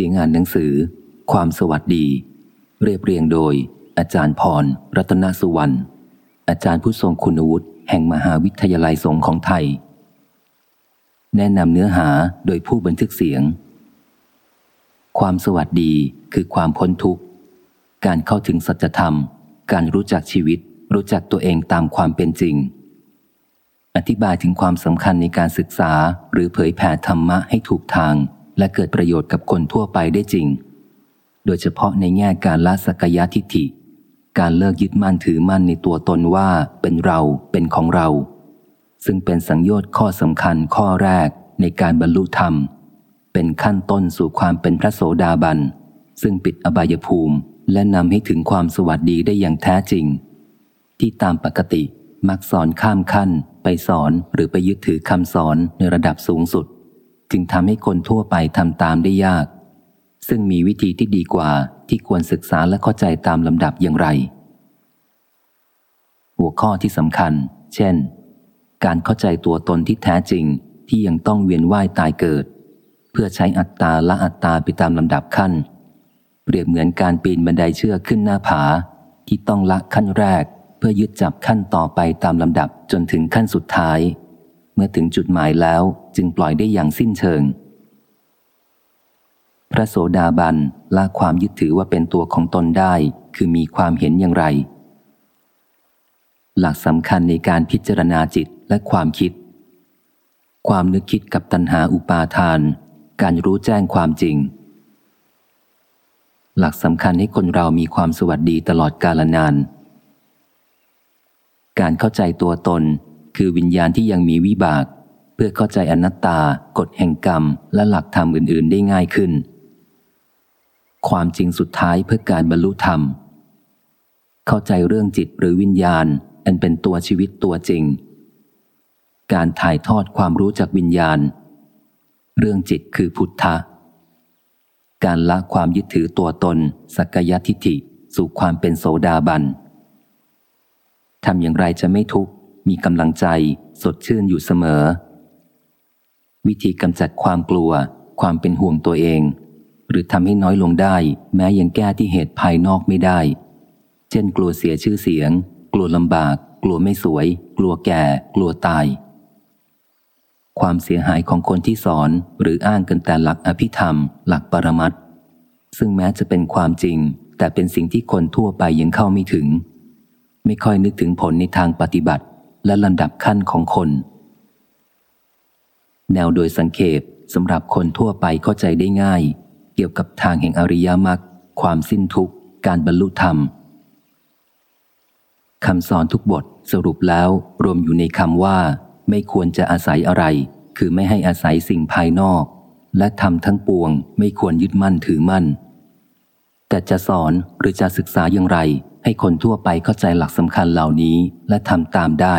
สียงอ่านหนังสือ ความสวัสดี เรียบเรียงโดย อาจารย์พร รัตนสุวรรณ อาจารย์ผู้ทรงคุณวุฒิแห่งมหาวิทยาลัยสงฆ์ของไทย แนะนำเนื้อหาโดยผู้บันทึกเสียง ความสวัสดีคือความพ้นทุกข์ การเข้าถึงสัจธรรม การรู้จักชีวิต รู้จักตัวเองตามความเป็นจริง อธิบายถึงความสำคัญในการศึกษาหรือเผยแผ่ธรรมะให้ถูกทาง และเกิดประโยชน์กับคนทั่วไปได้จริง โดยเฉพาะในแง่การละสักยะทิฏฐิ การเลิกยึดมั่นถือมั่นในตัวตนว่าเป็นเราเป็นของเรา ซึ่งเป็นสังโยชน์ข้อสำคัญข้อแรกในการบรรลุธรรม เป็นขั้นต้นสู่ความเป็นพระโสดาบัน ซึ่งปิดอบายภูมิและนำให้ถึงความสวัสดีได้อย่างแท้จริง ที่ตามปกติมักสอนข้ามขั้น ไปสอนหรือไปยึดถือคำสอนในระดับสูงสุด จึงทำให้คนทั่วไปทำตามได้ยาก ซึ่งมีวิธีที่ดีกว่าที่ควรศึกษาและเข้าใจตามลำดับอย่างไร หัวข้อที่สำคัญ เช่น การเข้าใจตัวตนที่แท้จริงที่ยังต้องเวียนว่ายตายเกิด เพื่อใช้อัตตาละอัตตาไปตามลำดับขั้น เปรียบเหมือนการปีนบันไดเชือกขึ้นหน้าผา ที่ต้องละขั้นแรก เพื่อยึดจับขั้นต่อไปตามลำดับจนถึงขั้นสุดท้าย มื่อถึงจุดหมายแล้วจึงปล่อยได้อย่างสิ้นเชิง พระโสดาบันละความยึดถือว่าเป็นตัวของตนได้ คือมีความเห็นอย่างไร หลักสำคัญในการพิจารณาจิตและความคิด ความนึกคิดกับตัณหาอุปาทาน การรู้แจ้งความจริง หลักสำคัญให้คนเรามีความสวัสดีตลอดกาลนาน การเข้าใจตัวตน คือวิญญาณที่ยังมีวิบาก เพื่อเข้าใจอนัตตากฎแห่งกรรม และหลักธรรมอื่น ๆ ได้ง่ายขึ้น ความจริงสุดท้ายเพื่อการบรรลุธรรม เข้าใจเรื่องจิตหรือวิญญาณ อันเป็นตัวชีวิตตัวจริง การถ่ายทอดความรู้จากวิญญาณ เรื่องจิตคือพุทธะการละความยึดถือตัวตน สักยทิฐิ สู่ความเป็นโสดาบันทำอย่างไรจะไม่ทุกข์ มีกำลังใจ สดชื่นอยู่เสมอ วิธีกำจัดความกลัว ความเป็นห่วงตัวเอง หรือทำให้น้อยลงได้ แม้ยังแก้ที่เหตุภายนอกไม่ได้ เช่น กลัวเสียชื่อเสียง กลัวลำบาก กลัวไม่สวย กลัวแก่ กลัวตาย ความเสียหายของคนที่สอนหรืออ้างกันแต่หลักอภิธรรม หลักปรมัตซึ่งแม้จะเป็นความจริง แต่เป็นสิ่งที่คนทั่วไปยังเข้าไม่ถึง ไม่ค่อยนึกถึงผลในทางปฏิบัติ และลำดับขั้นของคน แนวโดยสังเขปสำหรับคนทั่วไปเข้าใจได้ง่าย เกี่ยวกับทางแห่งอริยมรรคความสิ้นทุกข์ การบรรลุธรรมคำสอนทุกบทสรุปแล้วรวมอยู่ในคำว่า ไม่ควรจะอาศัยอะไร คือไม่ให้อาศัยสิ่งภายนอก และทำทั้งปวงไม่ควรยึดมั่นถือมั่น แต่จะสอนหรือจะศึกษาอย่างไร ให้คนทั่วไปเข้าใจหลักสำคัญเหล่านี้และทำตามได้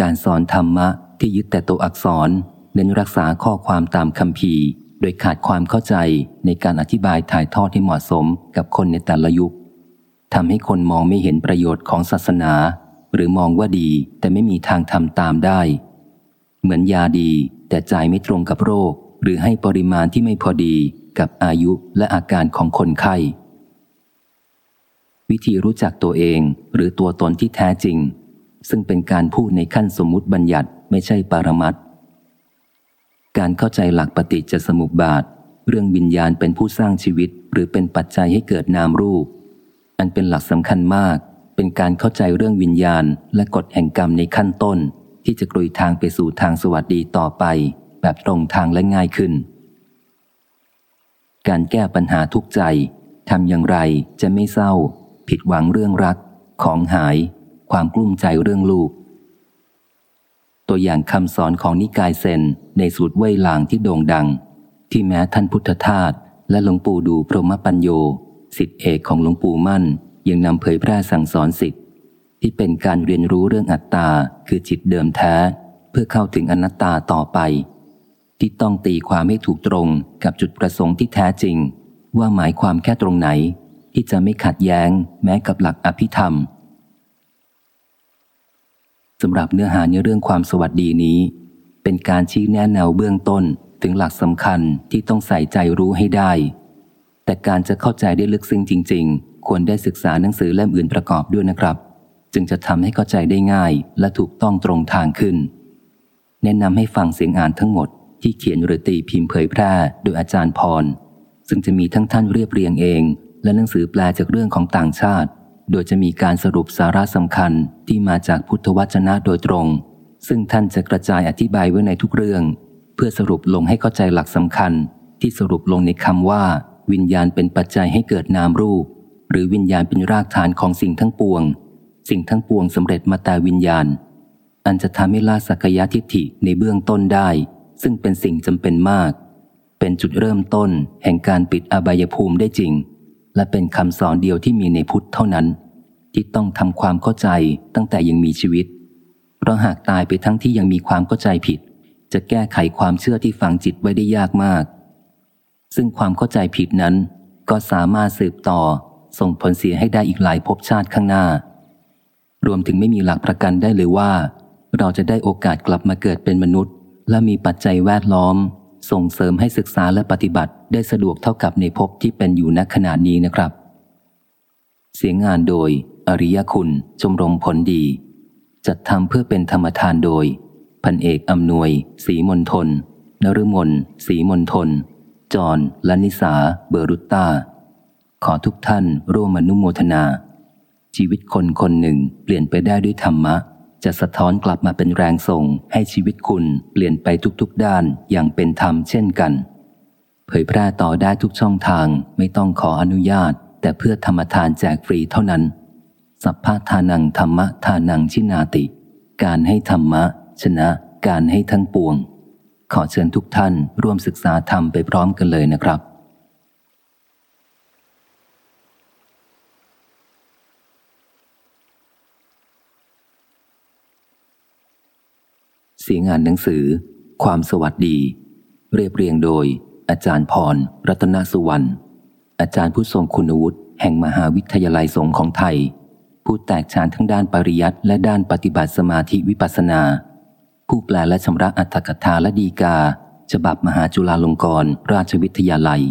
การสอนธรรมะที่ยึดแต่ตัวอักษร เน้นรักษาข้อความตามคำพีโดยขาดความเข้าใจในการอธิบายถ่ายทอดให้เหมาะสมกับคนในแต่ละยุคทำให้คนมองไม่เห็นประโยชน์ของศาสนา หรือมองว่าดีแต่ไม่มีทางทำตามได้ เหมือนยาดีแต่จ่ายไม่ตรงกับโรค หรือให้ปริมาณที่ไม่พอดีกับอายุและอาการของคนไข้ วิธีรู้จักตัวเองหรือตัวตนที่แท้จริง ซึ่งเป็นการพูดในขั้นสมมุติบัญญัติไม่ใช่ปรมัตการเข้าใจหลักปฏิจจสมุปบาท เรื่องวิญญาณเป็นผู้สร้างชีวิต หรือเป็นปัจจัยให้เกิดนามรูป อันเป็นหลักสำคัญมาก เป็นการเข้าใจเรื่องวิญญาณ และกฎแห่งกรรมในขั้นต้น ที่จะกลุยทางไปสู่ทางสวัสดีต่อไป แบบตรงทางและง่ายขึ้น การแก้ปัญหาทุกใจทำอย่างไรจะไม่เศร้า ผิดหวังเรื่องรัก ของหาย ความกลุ้มใจเรื่องลูก ตัวอย่างคำสอนของนิกายเซนในสูตรเว่ยหลางที่โด่งดัง ที่แม้ท่านพุทธทาสและหลวงปู่ดูพรหมปัญโยสิทธิเอกของหลวงปู่มั่น ยังนำเผยแพร่สั่งสอนสิทธิที่เป็นการเรียนรู้เรื่องอัตตาคือจิตเดิมแท้ เพื่อเข้าถึงอนัตตาต่อไป ที่ต้องตีความให้ถูกตรงกับจุดประสงค์ที่แท้จริง ว่าหมายความแค่ตรงไหน ที่จะไม่ขัดแย้งแม้กับหลักอภิธรรมสำหรับเนื้อหาในเรื่องความสวัสดีนี้ เป็นการชี้แนะแนวเบื้องต้นถึงหลักสำคัญที่ต้องใส่ใจรู้ให้ได้ แต่การจะเข้าใจได้ลึกซึ้งจริง ๆ ควรได้ศึกษาหนังสือเล่มอื่นประกอบด้วยนะครับ จึงจะทำให้เข้าใจได้ง่ายและถูกต้องตรงทางขึ้น แนะนำให้ฟังเสียงอ่านทั้งหมดที่เขียนหรือตีพิมพ์เผยแพร่โดยอาจารย์พร ซึ่งจะมีทั้งท่านเรียบเรียงเอง และหนังสือแปลจากเรื่องของต่างชาติ โดยจะมีการสรุปสาระสำคัญที่มาจากพุทธวจนะโดยตรง ซึ่งท่านจะกระจายอธิบายไว้ในทุกเรื่อง เพื่อสรุปลงให้เข้าใจหลักสำคัญ ที่สรุปลงในคำว่า วิญญาณเป็นปัจจัยให้เกิดนามรูป หรือวิญญาณเป็นรากฐานของสิ่งทั้งปวง สิ่งทั้งปวงสำเร็จมาแต่วิญญาณ อันจะทำให้ละสักยะทิฏฐิในเบื้องต้นได้ ซึ่งเป็นสิ่งจำเป็นมาก เป็นจุดเริ่มต้นแห่งการปิดอบายภูมิได้จริง และเป็นคำสอนเดียวที่มีในพุทธเท่านั้น ที่ต้องทำความเข้าใจตั้งแต่ยังมีชีวิต เพราะหากตายไปทั้งที่ยังมีความเข้าใจผิด จะแก้ไขความเชื่อที่ฝังจิตไว้ได้ยากมาก ซึ่งความเข้าใจผิดนั้น ก็สามารถสืบต่อส่งผลเสียให้ได้อีกหลายภพชาติข้างหน้า รวมถึงไม่มีหลักประกันได้เลยว่า เราจะได้โอกาสกลับมาเกิดเป็นมนุษย์ และมีปัจจัยแวดล้อม ส่งเสริมให้ศึกษาและปฏิบัติได้สะดวกเท่ากับในภพที่เป็นอยู่ณขณะนี้นะครับ เสียงงานโดย อริยคุณ ชมรมผลดี จัดทำเพื่อเป็นธรรมทานโดย พันเอกอำนวยศรีมนทนนฤมลศรีมนทน จอนและนิสา เบอรุตตาขอทุกท่านร่วมอนุโมทนา ชีวิตคนคนหนึ่งเปลี่ยนไปได้ด้วยธรรมะ จะสะท้อนกลับมาเป็นแรงส่งให้ชีวิตคุณเปลี่ยนไปทุกๆด้านอย่างเป็นธรรมเช่นกัน เผยแพร่ต่อได้ทุกช่องทางไม่ต้องขออนุญาต แต่เพื่อธรรมทานแจกฟรีเท่านั้น สัพพะทานังธรรมะทานังชินาติ การให้ธรรมะ ชนะ การให้ทั้งปวง ขอเชิญทุกท่านร่วมศึกษาธรรมไปพร้อมกันเลยนะครับ เสียงอ่านหนังสือ ความสวัสดี เรียบเรียงโดย อาจารย์พร รัตนสุวรรณ อาจารย์ผู้ทรงคุณวุฒิแห่งมหาวิทยาลัยสงฆ์ของไทย ผู้แตกฉานทั้งด้านปริยัติและด้านปฏิบัติสมาธิวิปัสนา ผู้แปลและชำระอัตถกถาและดีกา ฉบับมหาจุฬาลงกรณราชวิทยาลัย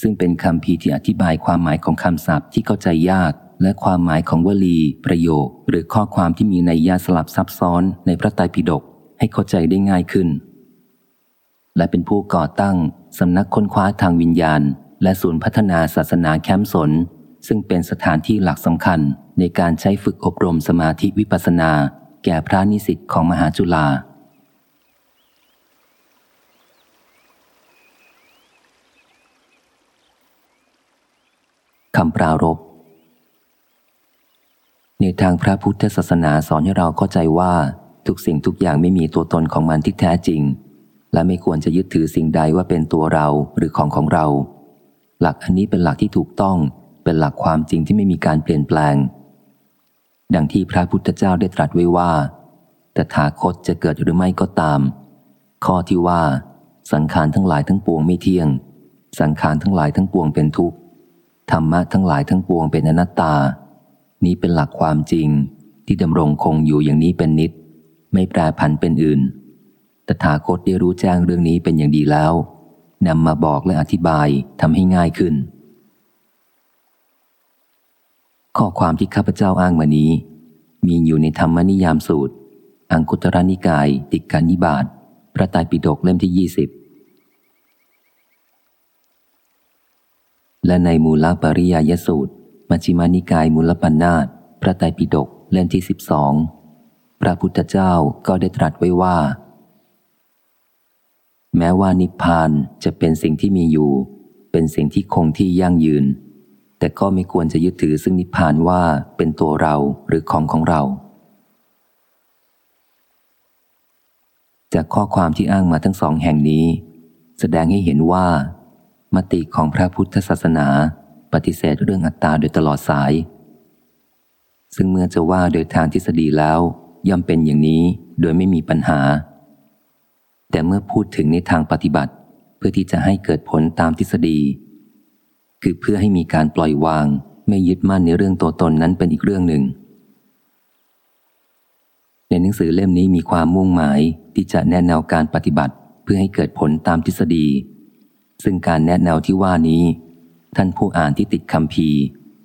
ซึ่งเป็นคำพีที่อธิบายความหมายของคำศัพท์ที่เข้าใจยากและความหมายของวลี ประโยค หรือข้อความที่มีในยาสลับซับซ้อนในพระไตรปิฎก ให้เข้าใจได้ง่ายขึ้น และเป็นผู้ก่อตั้งสำนักค้นคว้าทางวิญญาณ และศูนย์พัฒนาศาสนาแคมป์สน ซึ่งเป็นสถานที่หลักสำคัญในการใช้ฝึกอบรมสมาธิวิปัสสนา แก่พระนิสิตของมหาจุฬาคำปรารบในทางพระพุทธศาสนาสอนให้เราเข้าใจว่า ทุกสิ่งทุกอย่างไม่มีตัวตนของมันที่แท้จริง และไม่ควรจะยึดถือสิ่งใดว่าเป็นตัวเราหรือของของเรา หลักอันนี้เป็นหลักที่ถูกต้อง เป็นหลักความจริงที่ไม่มีการเปลี่ยนแปลง ดังที่พระพุทธเจ้าได้ตรัสไว้ว่าแต่ถาคตจะเกิดหรือไม่ก็ตาม ข้อที่ว่า สังขารทั้งหลายทั้งปวงไม่เที่ยง สังขารทั้งหลายทั้งปวงเป็นทุกข์ธรรมะทั้งหลายทั้งปวงเป็นอนัตตา นี้เป็นหลักความจริงที่ดำรงคงอยู่อย่างนี้เป็นนิด ไม่แปรผันเป็นอื่น ตถาคตได้รู้แจ้งเรื่องนี้เป็นอย่างดีแล้วนำมาบอกและอธิบายทำให้ง่ายขึ้น ข้อความที่ข้าพเจ้าอ้างมานี้ มีอยู่ในธรรมนิยามสูตร อังคุตรนิกาย ติกานิบาตพระไตรปิฎกเล่มที่ยี่สิบและในมูลปริยายสูตร มัชฌิมานิกายมูลปัญนาตพระไตรปิฎกเล่มที่สิบสอง พระพุทธเจ้าก็ได้ตรัสไว้ว่า แม้ว่านิพพานจะเป็นสิ่งที่มีอยู่ เป็นสิ่งที่คงที่ยั่งยืน แต่ก็ไม่ควรจะยึดถือซึ่งนิพพานว่าเป็นตัวเราหรือของของเรา จากข้อความที่อ้างมาทั้งสองแห่งนี้ แสดงให้เห็นว่า มติของพระพุทธศาสนาปฏิเสธเรื่องอัตตาโดยตลอดสาย ซึ่งเมื่อจะว่าโดยทางทฤษฎีแล้ว ย่อมเป็นอย่างนี้โดยไม่มีปัญหา แต่เมื่อพูดถึงในทางปฏิบัติ เพื่อที่จะให้เกิดผลตามทฤษฎี คือเพื่อให้มีการปล่อยวาง ไม่ยึดมั่นในเรื่องตัวตนนั้นเป็นอีกเรื่องหนึ่ง ในหนังสือเล่มนี้มีความมุ่งหมายที่จะแนะแนวการปฏิบัติ เพื่อให้เกิดผลตามทฤษฎี ซึ่งการแนะแนวที่ว่านี้ ท่านผู้อ่านที่ติดคำพี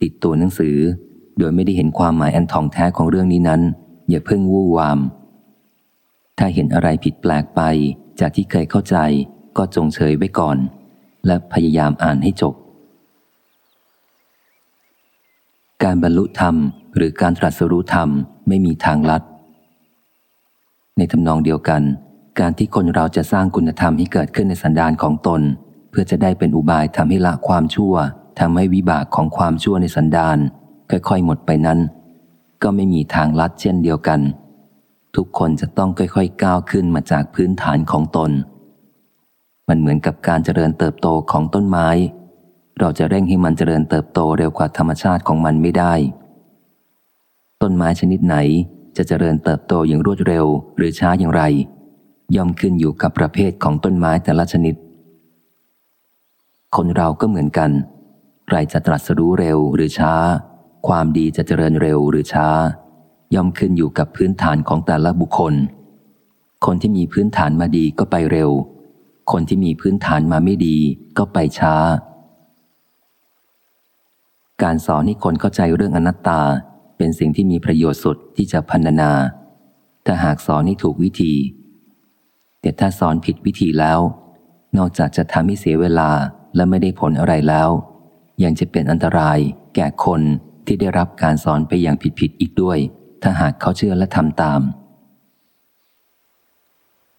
ติดตัวหนังสือ โดยไม่ได้เห็นความหมายอันท่องแท้ของเรื่องนี้นั้น อย่าเพิ่งวู่วาม ถ้าเห็นอะไรผิดแปลกไปจากที่เคยเข้าใจก็จงเฉยไว้ก่อน และพยายามอ่านให้จบ การบรรลุธรรมหรือการตรัสรู้ธรรมไม่มีทางลัด ในทำนองเดียวกัน การที่คนเราจะสร้างคุณธรรมให้เกิดขึ้นในสันดานของตน เพื่อจะได้เป็นอุบายทำให้ละความชั่วทำให้วิบากของความชั่วในสันดานค่อยๆหมดไปนั้น ก็ไม่มีทางลัดเช่นเดียวกัน ทุกคนจะต้องค่อยๆก้าวขึ้นมาจากพื้นฐานของตน มันเหมือนกับการเจริญเติบโตของต้นไม้ เราจะเร่งให้มันเจริญเติบโตเร็วกว่าธรรมชาติของมันไม่ได้ ต้นไม้ชนิดไหนจะเจริญเติบโตอย่างรวดเร็วหรือช้าอย่างไร ย่อมขึ้นอยู่กับประเภทของต้นไม้แต่ละชนิด คนเราก็เหมือนกัน ใครจะตรัสรู้เร็วหรือช้า ความดีจะเจริญเร็วหรือช้า ย่อมขึ้นอยู่กับพื้นฐานของแต่ละบุคคล คนที่มีพื้นฐานมาดีก็ไปเร็ว คนที่มีพื้นฐานมาไม่ดีก็ไปช้า การสอนให้คนเข้าใจเรื่องอนัตตาเป็นสิ่งที่มีประโยชน์สุดที่จะพันนา ถ้าหากสอนให้ถูกวิธี แต่ถ้าสอนผิดวิธีแล้ว นอกจากจะทำให้เสียเวลาและไม่ได้ผลอะไรแล้ว ยังจะเป็นอันตรายแก่คน ที่ได้รับการสอนไปอย่างผิดๆอีกด้วย ถ้าหากเขาเชื่อและทำตาม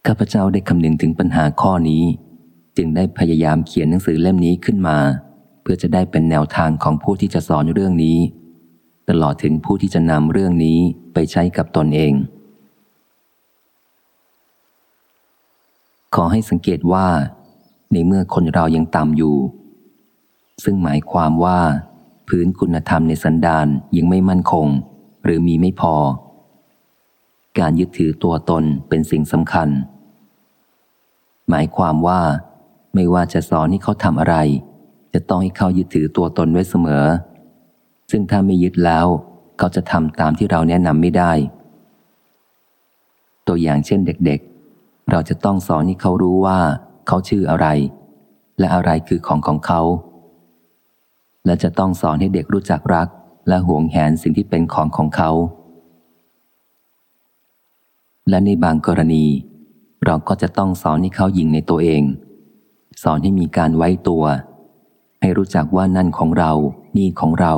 ข้าพเจ้าได้คำนึงถึงปัญหาข้อนี้ จึงได้พยายามเขียนหนังสือเล่มนี้ขึ้นมา เพื่อจะได้เป็นแนวทางของผู้ที่จะสอนเรื่องนี้ ตลอดถึงผู้ที่จะนำเรื่องนี้ไปใช้กับตนเอง ขอให้สังเกตว่า ในเมื่อคนเรายังต่ำอยู่ ซึ่งหมายความว่า พื้นคุณธรรมในสันดานยังไม่มั่นคง หรือมีไม่พอ การยึดถือตัวตนเป็นสิ่งสำคัญ หมายความว่า ไม่ว่าจะสอนให้เขาทำอะไร จะต้องให้เขายึดถือตัวตนไว้เสมอ ซึ่งถ้าไม่ยึดแล้ว เขาจะทำตามที่เราแนะนำไม่ได้ ตัวอย่างเช่นเด็กๆ เราจะต้องสอนให้เขารู้ว่า เขาชื่ออะไร และอะไรคือของของเขา และจะต้องสอนให้เด็กรู้จักรัก และหวงแหนสิ่งที่เป็นของของเขา และในบางกรณี เราก็จะต้องสอนให้เขายิงในตัวเอง สอนให้มีการไว้ตัว ให้รู้จักว่านั่นของเรา นี่ของเรา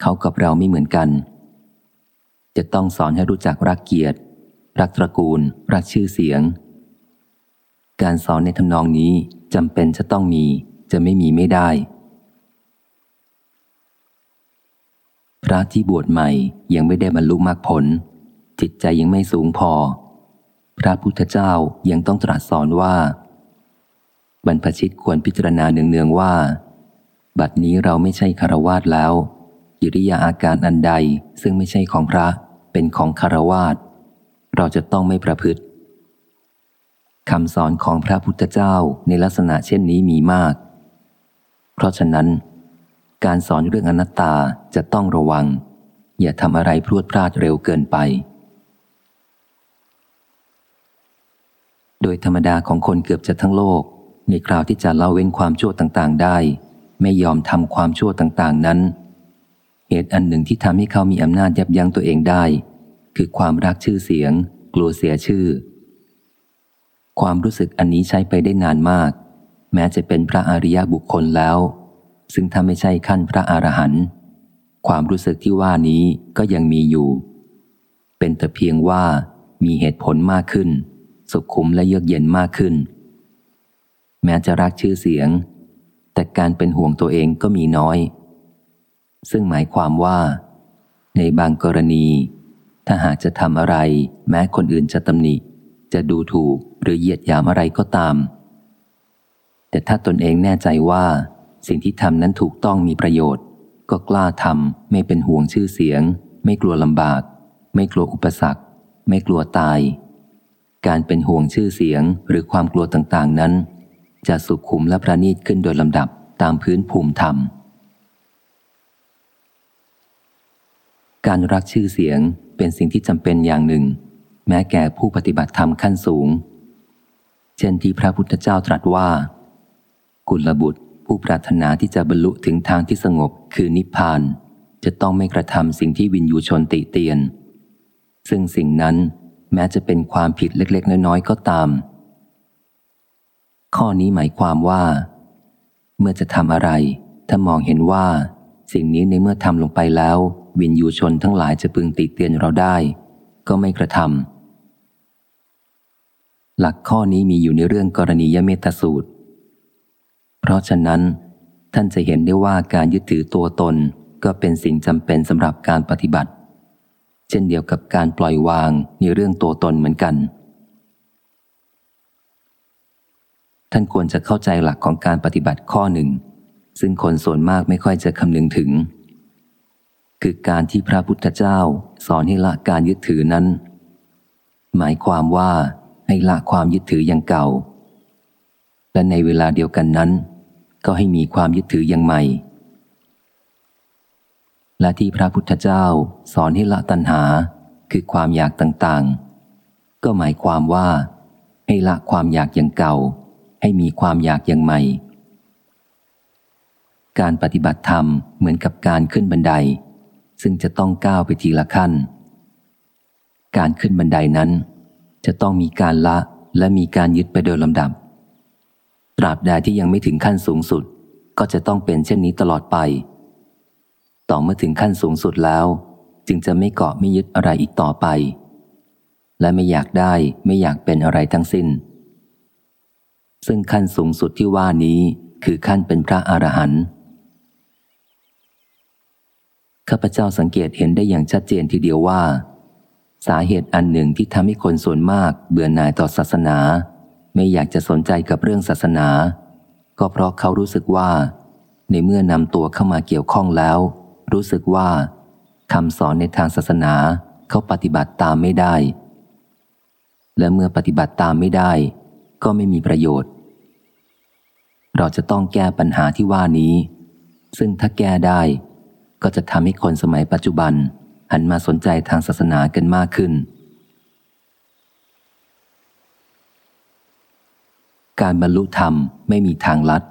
เขากับเราไม่เหมือนกัน จะต้องสอนให้รู้จักรักเกียรติ รักตระกูล รักชื่อเสียง การสอนในทำนองนี้จำเป็นจะต้องมี จะไม่มีไม่ได้ พระที่บวชใหม่ยังไม่ได้บรรลุมรรคผล จิตใจยังไม่สูงพอ พระพุทธเจ้ายังต้องตรัสสอนว่า บรรพชิตควรพิจารณาเนืองๆว่า บัดนี้เราไม่ใช่คารวาสแล้วกิริยาอาการอันใดซึ่งไม่ใช่ของพระเป็นของคารวาสเราจะต้องไม่ประพฤติคำสอนของพระพุทธเจ้าในลักษณะเช่นนี้มีมาก เพราะฉะนั้น การสอนเรื่องอนัตตาจะต้องระวัง อย่าทำอะไรพรวดพลาดเร็วเกินไป โดยธรรมดาของคนเกือบจะทั้งโลก ในคราวที่จะเล่าเว้นความชั่วต่างๆ ได้ ไม่ยอมทำความชั่วต่างๆ นั้น เหตุอันหนึ่งที่ทำให้เขามีอำนาจยับยั้งตัวเองได้ คือความรักชื่อเสียง กลัวเสียชื่อ ความรู้สึกอันนี้ใช้ไปได้นานมาก แม้จะเป็นพระอริยบุคคลแล้ว ซึ่งถ้าไม่ใช่ขั้นพระอรหันต์ความรู้สึกที่ว่านี้ก็ยังมีอยู่ เป็นแต่เพียงว่ามีเหตุผลมากขึ้น สุขุมและเยือกเย็นมากขึ้น แม้จะรักชื่อเสียง แต่การเป็นห่วงตัวเองก็มีน้อย ซึ่งหมายความว่า ในบางกรณี ถ้าหากจะทำอะไร แม้คนอื่นจะตำหนิ จะดูถูกหรือเหยียดยามอะไรก็ตาม แต่ถ้าตนเองแน่ใจว่า สิ่งที่ทำนั้นถูกต้องมีประโยชน์ ก็กล้าทำไม่เป็นห่วงชื่อเสียง ไม่กลัวลำบาก ไม่กลัวอุปสรรค ไม่กลัวตาย การเป็นห่วงชื่อเสียงหรือความกลัวต่างๆนั้น จะสุขุมและประณีตขึ้นโดยลำดับตามพื้นภูมิธรรม การรักชื่อเสียงเป็นสิ่งที่จำเป็นอย่างหนึ่ง แม้แก่ผู้ปฏิบัติธรรมขั้นสูง เช่นที่พระพุทธเจ้าตรัสว่า กุลบุตร ผู้ปรารถนาที่จะบรรลุถึงทางที่สงบคือนิพพาน จะต้องไม่กระทำสิ่งที่วินยูชนติเตียน ซึ่งสิ่งนั้นแม้จะเป็นความผิดเล็กๆ น้อยๆ ก็ตาม ข้อนี้หมายความว่า เมื่อจะทำอะไร ถ้ามองเห็นว่า สิ่งนี้ในเมื่อทำลงไปแล้ว วินยูชนทั้งหลายจะพึงติเตียนเราได้ ก็ไม่กระทำหลักข้อนี้มีอยู่ในเรื่องกรณียเมตสูตร เพราะฉะนั้น ท่านจะเห็นได้ว่าการยึดถือตัวตนก็เป็นสิ่งจำเป็นสำหรับการปฏิบัติ เช่นเดียวกับการปล่อยวางในเรื่องตัวตนเหมือนกัน ท่านควรจะเข้าใจหลักของการปฏิบัติข้อหนึ่ง ซึ่งคนส่วนมากไม่ค่อยจะคำนึงถึง คือการที่พระพุทธเจ้าสอนให้ละการยึดถือนั้น หมายความว่าให้ละความยึดถืออย่างเก่า และในเวลาเดียวกันนั้น ก็ให้มีความยึดถืออย่างใหม่ และที่พระพุทธเจ้าสอนให้ละตัณหาคือความอยากต่างๆ ก็หมายความว่า ให้ละความอยากอย่างเก่า ให้มีความอยากอย่างใหม่ การปฏิบัติธรรมเหมือนกับการขึ้นบันได ซึ่งจะต้องก้าวไปทีละขั้น การขึ้นบันไดนั้น จะต้องมีการละและมีการยึดไปโดยลำดับ ตราบใดที่ยังไม่ถึงขั้นสูงสุด ก็จะต้องเป็นเช่นนี้ตลอดไป ต่อเมื่อถึงขั้นสูงสุดแล้ว จึงจะไม่เกาะไม่ยึดอะไรอีกต่อไป และไม่อยากได้ไม่อยากเป็นอะไรทั้งสิ้น ซึ่งขั้นสูงสุดที่ว่านี้คือขั้นเป็นพระอรหันต์ข้าพเจ้าสังเกตเห็นได้อย่างชัดเจนทีเดียวว่า สาเหตุอันหนึ่งที่ทำให้คนส่วนมากเบื่อหน่ายต่อศาสนา ไม่อยากจะสนใจกับเรื่องศาสนา ก็เพราะเขารู้สึกว่า ในเมื่อนำตัวเข้ามาเกี่ยวข้องแล้ว รู้สึกว่าคำสอนในทางศาสนาเขาปฏิบัติตามไม่ได้ และเมื่อปฏิบัติตามไม่ได้ ก็ไม่มีประโยชน์ เราจะต้องแก้ปัญหาที่ว่านี้ ซึ่งถ้าแก้ได้ ก็จะทำให้คนสมัยปัจจุบัน หันมาสนใจทางศาสนากันมากขึ้น การบรรลุธรรมไม่มีทางลัด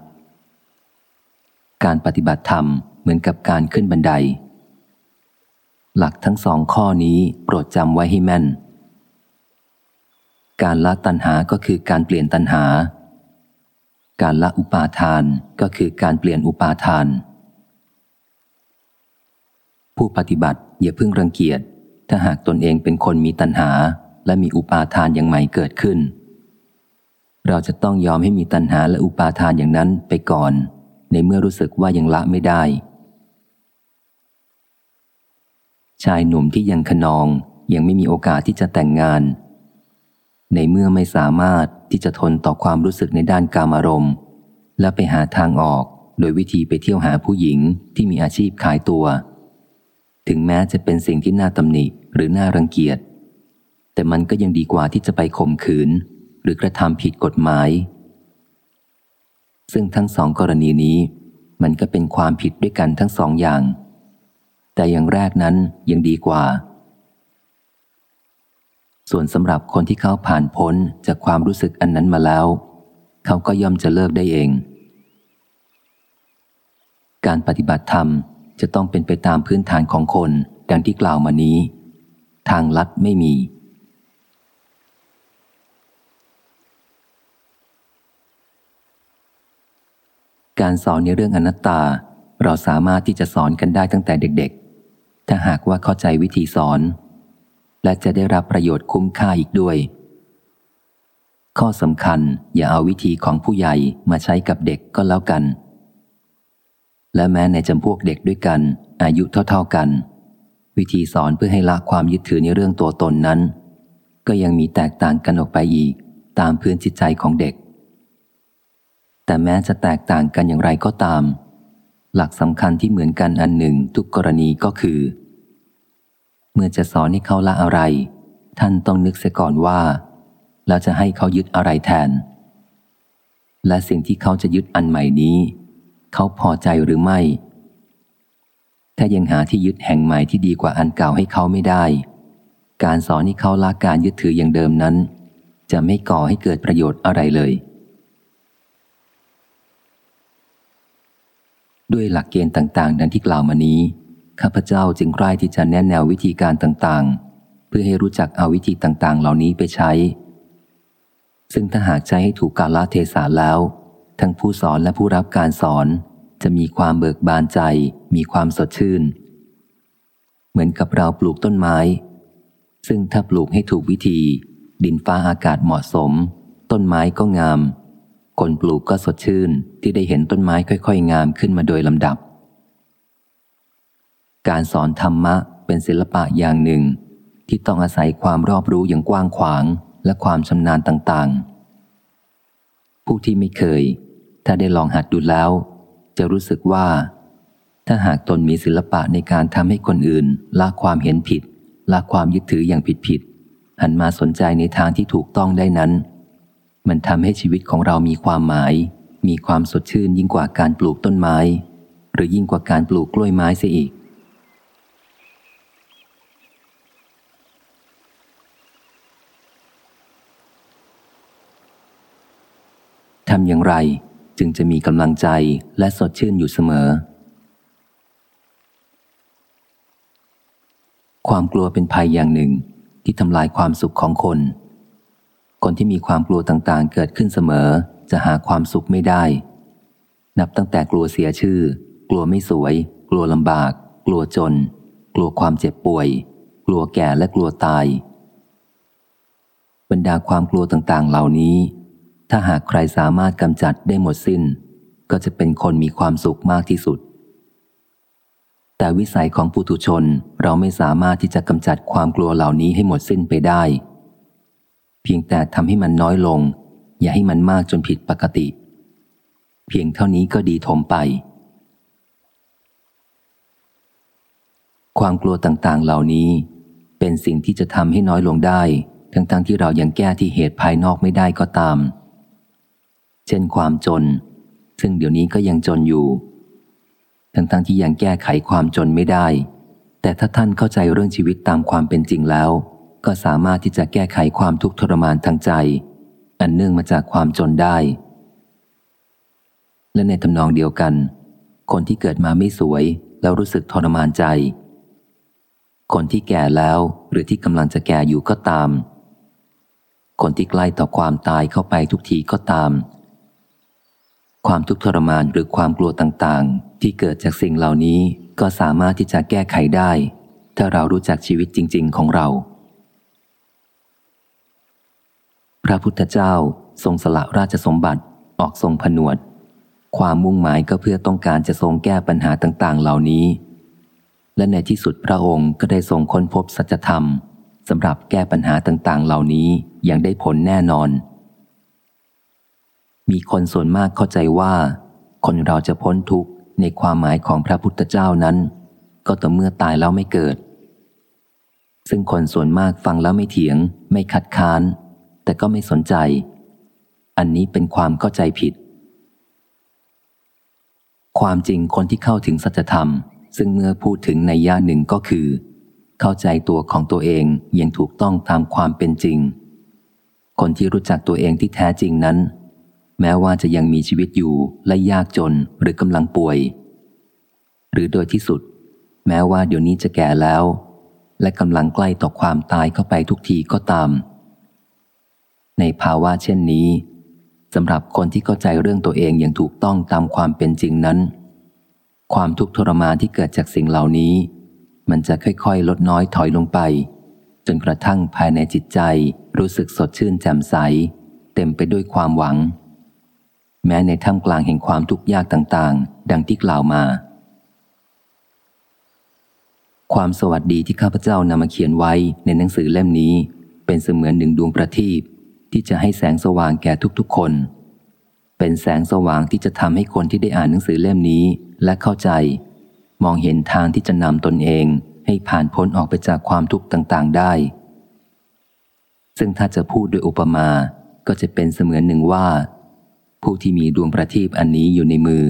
การปฏิบัติธรรมเหมือนกับการขึ้นบันได หลักทั้งสองข้อนี้โปรดจำไว้ให้แม่น การละตัณหาก็คือการเปลี่ยนตัณหา การละอุปาทานก็คือการเปลี่ยนอุปาทาน ผู้ปฏิบัติอย่าเพิ่งรังเกียจ ถ้าหากตนเองเป็นคนมีตัณหาและมีอุปาทานอย่างใหม่เกิดขึ้น เราจะต้องยอมให้มีตัณหาและอุปาทานอย่างนั้นไปก่อน ในเมื่อรู้สึกว่ายังละไม่ได้ ชายหนุ่มที่ยังขนองยังไม่มีโอกาสที่จะแต่งงาน ในเมื่อไม่สามารถที่จะทนต่อความรู้สึกในด้านกามารมณ์ และไปหาทางออกโดยวิธีไปเที่ยวหาผู้หญิงที่มีอาชีพขายตัว ถึงแม้จะเป็นสิ่งที่น่าตำหนิหรือน่ารังเกียจ แต่มันก็ยังดีกว่าที่จะไปข่มขืน หรือกระทำผิดกฎหมาย ซึ่งทั้งสองกรณีนี้ มันก็เป็นความผิดด้วยกันทั้งสองอย่าง แต่อย่างแรกนั้นยังดีกว่า ส่วนสำหรับคนที่เขาผ่านพ้นจากความรู้สึกอันนั้นมาแล้ว เขาก็ย่อมจะเลิกได้เอง การปฏิบัติธรรมจะต้องเป็นไปตามพื้นฐานของคน ดังที่กล่าวมานี้ ทางลัดไม่มี การสอนในเรื่องอนัตตา เราสามารถที่จะสอนกันได้ตั้งแต่เด็กๆ ถ้าหากว่าเข้าใจวิธีสอน และจะได้รับประโยชน์คุ้มค่าอีกด้วย ข้อสำคัญอย่าเอาวิธีของผู้ใหญ่มาใช้กับเด็กก็แล้วกัน และแม้ในจำพวกเด็กด้วยกัน อายุเท่าๆกัน วิธีสอนเพื่อให้ละความยึดถือในเรื่องตัวตนนั้น ก็ยังมีแตกต่างกันออกไปอีก ตามพื้นจิตใจของเด็ก แต่แม้จะแตกต่างกันอย่างไรก็ตาม หลักสำคัญที่เหมือนกันอันหนึ่งทุกกรณีก็คือ เมื่อจะสอนให้เขาละอะไร ท่านต้องนึกเสียก่อนว่า เราจะให้เขายึดอะไรแทน และสิ่งที่เขาจะยึดอันใหม่นี้ เขาพอใจหรือไม่ ถ้ายังหาที่ยึดแห่งใหม่ที่ดีกว่าอันเก่าให้เขาไม่ได้ การสอนให้เขาละการยึดถืออย่างเดิมนั้นจจะไม่ก่อให้เกิดประโยชน์อะไรเลย ด้วยหลักเกณฑ์ต่างๆ ดังที่กล่าวมานี้ ข้าพเจ้าจึงใกล้ที่จะแนะแนววิธีการต่างๆ เพื่อให้รู้จักเอาวิธีต่างๆ เหล่านี้ไปใช้ ซึ่งถ้าหากใช้ให้ถูกกาลเทศะแล้ว ทั้งผู้สอนและผู้รับการสอน จะมีความเบิกบานใจ มีความสดชื่น เหมือนกับเราปลูกต้นไม้ ซึ่งถ้าปลูกให้ถูกวิธี ดินฟ้าอากาศเหมาะสม ต้นไม้ก็งาม คนปลูกก็สดชื่น ที่ได้เห็นต้นไม้ค่อยๆ งามขึ้นมาโดยลำดับ การสอนธรรมะเป็นศิลปะอย่างหนึ่ง ที่ต้องอาศัยความรอบรู้อย่างกว้างขวางและความชำนาญต่างๆ ผู้ที่ไม่เคย ถ้าได้ลองหัดดูแล้ว จะรู้สึกว่า ถ้าหากตนมีศิลปะในการทำให้คนอื่นละความเห็นผิดละความยึดถืออย่างผิดผิดหันมาสนใจในทางที่ถูกต้องได้นั้น มันทำให้ชีวิตของเรามีความหมาย มีความสดชื่นยิ่งกว่าการปลูกต้นไม้ หรือยิ่งกว่าการปลูกกล้วยไม้เสียอีก ทำอย่างไรจึงจะมีกำลังใจและสดชื่นอยู่เสมอ ความกลัวเป็นภัยอย่างหนึ่งที่ทำลายความสุขของคน คนที่มีความกลัวต่างๆ เกิดขึ้นเสมอ จะหาความสุขไม่ได้ นับตั้งแต่กลัวเสียชื่อ กลัวไม่สวย กลัวลำบาก กลัวจน กลัวความเจ็บป่วย กลัวแก่และกลัวตาย บรรดาความกลัวต่างๆ เหล่านี้ ถ้าหากใครสามารถกำจัดได้หมดสิน้น ก็จะเป็นคนมีความสุขมากที่สุด แต่วิสัยของปุถุชนเราไม่สามารถที่จะกำจัดความกลัวเหล่านี้ให้หมดสิ้นไปได้ เพียงแต่ทำให้มันน้อยลง อย่าให้มันมากจนผิดปกติ เพียงเท่านี้ก็ดีถมไป ความกลัวต่างๆเหล่านี้ เป็นสิ่งที่จะทำให้น้อยลงได้ ทั้งๆทที่เรายังแก้ที่เหตุภายนอกไม่ได้ก็ตาม เช่นความจน ซึ่งเดี๋ยวนี้ก็ยังจนอยู่ ทั้งๆทที่ยังแก้ไขความจนไม่ได้ แต่ถ้าท่านเข้าใจเรื่องชีวิตตามความเป็นจริงแล้ว ก็สามารถที่จะแก้ไขความทุกข์ทรมานทางใจ อันเนื่องมาจากความจนได้ และในทำนองเดียวกัน คนที่เกิดมาไม่สวยแล้วรู้สึกทรมานใจ คนที่แก่แล้วหรือที่กำลังจะแก่อยู่ก็ตาม คนที่ใกล้ต่อความตายเข้าไปทุกทีก็ตาม ความทุกข์ทรมานหรือความกลัวต่างๆ ที่เกิดจากสิ่งเหล่านี้ก็สามารถที่จะแก้ไขได้ ถ้าเรารู้จักชีวิตจริง ๆ ของเรา พระพุทธเจ้าทรงสละราชสมบัติออกทรงผนวด ความมุ่งหมายก็เพื่อต้องการจะทรงแก้ปัญหาต่าง ๆ เหล่านี้ และในที่สุดพระองค์ก็ได้ทรงค้นพบสัจธรรมสำหรับแก้ปัญหาต่างๆ เหล่านี้อย่างได้ผลแน่นอน มีคนส่วนมากเข้าใจว่า คนเราจะพ้นทุกข์ในความหมายของพระพุทธเจ้านั้น ก็ต่อเมื่อตายแล้วไม่เกิด ซึ่งคนส่วนมากฟังแล้วไม่เถียง ไม่คัดค้าน แต่ก็ไม่สนใจ อันนี้เป็นความเข้าใจผิด ความจริงคนที่เข้าถึงสัจธรรม ซึ่งเมื่อพูดถึงในย่าหนึ่งก็คือ เข้าใจตัวของตัวเองอย่างถูกต้องตามความเป็นจริง คนที่รู้จักตัวเองที่แท้จริงนั้น แม้ว่าจะยังมีชีวิตอยู่และยากจนหรือกำลังป่วย หรือโดยที่สุด แม้ว่าเดี๋ยวนี้จะแก่แล้ว และกำลังใกล้ต่อความตายเข้าไปทุกทีก็ตาม ในภาวะเช่นนี้สำหรับคนที่เข้าใจเรื่องตัวเองอย่างถูกต้องตามความเป็นจริงนั้น ความทุกข์ทรมานที่เกิดจากสิ่งเหล่านี้ มันจะค่อยๆ ลดน้อยถอยลงไป จนกระทั่งภายในจิตใจรู้สึกสดชื่นแจ่มใส เต็มไปด้วยความหวัง แม้ในท่ามกลางแห่งความทุกข์ยากต่างๆ ดังที่กล่าวมา ความสวัสดีที่ข้าพเจ้านำมาเขียนไว้ในหนังสือเล่มนี้ เป็นเสมือนหนึ่งดวงประทีป ที่จะให้แสงสว่างแก่ทุกๆคน เป็นแสงสว่างที่จะทำให้คนที่ได้อ่านหนังสือเล่มนี้และเข้าใจ มองเห็นทางที่จะนำตนเองให้ผ่านพ้นออกไปจากความทุกข์ต่างๆได้ ซึ่งถ้าจะพูดด้วยอุปมา ก็จะเป็นเสมือนหนึ่งว่า ผู้ที่มีดวงประทีปอันนี้อยู่ในมือ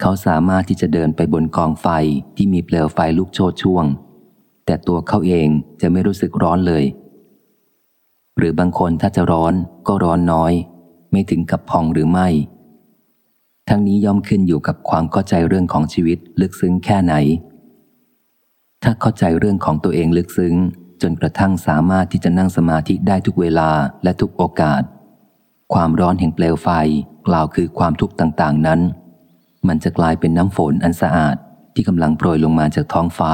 เขาสามารถที่จะเดินไปบนกองไฟที่มีเปลวไฟลุกโชนช่วง แต่ตัวเขาเองจะไม่รู้สึกร้อนเลย หรือบางคนถ้าจะร้อนก็ร้อนน้อย ไม่ถึงกับพองหรือไม่ ทั้งนี้ย่อมขึ้นอยู่กับความเข้าใจเรื่องของชีวิตลึกซึ้งแค่ไหน ถ้าเข้าใจเรื่องของตัวเองลึกซึ้ง จนกระทั่งสามารถที่จะนั่งสมาธิได้ทุกเวลาและทุกโอกาส ความร้อนแห่งเปลวไฟกล่าวคือความทุกข์ต่างๆนั้น มันจะกลายเป็นน้ำฝนอันสะอาดที่กำลังโปรยลงมาจากท้องฟ้า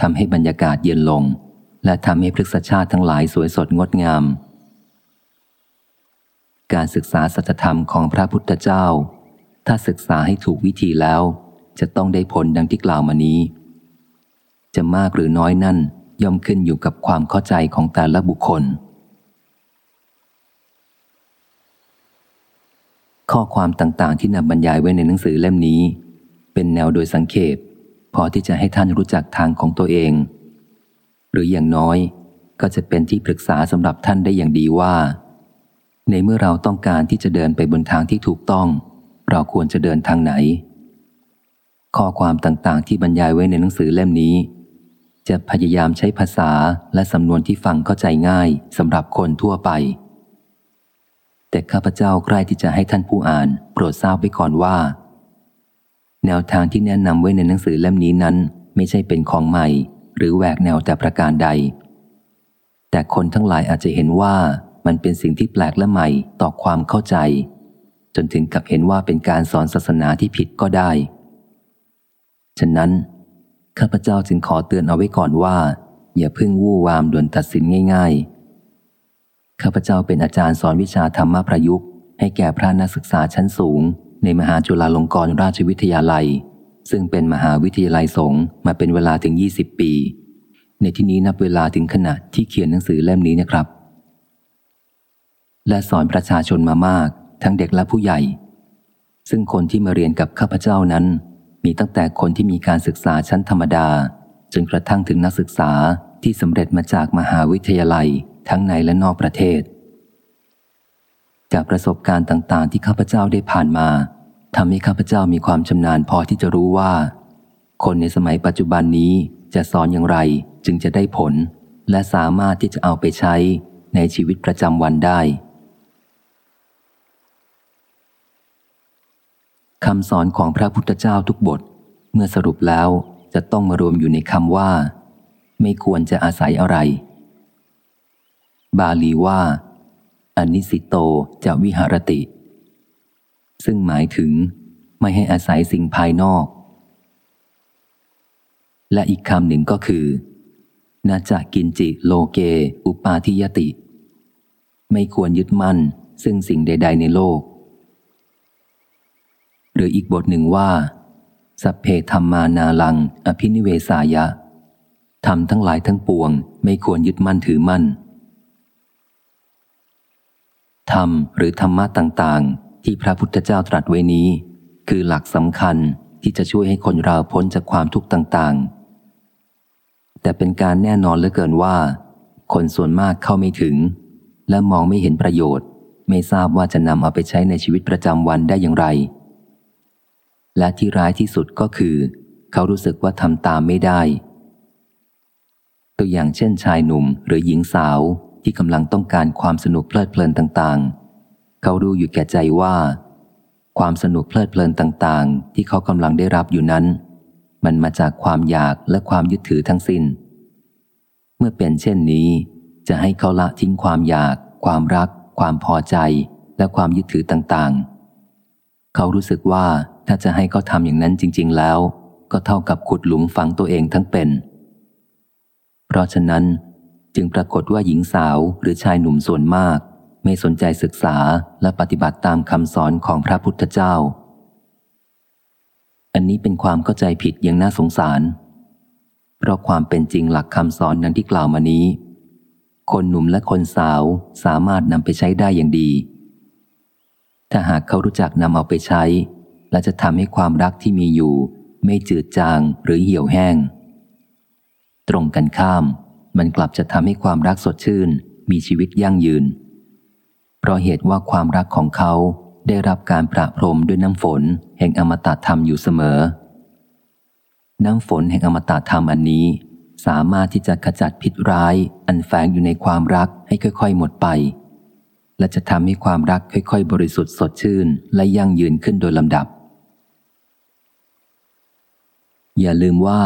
ทำให้บรรยากาศเย็นลง และทำให้พฤกษชาติทั้งหลายสวยสดงดงาม การศึกษาสัจธรรมของพระพุทธเจ้า ถ้าศึกษาให้ถูกวิธีแล้ว จะต้องได้ผลดังที่กล่าวมานี้ จะมากหรือน้อยนั่นย่อมขึ้นอยู่กับความเข้าใจของแต่ละบุคคล ข้อความต่างๆ ที่นำบรรยายไว้ในหนังสือเล่มนี้ เป็นแนวโดยสังเขปพอที่จะให้ท่านรู้จักทางของตัวเอง หรืออย่างน้อย ก็จะเป็นที่ปรึกษาสำหรับท่านได้อย่างดีว่า ในเมื่อเราต้องการที่จะเดินไปบนทางที่ถูกต้อง เราควรจะเดินทางไหน ข้อความต่างๆ ที่บรรยายไว้ในหนังสือเล่มนี้ จะพยายามใช้ภาษาและสำนวนที่ฟังเข้าใจง่ายสำหรับคนทั่วไป แต่ข้าพเจ้าใกล้ที่จะให้ท่านผู้อ่าน โปรดทราบไว้ก่อนว่า แนวทางที่แนะนำไว้ในหนังสือเล่มนี้นั้น ไม่ใช่เป็นของใหม่ หรือแหวกแนวแต่ประการใด แต่คนทั้งหลายอาจจะเห็นว่ามันเป็นสิ่งที่แปลกและใหม่ต่อความเข้าใจ จนถึงกับเห็นว่าเป็นการสอนศาสนาที่ผิดก็ได้ ฉะนั้น ข้าพเจ้าจึงขอเตือนเอาไว้ก่อนว่า อย่าเพึ่งวู่วามด่วนตัดสินง่าย ๆ ข้าพเจ้าเป็นอาจารย์สอนวิชาธรรมประยุกต์ให้แก่พระนักศึกษาชั้นสูง ในมหาจุฬาลงกรณราชวิทยาลัย ซึ่งเป็นมหาวิทยาลัยสงฆ์มาเป็นเวลาถึง 20 ปี ในที่นี้นับเวลาถึงขณะที่เขียนหนังสือเล่มนี้นะครับ และสอนประชาชนมามาก ทั้งเด็กและผู้ใหญ่ ซึ่งคนที่มาเรียนกับข้าพเจ้านั้น มีตั้งแต่คนที่มีการศึกษาชั้นธรรมดา จนกระทั่งถึงนักศึกษาที่สำเร็จมาจากมหาวิทยาลัยทั้งในและนอกประเทศ จากประสบการณ์ต่าง ๆ ที่ข้าพเจ้าได้ผ่านมา ทำให้ข้าพเจ้ามีความชำนาญพอที่จะรู้ว่า คนในสมัยปัจจุบันนี้จะสอนอย่างไรจึงจะได้ผล และสามารถที่จะเอาไปใช้ในชีวิตประจำวันได้คำสอนของพระพุทธเจ้าทุกบท เมื่อสรุปแล้วจะต้องมารวมอยู่ในคำว่า ไม่ควรจะอาศัยอะไร บาลีว่าอนิสิโตจะวิหารติ ซึ่งหมายถึงไม่ให้อาศัยสิ่งภายนอก และอีกคำหนึ่งก็คือนาจะกินจิโลเก อุปาทิยติ ไม่ควรยึดมั่น ซึ่งสิ่งใด ๆ ในโลก หรืออีกบทหนึ่งว่า สัพเพธรรมานาลัง อภินิเวสายะทำทั้งหลายทั้งปวง ไม่ควรยึดมั่นถือมั่นธรรมหรือธรรมะต่าง ที่พระพุทธเจ้าตรัสไว้นี้ คือหลักสำคัญที่จะช่วยให้คนเราพ้นจากความทุกข์ต่างๆ แต่เป็นการแน่นอนเหลือเกินว่า คนส่วนมากเข้าไม่ถึง และมองไม่เห็นประโยชน์ ไม่ทราบว่าจะนำเอาไปใช้ในชีวิตประจำวันได้อย่างไร และที่ร้ายที่สุดก็คือ เขารู้สึกว่าทำตามไม่ได้ ตัวอย่างเช่นชายหนุ่มหรือหญิงสาวที่กำลังต้องการความสนุกเพลิดเพลินต่างๆ เขารู้อยู่แก่ใจว่า ความสนุกเพลิดเพลินต่างๆ ที่เขากำลังได้รับอยู่นั้น มันมาจากความอยากและความยึดถือทั้งสิน้น เมื่อเป็นเช่นนี้ จะให้เขาละทิ้งความอยาก ความรัก ความพอใจ และความยึดถือต่างๆ เขารู้สึกว่าถ้าจะให้เขาทำอย่างนั้นจริง ๆ แล้ว ก็เท่ากับขุดหลุมฝังตัวเองทั้งเป็น เพราะฉะนั้นจึงปรากฏว่าหญิงสาวหรือชายหนุ่มส่วนมาก ไม่สนใจศึกษาและปฏิบัติตามคำสอนของพระพุทธเจ้า อันนี้เป็นความเข้าใจผิดอย่างน่าสงสาร เพราะความเป็นจริงหลักคำสอนนั้นที่กล่าวมานี้ คนหนุ่มและคนสาวสามารถนำไปใช้ได้อย่างดี ถ้าหากเขารู้จักนำเอาไปใช้ และจะทำให้ความรักที่มีอยู่ ไม่จืดจางหรือเหี่ยวแห้ง ตรงกันข้าม มันกลับจะทำให้ความรักสดชื่น มีชีวิตยั่งยืน เพราะเหตุว่าความรักของเขาได้รับการประพรมด้วยน้ำฝน แห่งอมตะธรรมอยู่เสมอ น้ำฝนแห่งอมตะธรรมอันนี้ สามารถที่จะขจัดพิษร้าย อันแฝงอยู่ในความรักให้ค่อยๆ หมดไป และจะทำให้ความรักค่อยๆ บริสุทธิ์สดชื่น และยั่งยืนขึ้นโดยลำดับ อย่าลืมว่า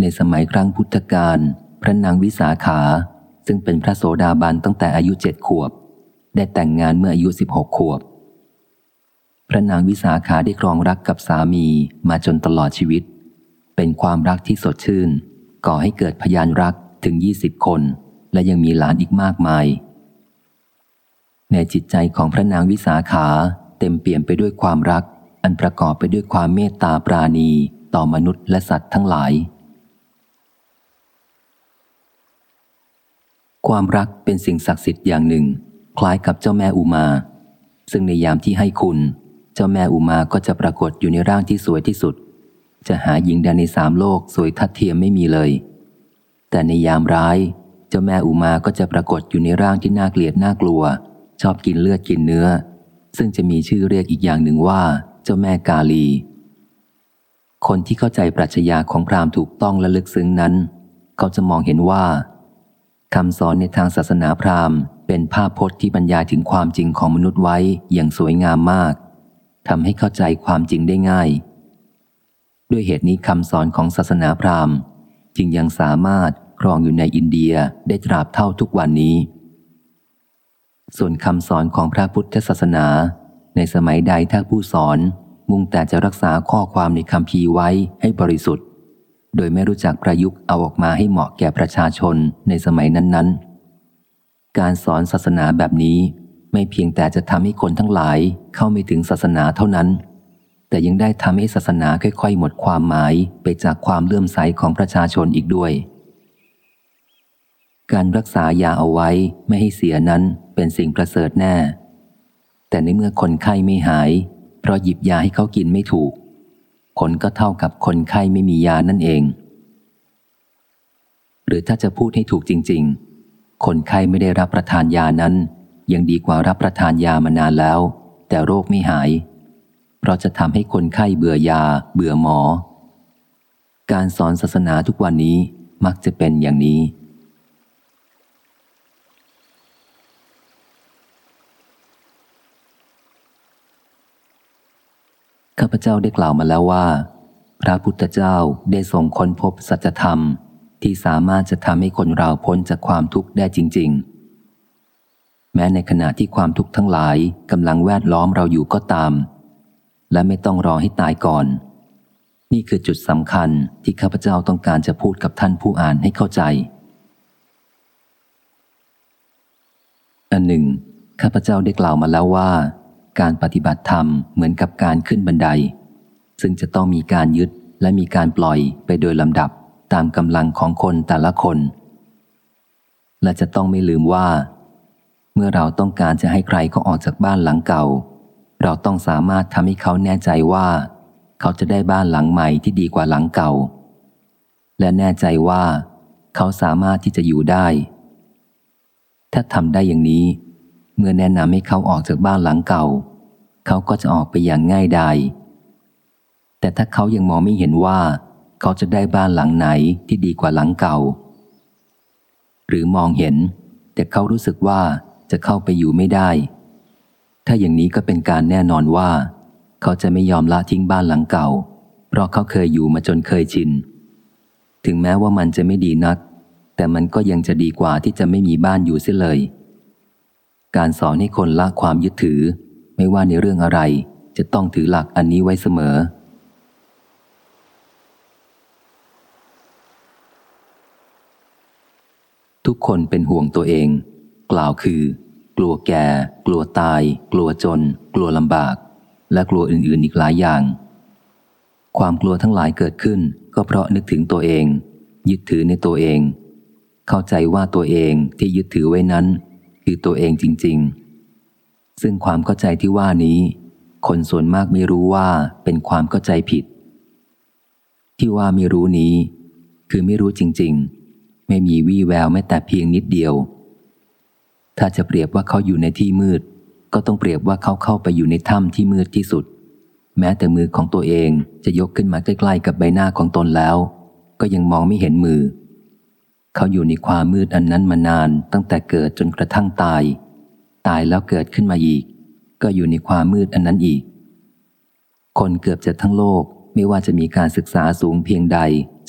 ในสมัยครั้งพุทธกาลพระนางวิสาขา ซึ่งเป็นพระโสดาบันตั้งแต่อายุเจ็ดขวบ ได้แต่งงานเมื่ออายุสิบหกขวบ พระนางวิสาขาได้ครองรักกับสามีมาจนตลอดชีวิต เป็นความรักที่สดชื่น ก่อให้เกิดพยานรักถึงยี่สิบคน และยังมีหลานอีกมากมาย ในจิตใจของพระนางวิสาขาเต็มเปี่ยมไปด้วยความรัก อันประกอบไปด้วยความเมตตาปราณีต่อมนุษย์และสัตว์ทั้งหลาย ความรักเป็นสิ่งศักดิ์สิทธิ์อย่างหนึ่ง คล้ายกับเจ้าแม่อุมา ซึ่งในยามที่ให้คุณ เจ้าแม่อุมาก็จะปรากฏอยู่ในร่างที่สวยที่สุด จะหาหญิงใดในสามโลกสวยทัดเทียมไม่มีเลย แต่ในยามร้าย เจ้าแม่อุมาก็จะปรากฏอยู่ในร่างที่น่าเกลียดน่ากลัว ชอบกินเลือดกินเนื้อ ซึ่งจะมีชื่อเรียกอีกอย่างหนึ่งว่า เจ้าแม่กาลี คนที่เข้าใจปรัชญาของพราหมณ์ถูกต้องและลึกซึ้งนั้น เขาจะมองเห็นว่าคำสอนในทางศาสนาพราหมณ์ เป็นภาพพจน์ที่บรรยายถึงความจริงของมนุษย์ไว้อย่างสวยงามมากทำให้เข้าใจความจริงได้ง่าย ด้วยเหตุนี้คำสอนของศาสนาพราหมณ์ จึงยังสามารถครองอยู่ในอินเดียได้ตราบเท่าทุกวันนี้ ส่วนคำสอนของพระพุทธศาสนา ในสมัยใดถ้าผู้สอนมุ่งแต่จะรักษาข้อความในคำพีไว้ให้บริสุทธิ์ โดยไม่รู้จักประยุกต์เอาออกมาให้เหมาะแก่ประชาชนในสมัยนั้นๆ การสอนศาสนาแบบนี้ไม่เพียงแต่จะทำให้คนทั้งหลายเข้าไม่ถึงศาสนาเท่านั้น แต่ยังได้ทำให้ศาสนาค่อยๆ หมดความหมายไปจากความเลื่อมใสของประชาชนอีกด้วย การรักษายาเอาไว้ไม่ให้เสียนั้นเป็นสิ่งประเสริฐแน่ แต่ในเมื่อคนไข้ไม่หาย เพราะหยิบยาให้เขากินไม่ถูก ผลก็เท่ากับคนไข้ไม่มียานั่นเอง หรือถ้าจะพูดให้ถูกจริง ๆ คนไข้ไม่ได้รับประทานยานั้น ยังดีกว่ารับประทานยามานานแล้ว แต่โรคไม่หาย เพราะจะทำให้คนไข้เบื่อยา เบื่อหมอ การสอนศาสนาทุกวันนี้มักจะเป็นอย่างนี้ ข้าพเจ้าได้กล่าวมาแล้วว่า พระพุทธเจ้าได้ทรงค้นพบสัจธรรม ที่สามารถจะทำให้คนเราพ้นจากความทุกข์ได้จริง ๆ แม้ในขณะที่ความทุกข์ทั้งหลายกำลังแวดล้อมเราอยู่ก็ตาม และไม่ต้องรอให้ตายก่อน นี่คือจุดสำคัญที่ข้าพเจ้าต้องการจะพูดกับท่านผู้อ่านให้เข้าใจ อันหนึ่ง ข้าพเจ้าได้กล่าวมาแล้วว่า การปฏิบัติธรรมเหมือนกับการขึ้นบันได ซึ่งจะต้องมีการยึดและมีการปล่อยไปโดยลำดับ ตามกำลังของคนแต่ละคน และจะต้องไม่ลืมว่า เมื่อเราต้องการจะให้ใครเขาออกจากบ้านหลังเก่า เราต้องสามารถทำให้เขาแน่ใจว่า เขาจะได้บ้านหลังใหม่ที่ดีกว่าหลังเก่า และแน่ใจว่า เขาสามารถที่จะอยู่ได้ ถ้าทำได้อย่างนี้ เมื่อแนะนำให้เขาออกจากบ้านหลังเก่า เขาก็จะออกไปอย่างง่ายดายแต่ถ้าเขายังมองไม่เห็นว่า เขาจะได้บ้านหลังไหนที่ดีกว่าหลังเก่า หรือมองเห็น แต่เขารู้สึกว่าจะเข้าไปอยู่ไม่ได้ ถ้าอย่างนี้ก็เป็นการแน่นอนว่า เขาจะไม่ยอมละทิ้งบ้านหลังเก่า เพราะเขาเคยอยู่มาจนเคยชิน ถึงแม้ว่ามันจะไม่ดีนัก แต่มันก็ยังจะดีกว่าที่จะไม่มีบ้านอยู่เสียเลย การสอนให้คนละความยึดถือ ไม่ว่าในเรื่องอะไร จะต้องถือหลักอันนี้ไว้เสมอ ทุกคนเป็นห่วงตัวเอง กล่าวคือ กลัวแก่ กลัวตาย กลัวจน กลัวลำบาก และกลัวอื่นๆอีกหลายอย่าง ความกลัวทั้งหลายเกิดขึ้น ก็เพราะนึกถึงตัวเอง ยึดถือในตัวเอง เข้าใจว่าตัวเองที่ยึดถือไว้นั้น คือตัวเองจริง ๆ ซึ่งความเข้าใจที่ว่านี้ คนส่วนมากไม่รู้ว่าเป็นความเข้าใจผิด ที่ว่าไม่รู้นี้ คือไม่รู้จริง ๆ ไม่มีวี่แววแม้แต่เพียงนิดเดียว ถ้าจะเปรียบว่าเขาอยู่ในที่มืด ก็ต้องเปรียบว่าเขาเข้าไปอยู่ในถ้ำที่มืดที่สุด แม้แต่มือของตัวเองจะยกขึ้นมาใกล้ๆกับใบหน้าของตนแล้ว ก็ยังมองไม่เห็นมือ เขาอยู่ในความมืดอันนั้นมานานตั้งแต่เกิดจนกระทั่งตาย ตายแล้วเกิดขึ้นมาอีก ก็อยู่ในความมืดอันนั้นอีก คนเกือบจะทั้งโลกไม่ว่าจะมีการศึกษาสูงเพียงใด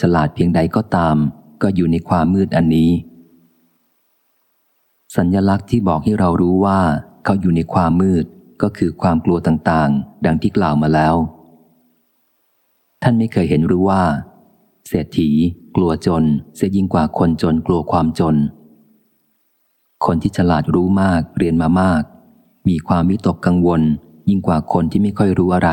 ฉลาดเพียงใดก็ตาม ก็อยู่ในความมืดอันนี้ สัญญลักษณ์ที่บอกให้เรารู้ว่า เขาอยู่ในความมืดก็คือความกลัวต่างๆ ดังที่กล่าวมาแล้ว ท่านไม่เคยเห็นรู้ว่า เศรษฐี กลัวจน เสียยิ่งกว่าคนจนกลัวความจน คนที่ฉลาดรู้มากเรียนมามาก มีความวิตกกังวล ยิ่งกว่าคนที่ไม่ค่อยรู้อะไร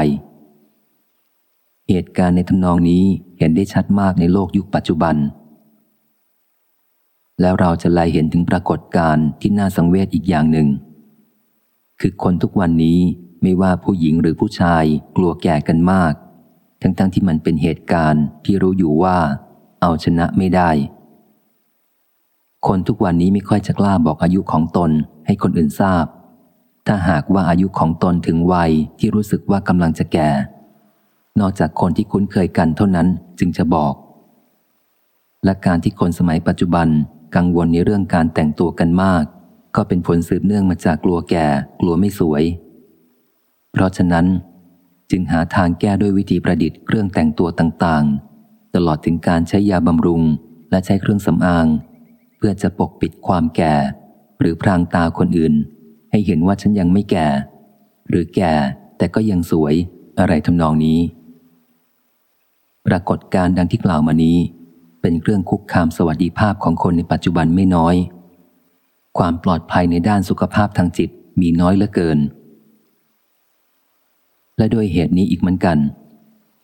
เหตุการณ์ในทำนองนี้เห็นได้ชัดมากในโลกยุคปัจจุบัน แล้วเราจะไล่เห็นถึงปรากฏการณ์ที่น่าสังเวชอีกอย่างหนึ่ง คือคนทุกวันนี้ไม่ว่าผู้หญิงหรือผู้ชายกลัวแก่กันมาก ทั้งๆทที่มันเป็นเหตุการณ์ที่รู้อยู่ว่า เอาชนะไม่ได้ คนทุกวันนี้ไม่ค่อยจะกล้าบอกอายุของตนให้คนอื่นทราบ ถ้าหากว่าอายุของตนถึงวัยที่รู้สึกว่ากำลังจะแก่ นอกจากคนที่คุ้นเคยกันเท่านั้นจึงจะบอก และการที่คนสมัยปัจจุบัน กังวลในเรื่องการแต่งตัวกันมาก ก็เป็นผลสืบเนื่องมาจากกลัวแก่ กลัวไม่สวย เพราะฉะนั้น จึงหาทางแก้ด้วยวิธีประดิษฐ์เครื่องแต่งตัวต่างๆ ตลอดถึงการใช้ยาบำรุงและใช้เครื่องสำอาง เพื่อจะปกปิดความแก่ หรือพรางตาคนอื่น ให้เห็นว่าฉันยังไม่แก่ หรือแก่แต่ก็ยังสวยอะไรทำนองนี้ ปรากฏการดังที่กล่าวมานี้ เป็นเครื่องคุกคามสวัสดิภาพของคนในปัจจุบันไม่น้อย ความปลอดภัยในด้านสุขภาพทางจิตมีน้อยเหลือเกิน และด้วยเหตุนี้อีกเหมือนกัน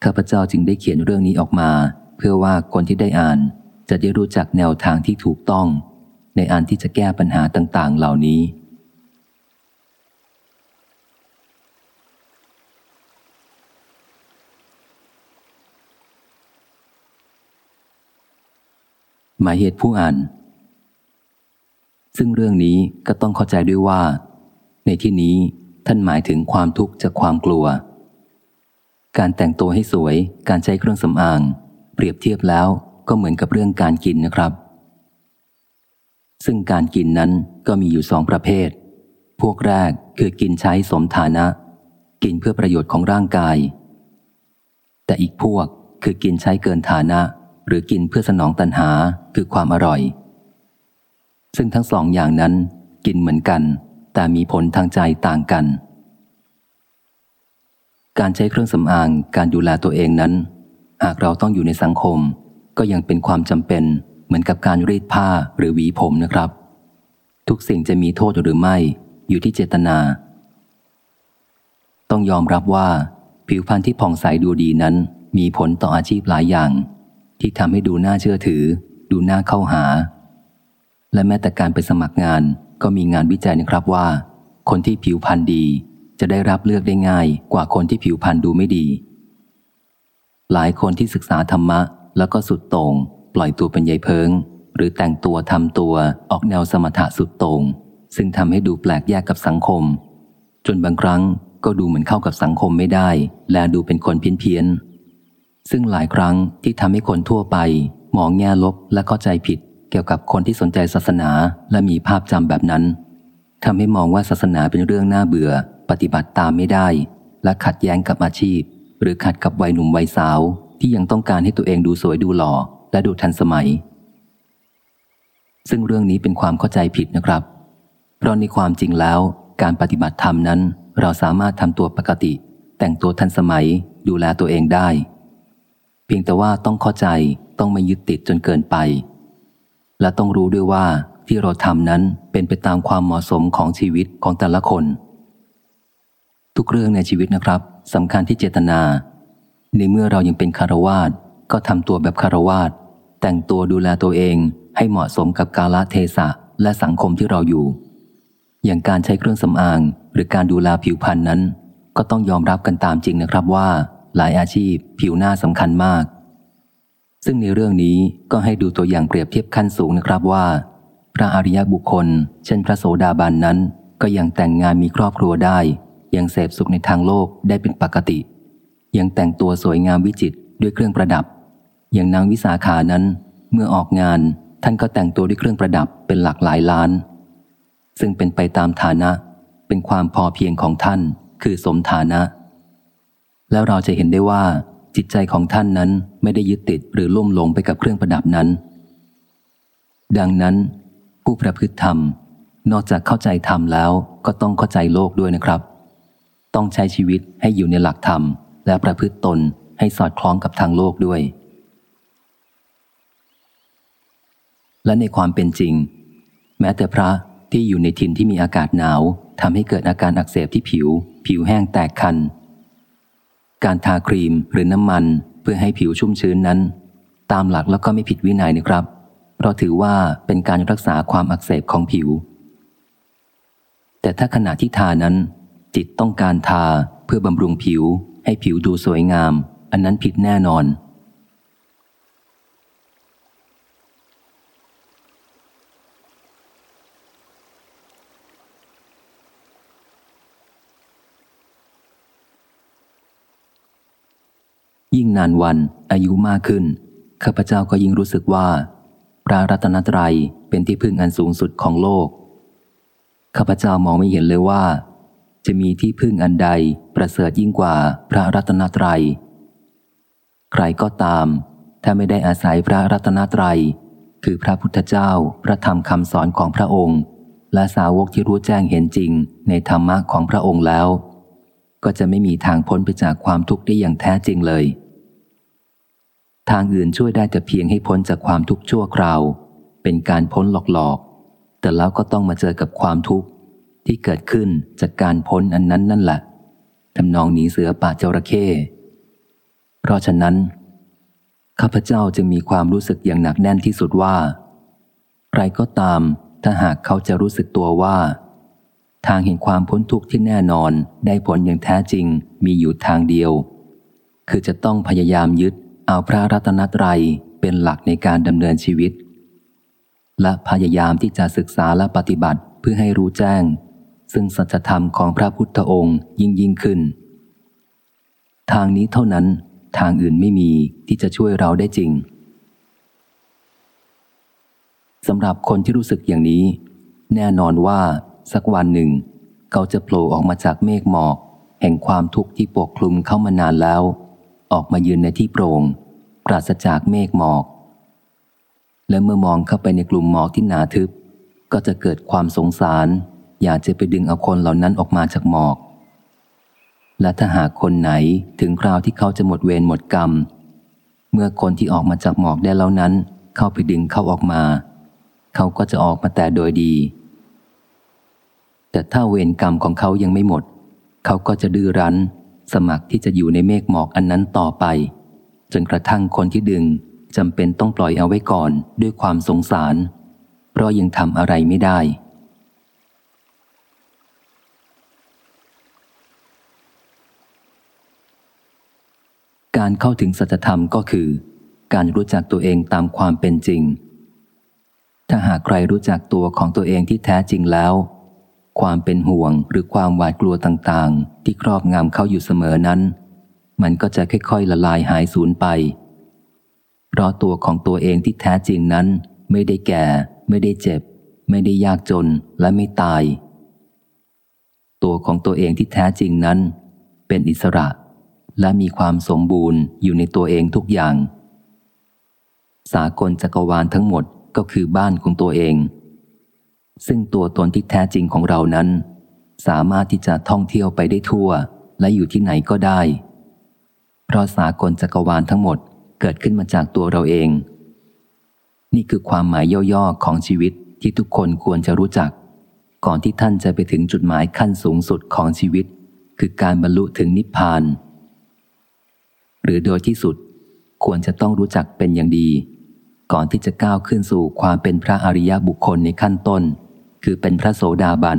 ข้าพเจ้าจึงได้เขียนเรื่องนี้ออกมา เพื่อว่าคนที่ได้อ่านจะได้รู้จักแนวทางที่ถูกต้อง ในอันที่จะแก้ปัญหาต่าง ๆ เหล่านี้ หมายเหตุผู้อ่าน ซึ่งเรื่องนี้ก็ต้องเข้าใจด้วยว่า ในที่นี้ท่านหมายถึงความทุกข์จากความกลัว การแต่งตัวให้สวย การใช้เครื่องสำอาง เปรียบเทียบแล้วก็เหมือนกับเรื่องการกินนะครับ ซึ่งการกินนั้นก็มีอยู่สองประเภท พวกแรกคือกินใช้สมฐานะ กินเพื่อประโยชน์ของร่างกาย แต่อีกพวกคือกินใช้เกินฐานะ หรือกินเพื่อสนองตัณหาคือความอร่อย ซึ่งทั้งสองอย่างนั้นกินเหมือนกัน แต่มีผลทางใจต่างกัน การใช้เครื่องสำอางการดูแลตัวเองนั้น หากเราต้องอยู่ในสังคม ก็ยังเป็นความจำเป็นเหมือนกับการรีดผ้าหรือหวีผมนะครับ ทุกสิ่งจะมีโทษหรือไม่อยู่ที่เจตนา ต้องยอมรับว่า ผิวพรรณที่ผ่องใสดูดีนั้น มีผลต่ออาชีพหลายอย่าง ที่ทำให้ดูน่าเชื่อถือ ดูน่าเข้าหา และแม้แต่การไปสมัครงานก็มีงานวิจัยนะครับว่า คนที่ผิวพรรณดี จะได้รับเลือกได้ง่ายกว่าคนที่ผิวพรรณดูไม่ดี หลายคนที่ศึกษาธรรมะ แล้วก็สุดโต่งปล่อยตัวเป็นใยเพิง หรือแต่งตัวทำตัวออกแนวสมถะสุดโต่งซึ่งทำให้ดูแปลกแยกกับสังคม จนบางครั้งก็ดูเหมือนเข้ากับสังคมไม่ได้ และดูเป็นคนเพี้ยนเพียน ซึ่งหลายครั้งที่ทำให้คนทั่วไป มองแง่ลบและเข้าใจผิด เกี่ยวกับคนที่สนใจศาสนาและมีภาพจำแบบนั้นทำให้มองว่าศาสนาเป็นเรื่องน่าเบื่อ ปฏิบัติตามไม่ได้ และขัดแย้งกับอาชีพ หรือขัดกับวัยหนุ่มวัยสาว ที่ยังต้องการให้ตัวเองดูสวยดูหล่อ และดูทันสมัย ซึ่งเรื่องนี้เป็นความเข้าใจผิดนะครับ เพราะในความจริงแล้ว การปฏิบัติธรรมนั้น เราสามารถทำตัวปกติ แต่งตัวทันสมัยดูแลตัวเองได้ พียงแต่ว่าต้องเข้าใจต้องไม่ยึดติดจนเกินไป และต้องรู้ด้วยว่าที่เราทำนั้นเป็นไปตามความเหมาะสมของชีวิตของแต่ละคน ทุกเรื่องในชีวิตนะครับสำคัญที่เจตนาในเมื่อเรายังเป็นคารวาสก็ทำตัวแบบคารวาสแต่งตัวดูแลตัวเองให้เหมาะสมกับกาลเทศะและสังคมที่เราอยู่ อย่างการใช้เครื่องสำอางหรือการดูแลผิวพรรณนั้น ก็ต้องยอมรับกันตามจริงนะครับว่า หลายอาชีพ ผิวหน้าสำคัญมาก ซึ่งในเรื่องนี้ก็ให้ดูตัวอย่างเปรียบเทียบขั้นสูงนะครับว่า พระอริยบุคคล เช่นพระโสดาบันนั้น ก็ยังแต่งงานมีครอบครัวได้ ยังเสพสุขในทางโลกได้เป็นปกติ ยังแต่งตัวสวยงามวิจิตด้วยเครื่องประดับ อย่างนางวิสาขานั้น เมื่อออกงาน ท่านก็แต่งตัวด้วยเครื่องประดับเป็นหลักหลายล้าน ซึ่งเป็นไปตามฐานะ เป็นความพอเพียงของท่าน คือสมฐานะ แล้วเราจะเห็นได้ว่า จิตใจของท่านนั้นไม่ได้ยึดติดหรือล่มหลงไปกับเครื่องประดับนั้น ดังนั้น ผู้ประพฤติธรรม นอกจากเข้าใจธรรมแล้วก็ต้องเข้าใจโลกด้วยนะครับ ต้องใช้ชีวิตให้อยู่ในหลักธรรม และประพฤติตนให้สอดคล้องกับทางโลกด้วย และในความเป็นจริง แม้แต่พระที่อยู่ในถิ่นที่มีอากาศหนาวทำให้เกิดอาการอักเสบที่ผิว ผิวแห้งแตกคัน การทาครีมหรือน้ำมันเพื่อให้ผิวชุ่มชื้นนั้น ตามหลักแล้วก็ไม่ผิดวินัยนะครับ เพราะถือว่าเป็นการรักษาความอักเสบของผิว แต่ถ้าขณะที่ทานั้น จิตต้องการทาเพื่อบำรุงผิว ให้ผิวดูสวยงาม อันนั้นผิดแน่นอน ยิ่งนานวันอายุมากขึ้นข้าพเจ้าก็ยิ่งรู้สึกว่า พระรัตนตรัยเป็นที่พึ่งอันสูงสุดของโลกข้าพเจ้ามองไม่เห็นเลยว่า จะมีที่พึ่งอันใดประเสริฐยิ่งกว่าพระรัตนตรัย ใครก็ตาม ถ้าไม่ได้อาศัยพระรัตนตรัย คือพระพุทธเจ้าพระธรรมคำสอนของพระองค์ และสาวกที่รู้แจ้งเห็นจริงในธรรมะของพระองค์แล้ว ก็จะไม่มีทางพ้นไปจากความทุกข์ได้อย่างแท้จริงเลย ทางอื่นช่วยได้แต่เพียงให้พ้นจากความทุกข์ชั่วคราว เป็นการพ้นหลอกๆ แต่แล้วก็ต้องมาเจอกับความทุกข์ที่เกิดขึ้นจากการพ้นอันนั้นนั่นแหละทำนองหนีเสือป่าเจระเข้เพราะฉะนั้น ข้าพเจ้าจึงมีความรู้สึกอย่างหนักแน่นที่สุดว่า ใครก็ตามถ้าหากเขาจะรู้สึกตัวว่า ทางเห็นความพ้นทุกข์ที่แน่นอนได้ผลอย่างแท้จริงมีอยู่ทางเดียว คือจะต้องพยายามยึด เอาพระรัตนตรัยเป็นหลักในการดำเนินชีวิต และพยายามที่จะศึกษาและปฏิบัติเพื่อให้รู้แจ้ง ซึ่งสัจธรรมของพระพุทธองค์ยิ่งยิ่งขึ้น ทางนี้เท่านั้นทางอื่นไม่มีที่จะช่วยเราได้จริงสำหรับคนที่รู้สึกอย่างนี้ แน่นอนว่าสักวันหนึ่ง เขาจะโผล่ออกมาจากเมฆหมอก แห่งความทุกข์ที่ปกคลุมเข้ามานานแล้ว ออกมายืนในที่โปร่ง ราศจากเมฆหมอก และเมื่อมองเข้าไปในกลุ่มหมอกที่หนาทึบ ก็จะเกิดความสงสาร อยากจะไปดึงเอาคนเหล่านั้นออกมาจากหมอก และถ้าหากคนไหนถึงคราวที่เขาจะหมดเวรหมดกรรม เมื่อคนที่ออกมาจากหมอกได้แล้วนั้น เข้าไปดึงเขาออกมา เขาก็จะออกมาแต่โดยดี แต่ถ้าเวรกรรมของเขายังไม่หมด เขาก็จะดื้อรั้น สมัครที่จะอยู่ในเมฆหมอกอันนั้นต่อไป จนกระทั่งคนที่ดึงจำเป็นต้องปล่อยเอาไว้ก่อนด้วยความสงสาร เพราะยังทำอะไรไม่ได้ การเข้าถึงสัจธรรมก็คือ การรู้จักตัวเองตามความเป็นจริง ถ้าหากใครรู้จักตัวของตัวเองที่แท้จริงแล้ว ความเป็นห่วงหรือความหวาดกลัวต่างๆ ที่ครอบงำเขาอยู่เสมอนั้น มันก็จะค่อยๆละลายหายสูญไป เพราะตัวของตัวเองที่แท้จริงนั้น ไม่ได้แก่ ไม่ได้เจ็บ ไม่ได้ยากจนและไม่ตาย ตัวของตัวเองที่แท้จริงนั้น เป็นอิสระ และมีความสมบูรณ์อยู่ในตัวเองทุกอย่าง สากลจักรวาลทั้งหมดก็คือบ้านของตัวเอง ซึ่งตัวตนที่แท้จริงของเรานั้น สามารถที่จะท่องเที่ยวไปได้ทั่ว และอยู่ที่ไหนก็ได้ เพราะสากลจักรวาลทั้งหมดเกิดขึ้นมาจากตัวเราเอง นี่คือความหมายย่อๆของชีวิตที่ทุกคนควรจะรู้จัก ก่อนที่ท่านจะไปถึงจุดหมายขั้นสูงสุดของชีวิต คือการบรรลุถึงนิพพาน หรือโดยที่สุดควรจะต้องรู้จักเป็นอย่างดี ก่อนที่จะก้าวขึ้นสู่ความเป็นพระอริยบุคคลในขั้นต้น คือเป็นพระโสดาบัน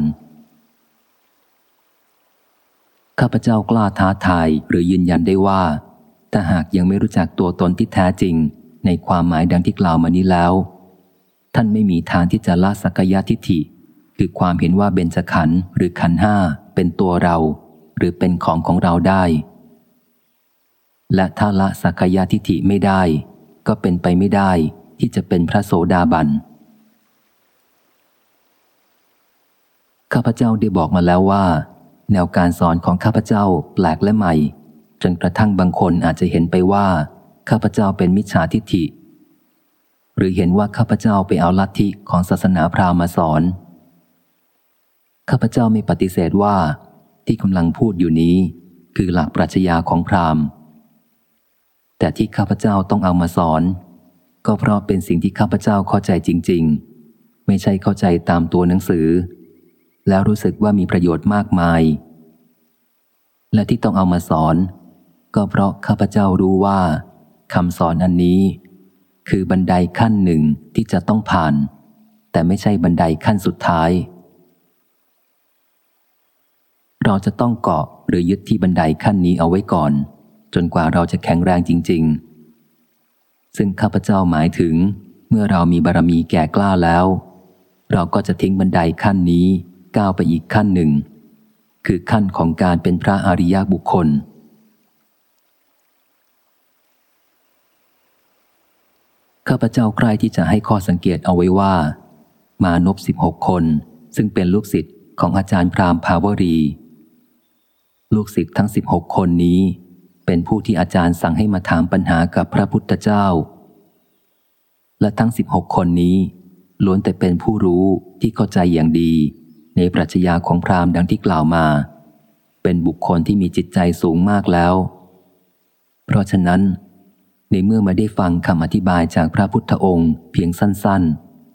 ข้าพเจ้ากล้าท้าทายหรือยืนยันได้ว่าถ้าหากยังไม่รู้จักตัวตนที่แท้จริง ในความหมายดังที่กล่าวมานี้แล้ว ท่านไม่มีทางที่จะละสักยะทิฏฐิ คือความเห็นว่าเบญจขันธ์หรือขันห้าเป็นตัวเรา หรือเป็นของของเราได้ และถ้าละสักยะทิฏฐิไม่ได้ ก็เป็นไปไม่ได้ที่จะเป็นพระโสดาบันข้าพเจ้าได้บอกมาแล้วว่า แนวการสอนของข้าพเจ้าแปลกและใหม่ จนกระทั่งบางคนอาจจะเห็นไปว่า ข้าพเจ้าเป็นมิจฉาทิฏฐิ หรือเห็นว่าข้าพเจ้าไปเอาลัทธิของศาสนาพราหมณ์มาสอน ข้าพเจ้าไม่ปฏิเสธว่า ที่กำลังพูดอยู่นี้ คือหลักปรัชญาของพราหมณ์ แต่ที่ข้าพเจ้าต้องเอามาสอน ก็เพราะเป็นสิ่งที่ข้าพเจ้าเข้าใจจริง ๆ ไม่ใช่เข้าใจตามตัวหนังสือ แล้วรู้สึกว่ามีประโยชน์มากมาย และที่ต้องเอามาสอน ก็เพราะข้าพเจ้ารู้ว่าคำสอนอันนี้ คือบันไดขั้นหนึ่งที่จะต้องผ่าน แต่ไม่ใช่บันไดขั้นสุดท้าย เราจะต้องเกาะหรือยึดที่บันไดขั้นนี้เอาไว้ก่อน จนกว่าเราจะแข็งแรงจริง ๆ ซึ่งข้าพเจ้าหมายถึง เมื่อเรามีบารมีแก่กล้าแล้ว เราก็จะทิ้งบันไดขั้นนี้ ก้าวไปอีกขั้นหนึ่ง คือขั้นของการเป็นพระอริยบุคคล ข้าพเจ้าใกล้ที่จะให้ข้อสังเกตเอาไว้ว่า มานพสิบหกคน ซึ่งเป็นลูกศิษย์ของอาจารย์พรามภาวรี ลูกศิษย์ทั้งสิบหกคนนี้ เป็นผู้ที่อาจารย์สั่งให้มาถามปัญหากับพระพุทธเจ้า และทั้งสิบหกคนนี้ล้วนแต่เป็นผู้รู้ที่เข้าใจอย่างดี ในปรัชญาของพราหมณ์ดังที่กล่าวมา เป็นบุคคลที่มีจิตใจสูงมากแล้ว เพราะฉะนั้น ในเมื่อมาได้ฟังคำอธิบายจากพระพุทธองค์เพียงสั้น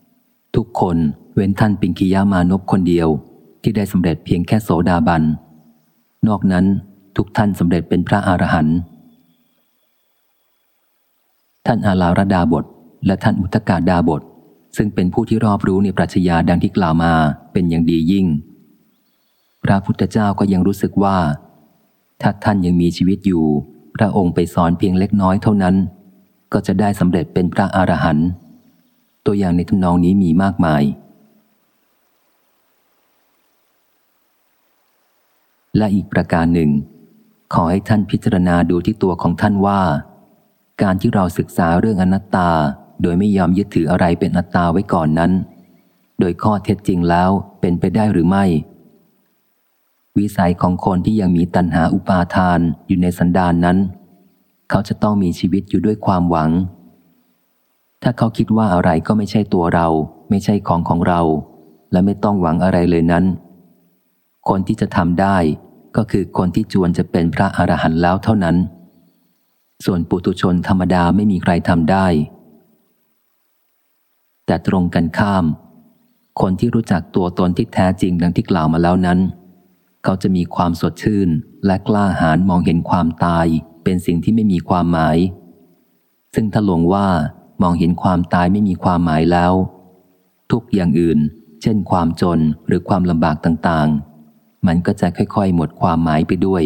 ๆ ทุกคนเว้นท่านปิงคิยามานพคนเดียวที่ได้สำเร็จเพียงแค่โสดาบัน นอกนั้นทุกท่านสำเร็จเป็นพระอรหันต์ท่านอาลาระดาบท และท่านอุทกาดาบท ซึ่งเป็นผู้ที่รอบรู้ในปรัชญาดังที่กล่าวมาเป็นอย่างดียิ่ง พระพุทธเจ้าก็ยังรู้สึกว่า ถ้าท่านยังมีชีวิตอยู่ พระองค์ไปสอนเพียงเล็กน้อยเท่านั้น ก็จะได้สำเร็จเป็นพระอรหันต์ตัวอย่างในทำนองนี้มีมากมาย และอีกประการหนึ่ง ขอให้ท่านพิจารณาดูที่ตัวของท่านว่า การที่เราศึกษาเรื่องอนัตตา โดยไม่ยอมยึดถืออะไรเป็นอัตตาไว้ก่อนนั้น โดยข้อเท็จจริงแล้วเป็นไปได้หรือไม่ วิสัยของคนที่ยังมีตัณหาอุปาทานอยู่ในสันดานนั้น เขาจะต้องมีชีวิตอยู่ด้วยความหวัง ถ้าเขาคิดว่าอะไรก็ไม่ใช่ตัวเรา ไม่ใช่ของของเรา และไม่ต้องหวังอะไรเลยนั้น คนที่จะทำได้ก็คือคนที่จวนจะเป็นพระอรหันต์แล้วเท่านั้น ส่วนปุตุชนธรรมดาไม่มีใครทำได้ แต่ตรงกันข้าม คนที่รู้จักตัวตนที่แท้จริงดังที่กล่าวมาแล้วนั้น เขาจะมีความสดชื่นและกล้าหาญมองเห็นความตายเป็นสิ่งที่ไม่มีความหมาย ซึ่งถ้าหลงว่ามองเห็นความตายไม่มีความหมายแล้ว ทุกอย่างอื่น เช่นความจนหรือความลำบากต่างๆ มันก็จะค่อย ๆ หมดความหมายไปด้วย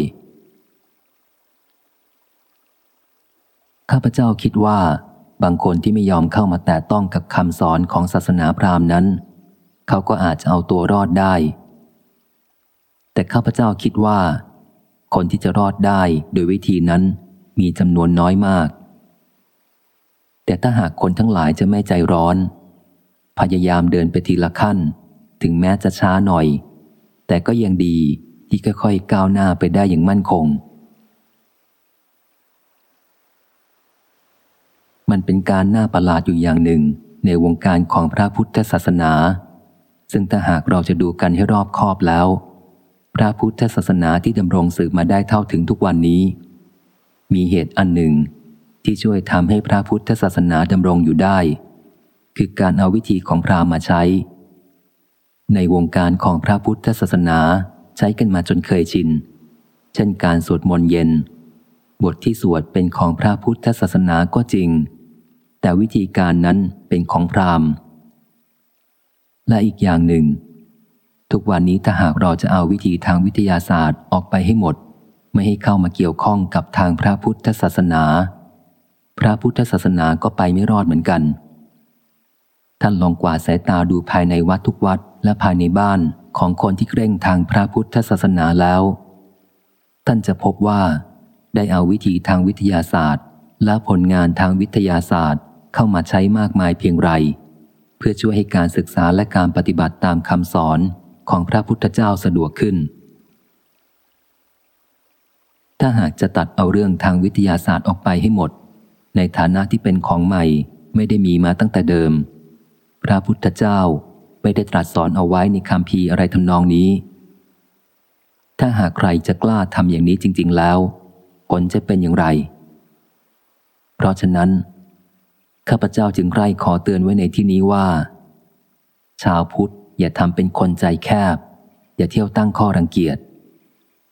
ข้าพเจ้าคิดว่า บางคนที่ไม่ยอมเข้ามาแตะต้องกับคำสอนของศาสนาพราหมณ์นั้น เขาก็อาจจะเอาตัวรอดได้ แต่ข้าพเจ้าคิดว่า คนที่จะรอดได้โดยวิธีนั้นมีจำนวนน้อยมาก แต่ถ้าหากคนทั้งหลายจะไม่ใจร้อน พยายามเดินไปทีละขั้น ถึงแม้จะช้าหน่อย แต่ก็ยังดีที่ค่อยๆก้าวหน้าไปได้อย่างมั่นคง มันเป็นการน่าประหลาดอยู่อย่างหนึ่งในวงการของพระพุทธศาสนา ซึ่งถ้าหากเราจะดูกันให้รอบคอบแล้ว พระพุทธศาสนาที่ดำรงสืบมาได้เท่าถึงทุกวันนี้ มีเหตุอันหนึ่ง ที่ช่วยทำให้พระพุทธศาสนาดำรงอยู่ได้ คือการเอาวิธีของพราหมณ์มาใช้ ในวงการของพระพุทธศาสนาใช้กันมาจนเคยชิน เช่นการสวดมนต์เย็น บทที่สวดเป็นของพระพุทธศาสนาก็จริง แต่วิธีการนั้นเป็นของพราหมณ์ และอีกอย่างหนึ่ง ทุกวันนี้ถ้าหากเราจะเอาวิธีทางวิทยาศาสตร์ออกไปให้หมด ไม่ให้เข้ามาเกี่ยวข้องกับทางพระพุทธศาสนา พระพุทธศาสนาก็ไปไม่รอดเหมือนกัน ท่านลองกวาดสายตาดูภายในวัดทุกวัดและภายในบ้านของคนที่เคร่งทางพระพุทธศาสนาแล้ว ท่านจะพบว่า ได้เอาวิธีทางวิทยาศาสตร์ และผลงานทางวิทยาศาสตร์ เข้ามาใช้มากมายเพียงไร เพื่อช่วยให้การศึกษาและการปฏิบัติตามคำสอนของพระพุทธเจ้าสะดวกขึ้น ถ้าหากจะตัดเอาเรื่องทางวิทยาศาสตร์ออกไปให้หมด ในฐานะที่เป็นของใหม่ไม่ได้มีมาตั้งแต่เดิม พระพุทธเจ้าไม่ได้ตรัสสอนเอาไว้ในคำพีอะไรทำนองนี้ ถ้าหากใครจะกล้าทำอย่างนี้จริง ๆแล้วผลจะเป็นอย่างไร เพราะฉะนั้น ข้าพเจ้าจึงใคร่ขอเตือนไว้ในที่นี้ว่า ชาวพุทธอย่าทำเป็นคนใจแคบ อย่าเที่ยวตั้งข้อรังเกียจ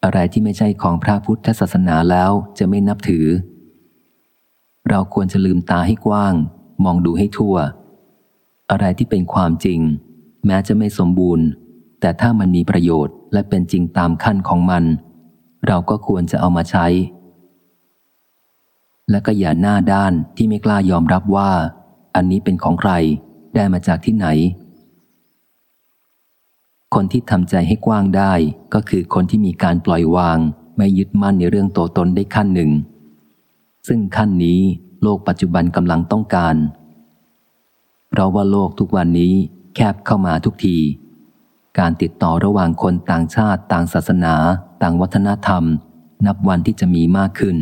อะไรที่ไม่ใช่ของพระพุทธศาสนาแล้วจะไม่นับถือ เราควรจะลืมตาให้กว้าง มองดูให้ทั่ว อะไรที่เป็นความจริง แม้จะไม่สมบูรณ์ แต่ถ้ามันมีประโยชน์และเป็นจริงตามขั้นของมัน เราก็ควรจะเอามาใช้ และก็อย่าหน้าด้านที่ไม่กล้ายอมรับว่า อันนี้เป็นของใครได้มาจากที่ไหน คนที่ทำใจให้กว้างได้ก็คือคนที่มีการปล่อยวาง ไม่ยึดมั่นในเรื่องตัวตนได้ขั้นหนึ่ง ซึ่งขั้นนี้โลกปัจจุบันกำลังต้องการ เพราะว่าโลกทุกวันนี้แคบเข้ามาทุกที การติดต่อระหว่างคนต่างชาติ ต่างศาสนา ต่างวัฒนธรรม นับวันที่จะมีมากขึ้น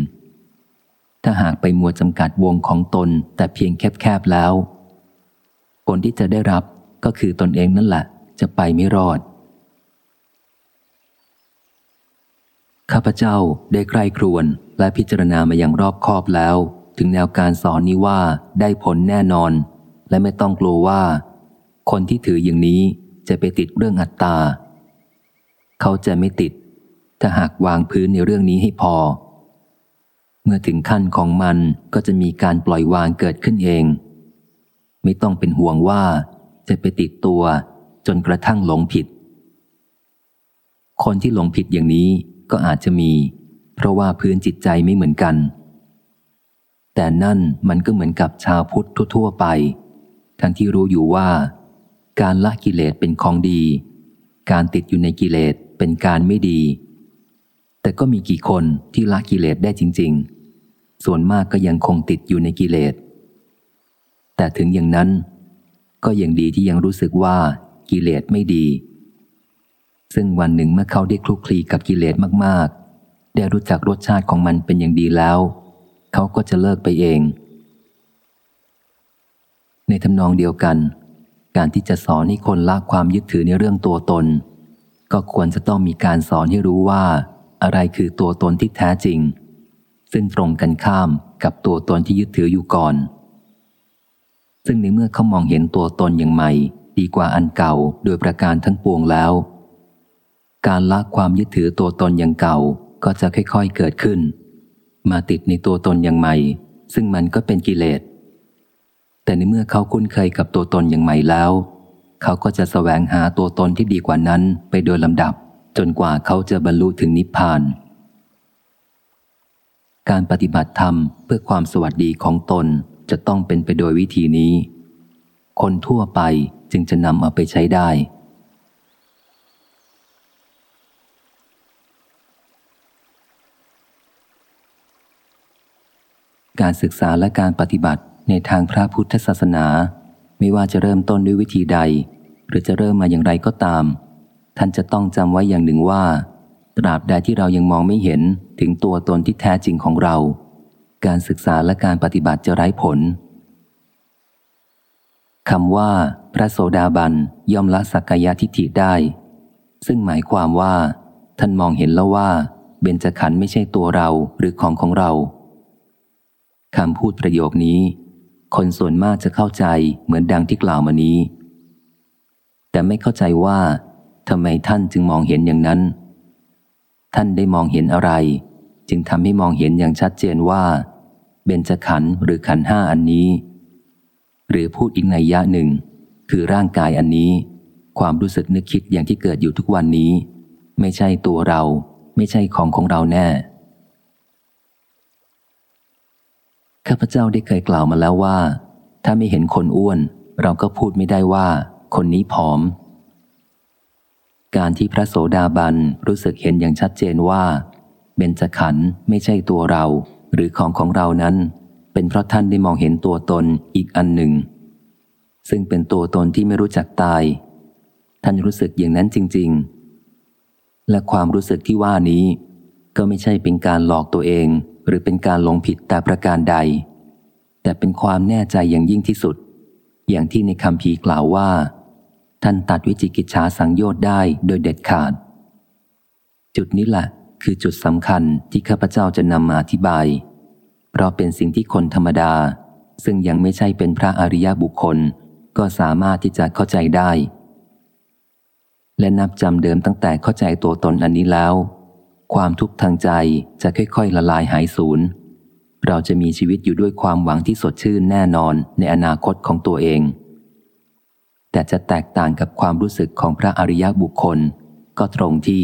ถ้าหากไปมัวจำกัดวงของตน แต่เพียงแคบๆแล้ว ผลที่จะได้รับก็คือตนเองนั่นแหละ จะไปไม่รอด ข้าพเจ้าได้ใกล้ครวนและพิจารณามาอย่างรอบคอบแล้ว ถึงแนวการสอนนี้ว่าได้ผลแน่นอน และไม่ต้องกลัวว่า คนที่ถืออย่างนี้จะไปติดเรื่องอัตตา เขาจะไม่ติด ถ้าหากวางพื้นในเรื่องนี้ให้พอ เมื่อถึงขั้นของมันก็จะมีการปล่อยวางเกิดขึ้นเอง ไม่ต้องเป็นห่วงว่าจะไปติดตัวจนกระทั่งหลงผิด คนที่หลงผิดอย่างนี้ก็อาจจะมี เพราะว่าพื้นจิตใจไม่เหมือนกัน แต่นั่นมันก็เหมือนกับชาวพุทธทั่วๆไป ทั้งที่รู้อยู่ว่า การละกิเลสเป็นของดี การติดอยู่ในกิเลสเป็นการไม่ดี แต่ก็มีกี่คนที่ละกิเลสได้จริง ๆ ส่วนมากก็ยังคงติดอยู่ในกิเลส แต่ถึงอย่างนั้น ก็ยังดีที่ยังรู้สึกว่ากิเลสไม่ดี ซึ่งวันหนึ่งเมื่อเขาได้คลุกคลีกับกิเลสมากๆ ได้รู้จักรสชาติของมันเป็นอย่างดีแล้ว เขาก็จะเลิกไปเอง ในทำนองเดียวกัน การที่จะสอนให้คนละความยึดถือในเรื่องตัวตน ก็ควรจะต้องมีการสอนให้รู้ว่า อะไรคือตัวตนที่แท้จริง ซึ่งตรงกันข้ามกับตัวตนที่ยึดถืออยู่ก่อน ซึ่งในเมื่อเขามองเห็นตัวตนอย่างใหม่ ดีกว่าอันเก่าโดยประการทั้งปวงแล้ว การละความยึดถือตัวตนอย่างเก่าก็จะค่อย ๆเกิดขึ้น มาติดในตัวตนอย่างใหม่ ซึ่งมันก็เป็นกิเลส แต่ในเมื่อเขาคุ้นเคยกับตัวตนอย่างใหม่แล้ว เขาก็จะแสวงหาตัวตนที่ดีกว่านั้นไปโดยลำดับ จนกว่าเขาจะบรรลุถึงนิพพาน การปฏิบัติธรรมเพื่อความสวัสดีของตนจะต้องเป็นไปโดยวิธีนี้ คนทั่วไปจึงจะนำเอาไปใช้ได้ การศึกษาและการปฏิบัติในทางพระพุทธศาสนา ไม่ว่าจะเริ่มต้นด้วยวิธีใด หรือจะเริ่มมาอย่างไรก็ตาม ท่านจะต้องจำไว้อย่างหนึ่งว่า ตราบใดที่เรายังมองไม่เห็นถึงตัวตนที่แท้จริงของเรา การศึกษาและการปฏิบัติจะไร้ผลคำว่า พระโสดาบันย่อมละสักกายทิฏฐิได้ ซึ่งหมายความว่า ท่านมองเห็นแล้วว่า เบญจขันธ์ไม่ใช่ตัวเราหรือของของเราคำพูดประโยคนี้ คนส่วนมากจะเข้าใจเหมือนดังที่กล่าวมานี้ แต่ไม่เข้าใจว่าทำไมท่านจึงมองเห็นอย่างนั้น ท่านได้มองเห็นอะไร จึงทำให้มองเห็นอย่างชัดเจนว่า เบญจขันธ์หรือขันธ์ห้าอันนี้ หรือพูดอีกในยะหนึ่ง คือร่างกายอันนี้ ความรู้สึกนึกคิดอย่างที่เกิดอยู่ทุกวันนี้ ไม่ใช่ตัวเรา ไม่ใช่ของของเราแน่ข้าพเจ้าได้เคยกล่าวมาแล้วว่า ถ้าไม่เห็นคนอ้วน เราก็พูดไม่ได้ว่า คนนี้ผอม การที่พระโสดาบันรู้สึกเห็นอย่างชัดเจนว่า เบญจขันธ์ไม่ใช่ตัวเรา หรือของของเรานั้น เป็นเพราะท่านได้มองเห็นตัวตนอีกอันหนึ่ง ซึ่งเป็นตัวตนที่ไม่รู้จักตาย ท่านรู้สึกอย่างนั้นจริง ๆ และความรู้สึกที่ว่านี้ ก็ไม่ใช่เป็นการหลอกตัวเอง หรือเป็นการลงผิดแต่ประการใด แต่เป็นความแน่ใจอย่างยิ่งที่สุด อย่างที่ในคำพีกล่าวว่า ท่านตัดวิจิกิจฉาสังโยชน์ได้โดยเด็ดขาด จุดนี้แหละคือจุดสำคัญที่ข้าพเจ้าจะนำมาอธิบาย เพราะเป็นสิ่งที่คนธรรมดา ซึ่งยังไม่ใช่เป็นพระอริยบุคคล ก็สามารถที่จะเข้าใจได้ และนับจำเดิมตั้งแต่เข้าใจตัวตนอันนี้แล้ว ความทุกข์ทางใจจะค่อยๆ ละลายหายสูญเราจะมีชีวิตอยู่ด้วยความหวังที่สดชื่นแน่นอนในอนาคตของตัวเอง แต่จะแตกต่างกับความรู้สึกของพระอริยบุคคล ก็ตรงที่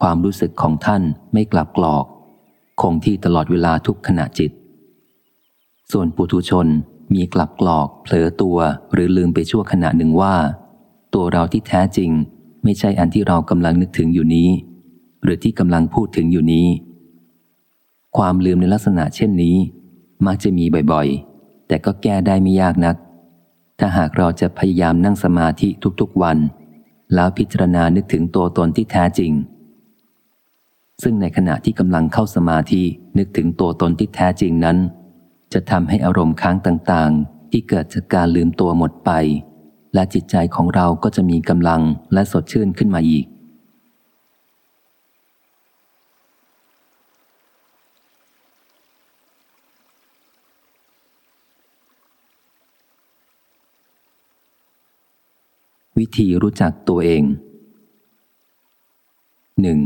ความรู้สึกของท่านไม่กลับกรอก คงที่ตลอดเวลาทุกขณะจิต ส่วนปุถุชนมีกลับกรอก เผลอตัวหรือลืมไปชั่วขณะหนึ่งว่า ตัวเราที่แท้จริง ไม่ใช่อันที่เรากำลังนึกถึงอยู่นี้ หรือที่กำลังพูดถึงอยู่นี้ ความลืมในลักษณะเช่นนี้ มักจะมีบ่อยๆ แต่ก็แก้ได้ไม่ยากนัก ถ้าหากเราจะพยายามนั่งสมาธิทุกๆวัน แล้วพิจารณานึกถึงตัวตนที่แท้จริง ซึ่งในขณะที่กำลังเข้าสมาธินึกถึงตัวตนที่แท้จริงนั้น จะทำให้อารมณ์ค้างต่างๆ ที่เกิดจากการลืมตัวหมดไป และจิตใจของเราก็จะมีกำลังและสดชื่นขึ้นมาอีก วิธีรู้จักตัวเองหนึ่ง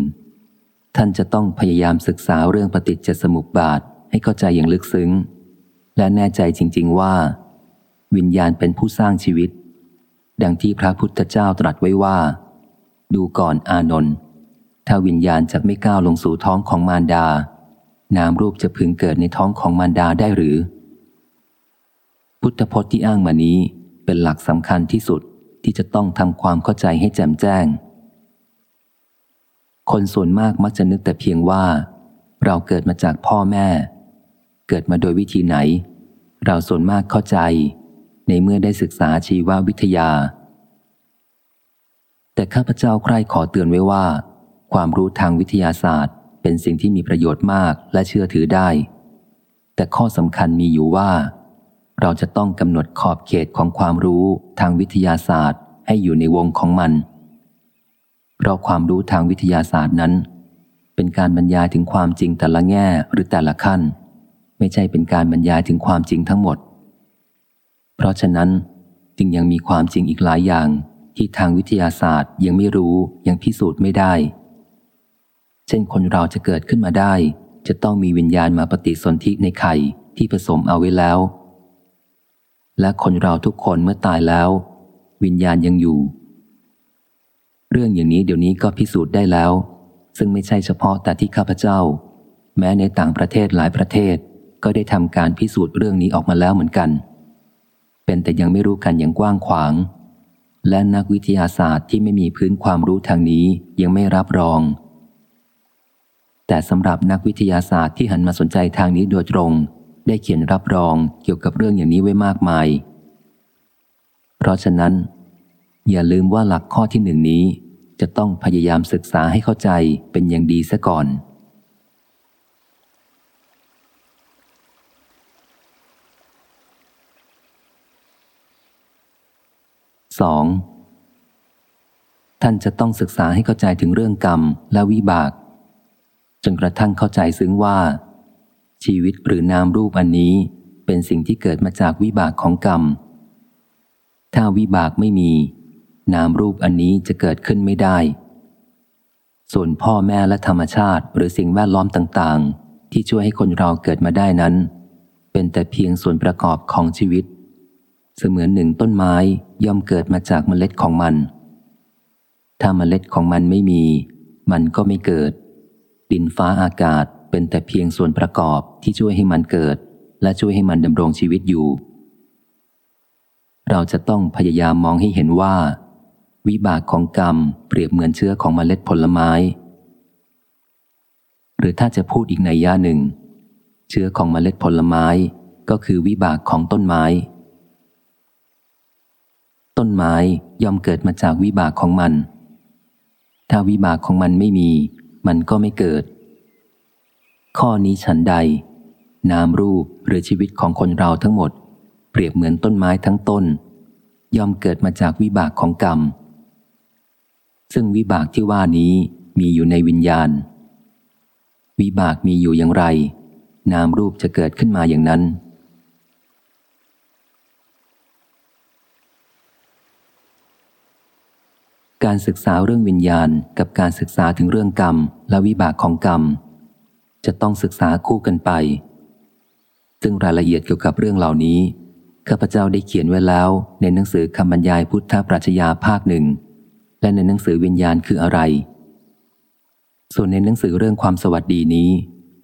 ท่านจะต้องพยายามศึกษาเรื่องปฏิจจสมุปบาทให้เข้าใจอย่างลึกซึ้ง และแน่ใจจริง ๆว่า วิญญาณเป็นผู้สร้างชีวิต ดังที่พระพุทธเจ้าตรัสไว้ว่า ดูก่อนอานนท์ถ้าวิญญาณจะไม่ก้าวลงสู่ท้องของมารดา นามรูปจะพึงเกิดในท้องของมารดาได้หรือ พุทธพจน์ที่อ้างมานี้เป็นหลักสำคัญที่สุด ที่จะต้องทำความเข้าใจให้แจ่มแจ้ง คนส่วนมากมักจะนึกแต่เพียงว่า เราเกิดมาจากพ่อแม่ เกิดมาโดยวิธีไหน เราส่วนมากเข้าใจ ในเมื่อได้ศึกษาชีววิทยา แต่ข้าพเจ้าใคร่ขอเตือนไว้ว่า ความรู้ทางวิทยาศาสตร์ เป็นสิ่งที่มีประโยชน์มากและเชื่อถือได้ แต่ข้อสำคัญมีอยู่ว่า เราจะต้องกำหนดขอบเขตของความรู้ทางวิทยาศาสตร์ให้อยู่ในวงของมัน เพราะความรู้ทางวิทยาศาสตร์นั้น เป็นการบรรยายถึงความจริงแต่ละแง่หรือแต่ละขั้น ไม่ใช่เป็นการบรรยายถึงความจริงทั้งหมด เพราะฉะนั้นจึงยังมีความจริงอีกหลายอย่างที่ทางวิทยาศาสตร์ยังไม่รู้ยังพิสูจน์ไม่ได้ เช่นคนเราจะเกิดขึ้นมาได้ จะต้องมีวิญญาณมาปฏิสนธิในไข่ที่ผสมเอาไว้แล้ว และคนเราทุกคนเมื่อตายแล้ว วิญญาณยังอยู่ เรื่องอย่างนี้เดี๋ยวนี้ก็พิสูจน์ได้แล้ว ซึ่งไม่ใช่เฉพาะแต่ที่ข้าพเจ้า แม้ในต่างประเทศหลายประเทศก็ได้ทำการพิสูจน์เรื่องนี้ออกมาแล้วเหมือนกัน เป็นแต่ยังไม่รู้กันอย่างกว้างขวาง และนักวิทยาศาสตร์ที่ไม่มีพื้นความรู้ทางนี้ยังไม่รับรอง แต่สำหรับนักวิทยาศาสตร์ที่หันมาสนใจทางนี้โดยตรง ได้เขียนรับรองเกี่ยวกับเรื่องอย่างนี้ไว้มากมาย เพราะฉะนั้น อย่าลืมว่าหลักข้อที่หนึ่งนี้ จะต้องพยายามศึกษาให้เข้าใจเป็นอย่างดีซะก่อนสองท่านจะต้องศึกษาให้เข้าใจถึงเรื่องกรรมและวิบาก จนกระทั่งเข้าใจซึ้งว่า ชีวิตหรือนามรูปอันนี้เป็นสิ่งที่เกิดมาจากวิบากของกรรม ถ้าวิบากไม่มี นามรูปอันนี้จะเกิดขึ้นไม่ได้ ส่วนพ่อแม่และธรรมชาติหรือสิ่งแวดล้อมต่างๆ ที่ช่วยให้คนเราเกิดมาได้นั้น เป็นแต่เพียงส่วนประกอบของชีวิต เสมือนหนึ่งต้นไม้ย่อมเกิดมาจากเมล็ดของมัน ถ้าเมล็ดของมันไม่มี มันก็ไม่เกิด ดินฟ้าอากาศ เป็นแต่เพียงส่วนประกอบที่ช่วยให้มันเกิด และช่วยให้มันดำรงชีวิตอยู่ เราจะต้องพยายามมองให้เห็นว่า วิบากของกรรมเปรียบเหมือนเชื้อของเมล็ดผลไม้ หรือถ้าจะพูดอีกในย่าหนึ่ง เชื้อของเมล็ดผลไม้ก็คือวิบากของต้นไม้ ต้นไม้ย่อมเกิดมาจากวิบากของมัน ถ้าวิบากของมันไม่มี มันก็ไม่เกิด ข้อนี้ฉันใด นามรูปหรือชีวิตของคนเราทั้งหมด เปรียบเหมือนต้นไม้ทั้งต้น ย่อมเกิดมาจากวิบากของกรรม ซึ่งวิบากที่ว่านี้มีอยู่ในวิญญาณ วิบากมีอยู่อย่างไร นามรูปจะเกิดขึ้นมาอย่างนั้นการศึกษาเรื่องวิญญาณกับการศึกษาถึงเรื่องกรรมและวิบากของกรรม จะต้องศึกษาคู่กันไป ซึ่งรายละเอียดเกี่ยวกับเรื่องเหล่านี้ข้าพเจ้าได้เขียนไว้แล้ว ในหนังสือคำบรรยายพุทธปรัชญาภาคหนึ่งและในหนังสือวิญญาณคืออะไร ส่วนในหนังสือเรื่องความสวัสดีนี้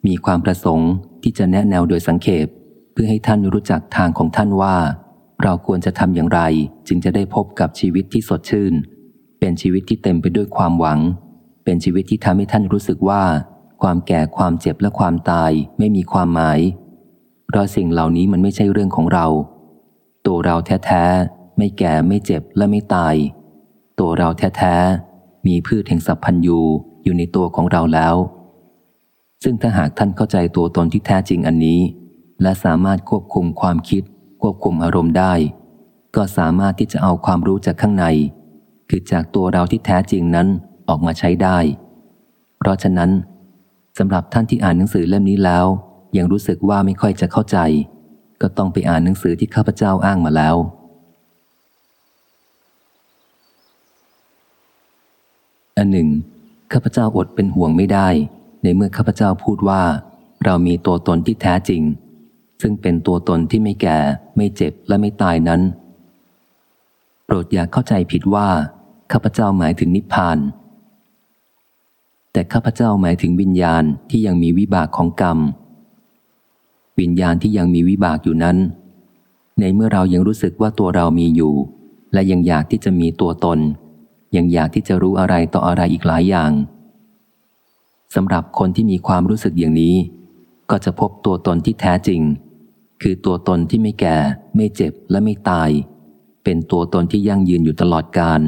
มีความประสงค์ที่จะแนะแนวโดยสังเขปเพื่อให้ท่านรู้จักทางของท่านว่า เราควรจะทำอย่างไร จึงจะได้พบกับชีวิตที่สดชื่น เป็นชีวิตที่เต็มไปด้วยความหวัง เป็นชีวิตที่ทำให้ท่านรู้สึกว่า ความแก่ความเจ็บและความตายไม่มีความหมาย เพราะสิ่งเหล่านี้มันไม่ใช่เรื่องของเรา ตัวเราแท้ๆ ไม่แก่ไม่เจ็บและไม่ตาย ตัวเราแท้ๆ มีพืชแห่งสัพพัญญูอยู่ในตัวของเราแล้ว ซึ่งถ้าหากท่านเข้าใจตัวตนที่แท้จริงอันนี้ และสามารถควบคุมความคิด ควบคุมอารมณ์ได้ ก็สามารถที่จะเอาความรู้จากข้างใน คือจากตัวเราที่แท้จริงนั้นออกมาใช้ได้ เพราะฉะนั้น สำหรับท่านที่อ่านหนังสือเล่มนี้แล้ว ยังรู้สึกว่าไม่ค่อยจะเข้าใจ ก็ต้องไปอ่านหนังสือที่ข้าพเจ้าอ้างมาแล้ว อันหนึ่งข้าพเจ้าอดเป็นห่วงไม่ได้ ในเมื่อข้าพเจ้าพูดว่า เรามีตัวตนที่แท้จริง ซึ่งเป็นตัวตนที่ไม่แก่ ไม่เจ็บและไม่ตายนั้น โปรดอย่าเข้าใจผิดว่าข้าพเจ้าหมายถึงนิพพาน แต่ข้าพเจ้าหมายถึงวิญญาณที่ยังมีวิบากของกรรม วิญญาณที่ยังมีวิบากอยู่นั้น ในเมื่อเรายังรู้สึกว่าตัวเรามีอยู่ และยังอยากที่จะมีตัวตน ยังอยากที่จะรู้อะไรต่ออะไรอีกหลายอย่างสำหรับคนที่มีความรู้สึกอย่างนี้ ก็จะพบตัวตนที่แท้จริง คือตัวตนที่ไม่แก่ ไม่เจ็บและไม่ตาย เป็นตัวตนที่ยั่งยืนอยู่ตลอดกาล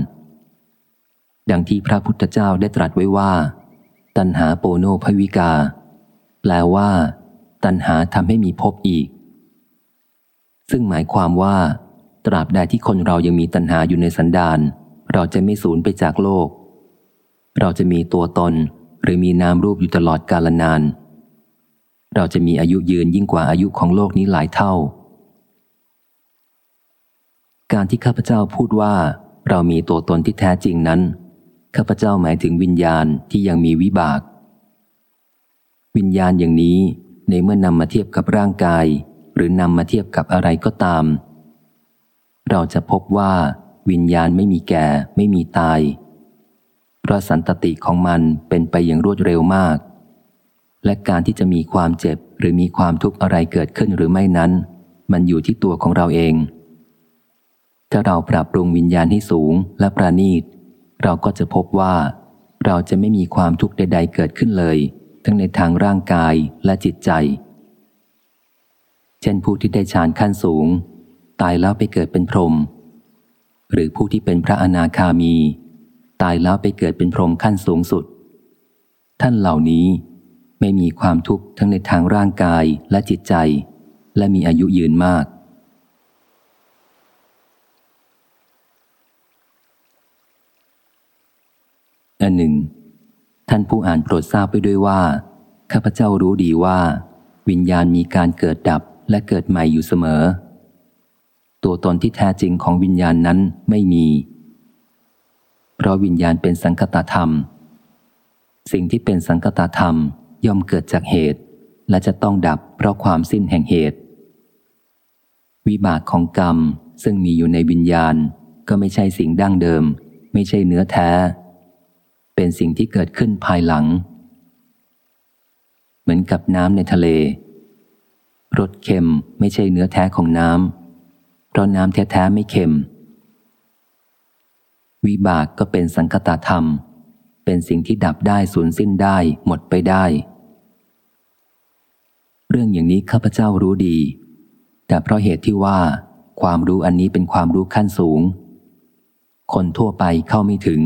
ดังที่พระพุทธเจ้าได้ตรัสไว้ว่า ตัณหาโปโนภวิกา แปลว่า ตัณหาทำให้มีภพอีก ซึ่งหมายความว่า ตราบใดที่คนเรายังมีตัณหาอยู่ในสันดานเราจะไม่สูญไปจากโลก เราจะมีตัวตนหรือมีนามรูปอยู่ตลอดกาลนาน เราจะมีอายุยืนยิ่งกว่าอายุของโลกนี้หลายเท่า การที่ข้าพเจ้าพูดว่า เรามีตัวตนที่แท้จริงนั้น ข้าพเจ้าหมายถึงวิญญาณที่ยังมีวิบาก วิญญาณอย่างนี้ในเมื่อนำมาเทียบกับร่างกาย หรือนำมาเทียบกับอะไรก็ตาม เราจะพบว่า วิญญาณไม่มีแก่ ไม่มีตายเพราะสันตติของมันเป็นไปอย่างรวดเร็วมาก และการที่จะมีความเจ็บหรือมีความทุกข์อะไรเกิดขึ้นหรือไม่นั้น มันอยู่ที่ตัวของเราเอง ถ้าเราปรับปรุงวิญญาณให้สูงและประณีต เราก็จะพบว่า เราจะไม่มีความทุกข์ใด ๆ เกิดขึ้นเลย ทั้งในทางร่างกายและจิตใจ เช่นผู้ที่ได้ฌานขั้นสูง ตายแล้วไปเกิดเป็นพรหมหรือผู้ที่เป็นพระอนาคามี ตายแล้วไปเกิดเป็นพรหมขั้นสูงสุด ท่านเหล่านี้ไม่มีความทุกข์ทั้งในทางร่างกายและจิตใจ และมีอายุยืนมาก อันหนึ่ง ท่านผู้อ่านโปรดทราบไปด้วยว่า ข้าพเจ้ารู้ดีว่า วิญญาณมีการเกิดดับและเกิดใหม่อยู่เสมอ ตัวตนที่แท้จริงของวิญญาณนั้นไม่มี เพราะวิญญาณเป็นสังคตธรรม สิ่งที่เป็นสังคตธรรมย่อมเกิดจากเหตุ และจะต้องดับเพราะความสิ้นแห่งเหตุ วิบากของกรรมซึ่งมีอยู่ในวิญญาณก็ไม่ใช่สิ่งดั้งเดิม ไม่ใช่เนื้อแท้ เป็นสิ่งที่เกิดขึ้นภายหลัง เหมือนกับน้ำในทะเลรสเค็มไม่ใช่เนื้อแท้ของน้ำเพราะน้ำแท้ๆไม่เค็ม วิบากก็เป็นสังคตธรรม เป็นสิ่งที่ดับได้สูญสิ้นได้หมดไปได้ เรื่องอย่างนี้ข้าพเจ้ารู้ดี แต่เพราะเหตุที่ว่า ความรู้อันนี้เป็นความรู้ขั้นสูง คนทั่วไปเข้าไม่ถึง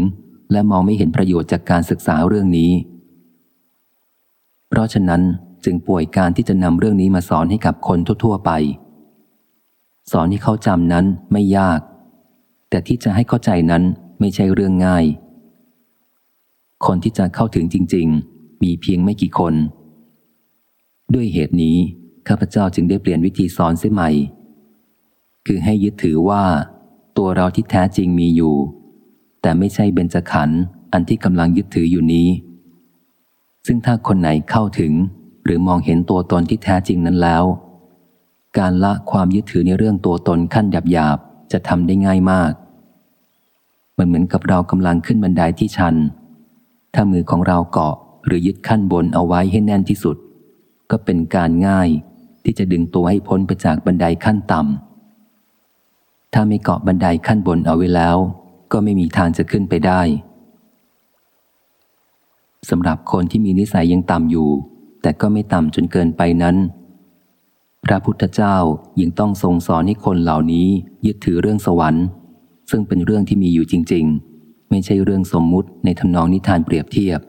และมองไม่เห็นประโยชน์จากการศึกษาเรื่องนี้ เพราะฉะนั้นจึงป่วยการที่จะนำเรื่องนี้มาสอนให้กับคนทั่ว ๆ ไป สอนให้เขาจำนั้นไม่ยาก แต่ที่จะให้เข้าใจนั้นไม่ใช่เรื่องง่าย คนที่จะเข้าถึงจริง ๆ มีเพียงไม่กี่คน ด้วยเหตุนี้ข้าพเจ้าจึงได้เปลี่ยนวิธีสอนเสียใหม่ คือให้ยึดถือว่า ตัวเราที่แท้จริงมีอยู่ แต่ไม่ใช่เบญจขันธ์อันที่กำลังยึดถืออยู่นี้ ซึ่งถ้าคนไหนเข้าถึง หรือมองเห็นตัวตนที่แท้จริงนั้นแล้ว การละความยึดถือในเรื่องตัวตนขั้นหยาบๆจะทำได้ง่ายมาก มันเหมือนกับเรากำลังขึ้นบันไดที่ชัน ถ้ามือของเราเกาะหรือยึดขั้นบนเอาไว้ให้แน่นที่สุด ก็เป็นการง่ายที่จะดึงตัวให้พ้นไปจากบันไดขั้นต่ำถ้าไม่เกาะบันไดขั้นบนเอาไว้แล้ว ก็ไม่มีทางจะขึ้นไปได้สำหรับคนที่มีนิสัยยังต่ำอยู่ แต่ก็ไม่ต่ำจนเกินไปนั้น พระพุทธเจ้ายังต้องทรงสอนให้คนเหล่านี้ยึดถือเรื่องสวรรค์ ซึ่งเป็นเรื่องที่มีอยู่จริง ๆ ไม่ใช่เรื่องสมมุติในทำนองนิทานเปรียบเทียบ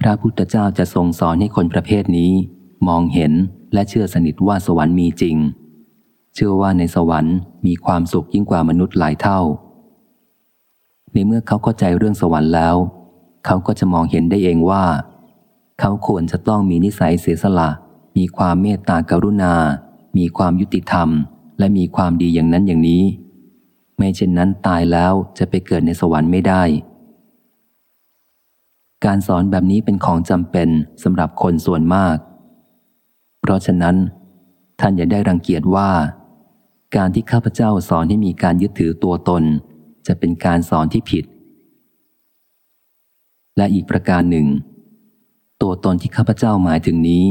พระพุทธเจ้าจะทรงสอนให้คนประเภทนี้ มองเห็นและเชื่อสนิทว่าสวรรค์มีจริง เชื่อว่าในสวรรค์มีความสุขยิ่งกว่ามนุษย์หลายเท่า ในเมื่อเขาเข้าใจเรื่องสวรรค์แล้ว เขาก็จะมองเห็นได้เองว่า เขาควรจะต้องมีนิสัยเสียสละ มีความเมตตากรุณา มีความยุติธรรม และมีความดีอย่างนั้นอย่างนี้ ไม่เช่นนั้นตายแล้วจะไปเกิดในสวรรค์ไม่ได้ การสอนแบบนี้เป็นของจำเป็นสำหรับคนส่วนมาก เพราะฉะนั้นท่านอย่าได้รังเกียจว่า การที่ข้าพเจ้าสอนให้มีการยึดถือตัวตน จะเป็นการสอนที่ผิด และอีกประการหนึ่ง ตัวตนที่ข้าพเจ้าหมายถึงนี้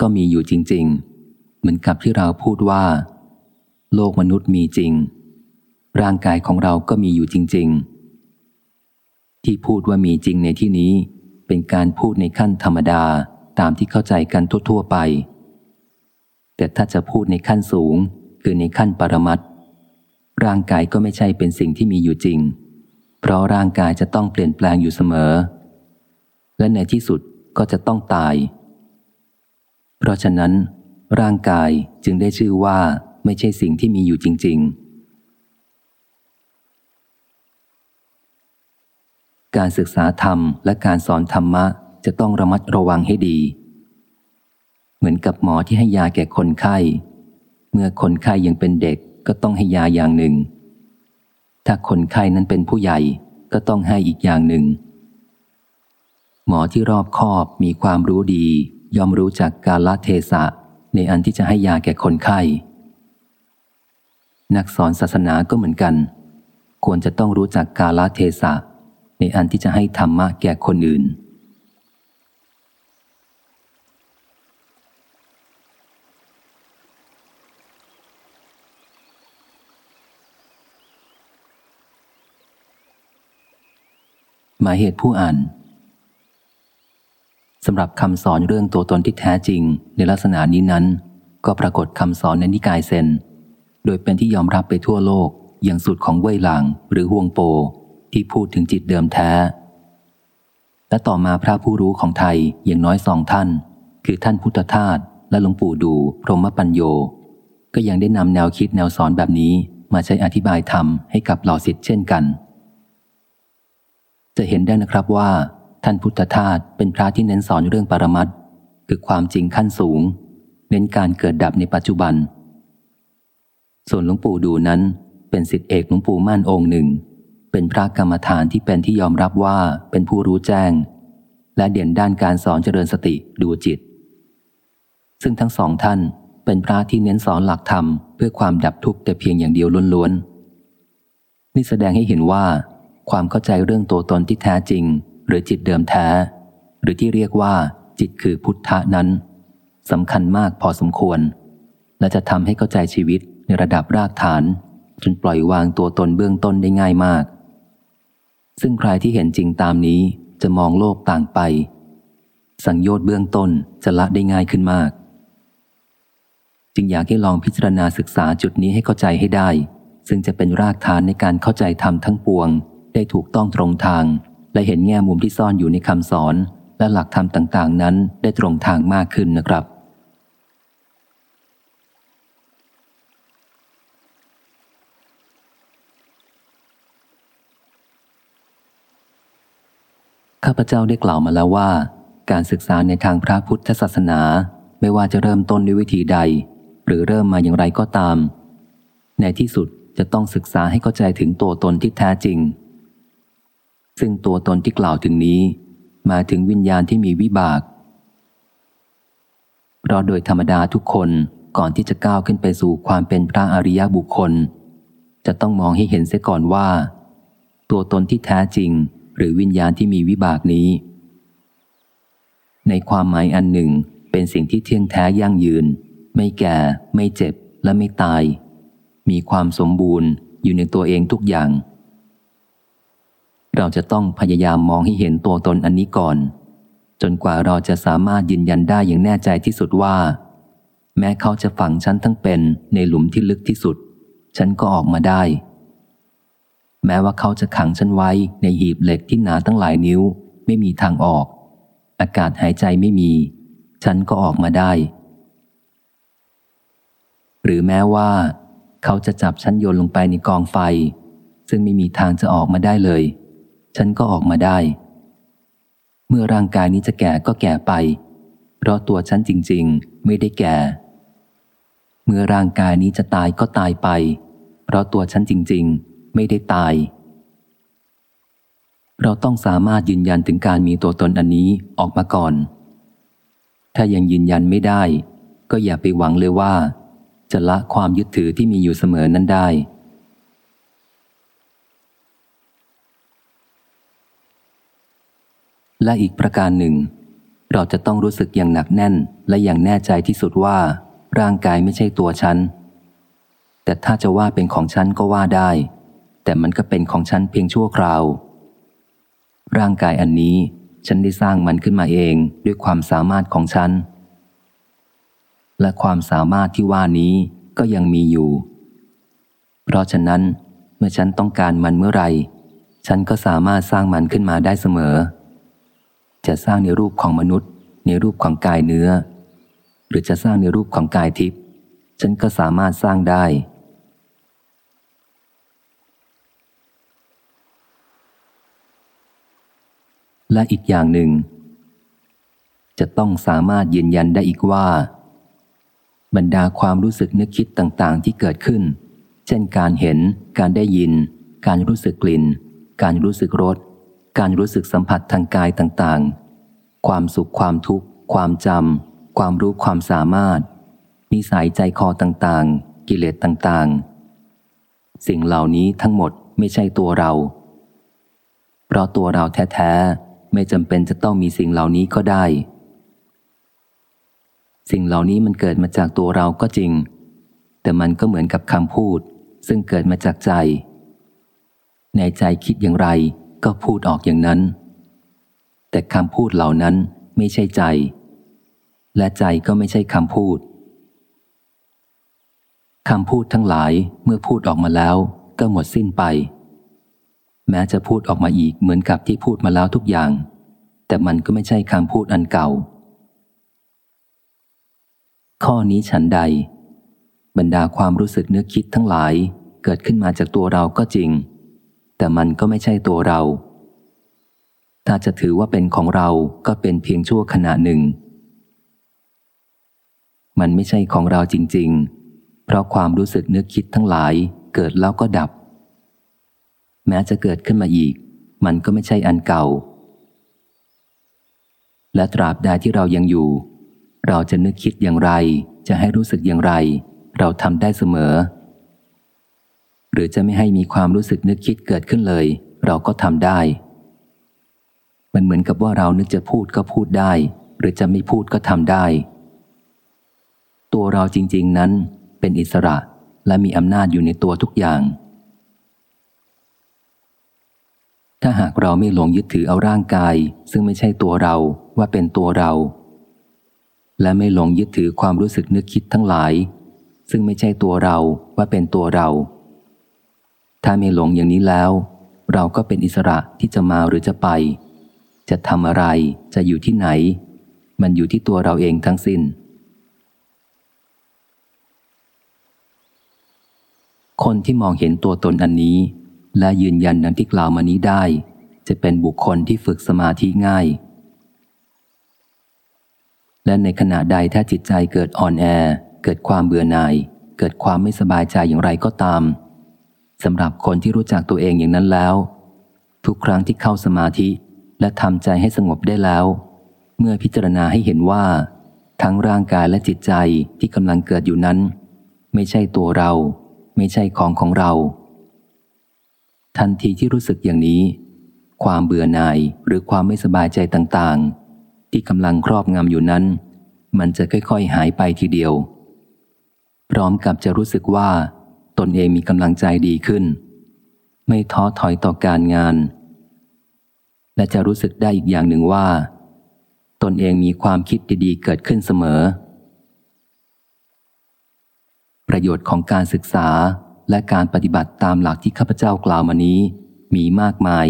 ก็มีอยู่จริง ๆ เหมือนกับที่เราพูดว่า โลกมนุษย์มีจริง ร่างกายของเราก็มีอยู่จริง ๆ ที่พูดว่ามีจริงในที่นี้ เป็นการพูดในขั้นธรรมดาตามที่เข้าใจกันทั่ว ๆ ไป แต่ถ้าจะพูดในขั้นสูง คือในขั้นปรมัตร่างกายก็ไม่ใช่เป็นสิ่งที่มีอยู่จริง เพราะร่างกายจะต้องเปลี่ยนแปลงอยู่เสมอ และในที่สุดก็จะต้องตาย เพราะฉะนั้น ร่างกายจึงได้ชื่อว่าไม่ใช่สิ่งที่มีอยู่จริง ๆ การศึกษาธรรมและการสอนธรรมะจะต้องระมัดระวังให้ดี เหมือนกับหมอที่ให้ยาแก่คนไข้ มื่อคนไข้ยังเป็นเด็กก็ต้องให้ยาอย่างหนึ่ง ถ้าคนไข้นั้นเป็นผู้ใหญ่ก็ต้องให้อีกอย่างหนึ่ง หมอที่รอบคอบมีความรู้ดี ยอมรู้จักกาลเทศะ ในอันที่จะให้ยาแก่คนไข้ นักสอนศาสนาก็เหมือนกัน ควรจะต้องรู้จักกาลเทศะ ในอันที่จะให้ธรรมะแก่คนอื่น มายเหตุผู้อ่านสำหรับคำสอนเรื่องตัวตนที่แท้จริงในลักษณะนี้นั้น ก็ปรากฏคำสอนในนิกายเซน โดยเป็นที่ยอมรับไปทั่วโลกอย่างสุดของเว่ยหลางหรือฮวงโป ที่พูดถึงจิตเดิมแท้ และต่อมาพระผู้รู้ของไทยอย่างน้อยสองท่าน คือท่านพุทธทาสและหลวงปู่ดูพรหมปัญโย ก็ยังได้นำแนวคิดแนวสอนแบบนี้มาใช้อธิบายธรรมให้กับเหล่าสิทธิ์เช่นกัน จะเห็นได้นะครับว่า ท่านพุทธทาสเป็นพระที่เน้นสอนเรื่องปรมัตคือความจริงขั้นสูง เน้นการเกิดดับในปัจจุบัน ส่วนหลวงปู่ดูนั้น เป็นสิทธิเอกหลวงปู่ม่านองค์หนึ่ง เป็นพระกรรมฐานที่เป็นที่ยอมรับว่าเป็นผู้รู้แจ้ง และเด่นด้านการสอนเจริญสติดูจิต ซึ่งทั้งสองท่านเป็นพระที่เน้นสอนหลักธรรมเพื่อความดับทุกข์แต่เพียงอย่างเดียวล้วนๆนี่แสดงให้เห็นว่า ความเข้าใจเรื่องตัวตนที่แท้จริง หรือจิตเดิมแท้ หรือที่เรียกว่า จิตคือพุทธะนั้นสำคัญมากพอสมควร และจะทำให้เข้าใจชีวิตในระดับรากฐาน จนปล่อยวางตัวตนเบื้องต้นได้ง่ายมาก ซึ่งใครที่เห็นจริงตามนี้จะมองโลกต่างไป สังโยชน์เบื้องต้นจะละได้ง่ายขึ้นมากจจึงอยากให้ลองพิจารณาศึกษาจุดนี้ให้เข้าใจให้ได้ ซึ่งจะเป็นรากฐานในการเข้าใจธรรมทั้งปวง ได้ถูกต้องตรงทาง และเห็นแง่มุมที่ซ่อนอยู่ในคำสอน และหลักธรรมต่างๆ นั้นได้ตรงทางมากขึ้นนะครับข้าพเจ้าได้กล่าวมาแล้วว่า การศึกษาในทางพระพุทธศาสนา ไม่ว่าจะเริ่มต้นด้วยวิธีใด หรือเริ่มมาอย่างไรก็ตาม ในที่สุดจะต้องศึกษาให้เข้าใจถึงตัวตนที่แท้จริง ซึ่งตัวตนที่กล่าวถึงนี้มาถึงวิญญาณที่มีวิบาก เพราะโดยธรรมดาทุกคนก่อนที่จะก้าวขึ้นไปสู่ความเป็นพระอริยบุคคล จะต้องมองให้เห็นเสียก่อนว่า ตัวตนที่แท้จริง หรือวิญญาณที่มีวิบากนี้ ในความหมายอันหนึ่งเป็นสิ่งที่เที่ยงแท้ยั่งยืน ไม่แก่ ไม่เจ็บและไม่ตาย มีความสมบูรณ์อยู่ในตัวเองทุกอย่าง เราจะต้องพยายามมองให้เห็นตัวตนอันนี้ก่อน จนกว่าเราจะสามารถยืนยันได้อย่างแน่ใจที่สุดว่า แม้เขาจะฝังฉันทั้งเป็นในหลุมที่ลึกที่สุด ฉันก็ออกมาได้ แม้ว่าเขาจะขังฉันไว้ในหีบเหล็กที่หนาตั้งหลายนิ้ว ไม่มีทางออก อากาศหายใจไม่มี ฉันก็ออกมาได้ หรือแม้ว่า เขาจะจับฉันโยนลงไปในกองไฟ ซึ่งไม่มีทางจะออกมาได้เลย ฉันก็ออกมาได้ เมื่อร่างกายนี้จะแก่ก็แก่ไป เพราะตัวฉันจริง ๆ ไม่ได้แก่ เมื่อร่างกายนี้จะตายก็ตายไป เพราะตัวฉันจริง ๆ ไม่ได้ตาย เราต้องสามารถยืนยันถึงการมีตัวตนอันนี้ออกมาก่อน ถ้ายังยืนยันไม่ได้ ก็อย่าไปหวังเลยว่า จะละความยึดถือที่มีอยู่เสมอนั้นได้ และอีกประการหนึ่ง เราจะต้องรู้สึกอย่างหนักแน่นและอย่างแน่ใจที่สุดว่า ร่างกายไม่ใช่ตัวฉัน แต่ถ้าจะว่าเป็นของฉันก็ว่าได้ แต่มันก็เป็นของฉันเพียงชั่วคราว ร่างกายอันนี้ฉันได้สร้างมันขึ้นมาเองด้วยความสามารถของฉัน และความสามารถที่ว่านี้ก็ยังมีอยู่ เพราะฉะนั้นเมื่อฉันต้องการมันเมื่อไหร่ ฉันก็สามารถสร้างมันขึ้นมาได้เสมอ จะสร้างในรูปของมนุษย์ ในรูปของกายเนื้อ หรือจะสร้างในรูปของกายทิพย์ฉันก็สามารถสร้างได้ และอีกอย่างหนึ่ง จะต้องสามารถยืนยันได้อีกว่า บรรดาความรู้สึกนึกคิดต่าง ๆ ที่เกิดขึ้น เช่นการเห็น การได้ยิน การรู้สึกกลิ่น การรู้สึกรส การรู้สึกสัมผัสทางกายต่างๆ ความสุขความทุกข์ ความจำ ความรู้ความสามารถ นิสัยใจคอต่างๆ กิเลสต่างๆ สิ่งเหล่านี้ทั้งหมดไม่ใช่ตัวเรา เพราะตัวเราแท้ๆ ไม่จำเป็นจะต้องมีสิ่งเหล่านี้ก็ได้ สิ่งเหล่านี้มันเกิดมาจากตัวเราก็จริง แต่มันก็เหมือนกับคำพูด ซึ่งเกิดมาจากใจ ในใจคิดอย่างไร ก็พูดออกอย่างนั้น แต่คำพูดเหล่านั้นไม่ใช่ใจ และใจก็ไม่ใช่คำพูดคำพูดทั้งหลายเมื่อพูดออกมาแล้ว ก็หมดสิ้นไป แม้จะพูดออกมาอีกเหมือนกับที่พูดมาแล้วทุกอย่าง แต่มันก็ไม่ใช่คำพูดอันเก่า ข้อนี้ฉันใด บรรดาความรู้สึกนึกคิดทั้งหลายเกิดขึ้นมาจากตัวเราก็จริง แต่มันก็ไม่ใช่ตัวเรา ถ้าจะถือว่าเป็นของเราก็เป็นเพียงชั่วขณะหนึ่ง มันไม่ใช่ของเราจริง ๆ เพราะความรู้สึกนึกคิดทั้งหลายเกิดแล้วก็ดับ แม้จะเกิดขึ้นมาอีก มันก็ไม่ใช่อันเก่า และตราบใดที่เรายังอยู่ เราจะนึกคิดอย่างไร จะให้รู้สึกอย่างไร เราทำได้เสมอ หรือจะไม่ให้มีความรู้สึกนึกคิดเกิดขึ้นเลย เราก็ทำได้ มันเหมือนกับว่าเรานึกจะพูดก็พูดได้ หรือจะไม่พูดก็ทำได้ ตัวเราจริง ๆนั้นเป็นอิสระและมีอำนาจอยู่ในตัวทุกอย่าง ถ้าหากเราไม่หลงยึดถือเอาร่างกาย ซึ่งไม่ใช่ตัวเราว่าเป็นตัวเรา และไม่หลงยึดถือความรู้สึกนึกคิดทั้งหลาย ซึ่งไม่ใช่ตัวเราว่าเป็นตัวเรา ถ้าไม่หลงอย่างนี้แล้ว เราก็เป็นอิสระที่จะมาหรือจะไป จะทำอะไรจะอยู่ที่ไหน มันอยู่ที่ตัวเราเองทั้งสิน้น คนที่มองเห็นตัวตนอันนี้ และยืนยันดังที่กล่าวมานี้ได้ จะเป็นบุคคลที่ฝึกสมาธิง่าย และในขณะใดถ้าจิตใจเกิดอ่อนแอ เกิดความเบื่อหน่าย เกิดความไม่สบายใจอย่างไรก็ตาม สำหรับคนที่รู้จักตัวเองอย่างนั้นแล้ว ทุกครั้งที่เข้าสมาธิและทำใจให้สงบได้แล้ว เมื่อพิจารณาให้เห็นว่า ทั้งร่างกายและจิตใจที่กำลังเกิดอยู่นั้น ไม่ใช่ตัวเรา ไม่ใช่ของของเรา ทันทีที่รู้สึกอย่างนี้ ความเบื่อหน่ายหรือความไม่สบายใจต่างๆ ที่กำลังครอบงำอยู่นั้น มันจะค่อยๆหายไปทีเดียว พร้อมกับจะรู้สึกว่า ตนเองมีกำลังใจดีขึ้น ไม่ท้อถอยต่อการงาน และจะรู้สึกได้อีกอย่างหนึ่งว่า ตนเองมีความคิดดีๆ เกิดขึ้นเสมอ ประโยชน์ของการศึกษาและการปฏิบัติตามหลักที่ข้าพเจ้ากล่าวมานี้มีมากมาย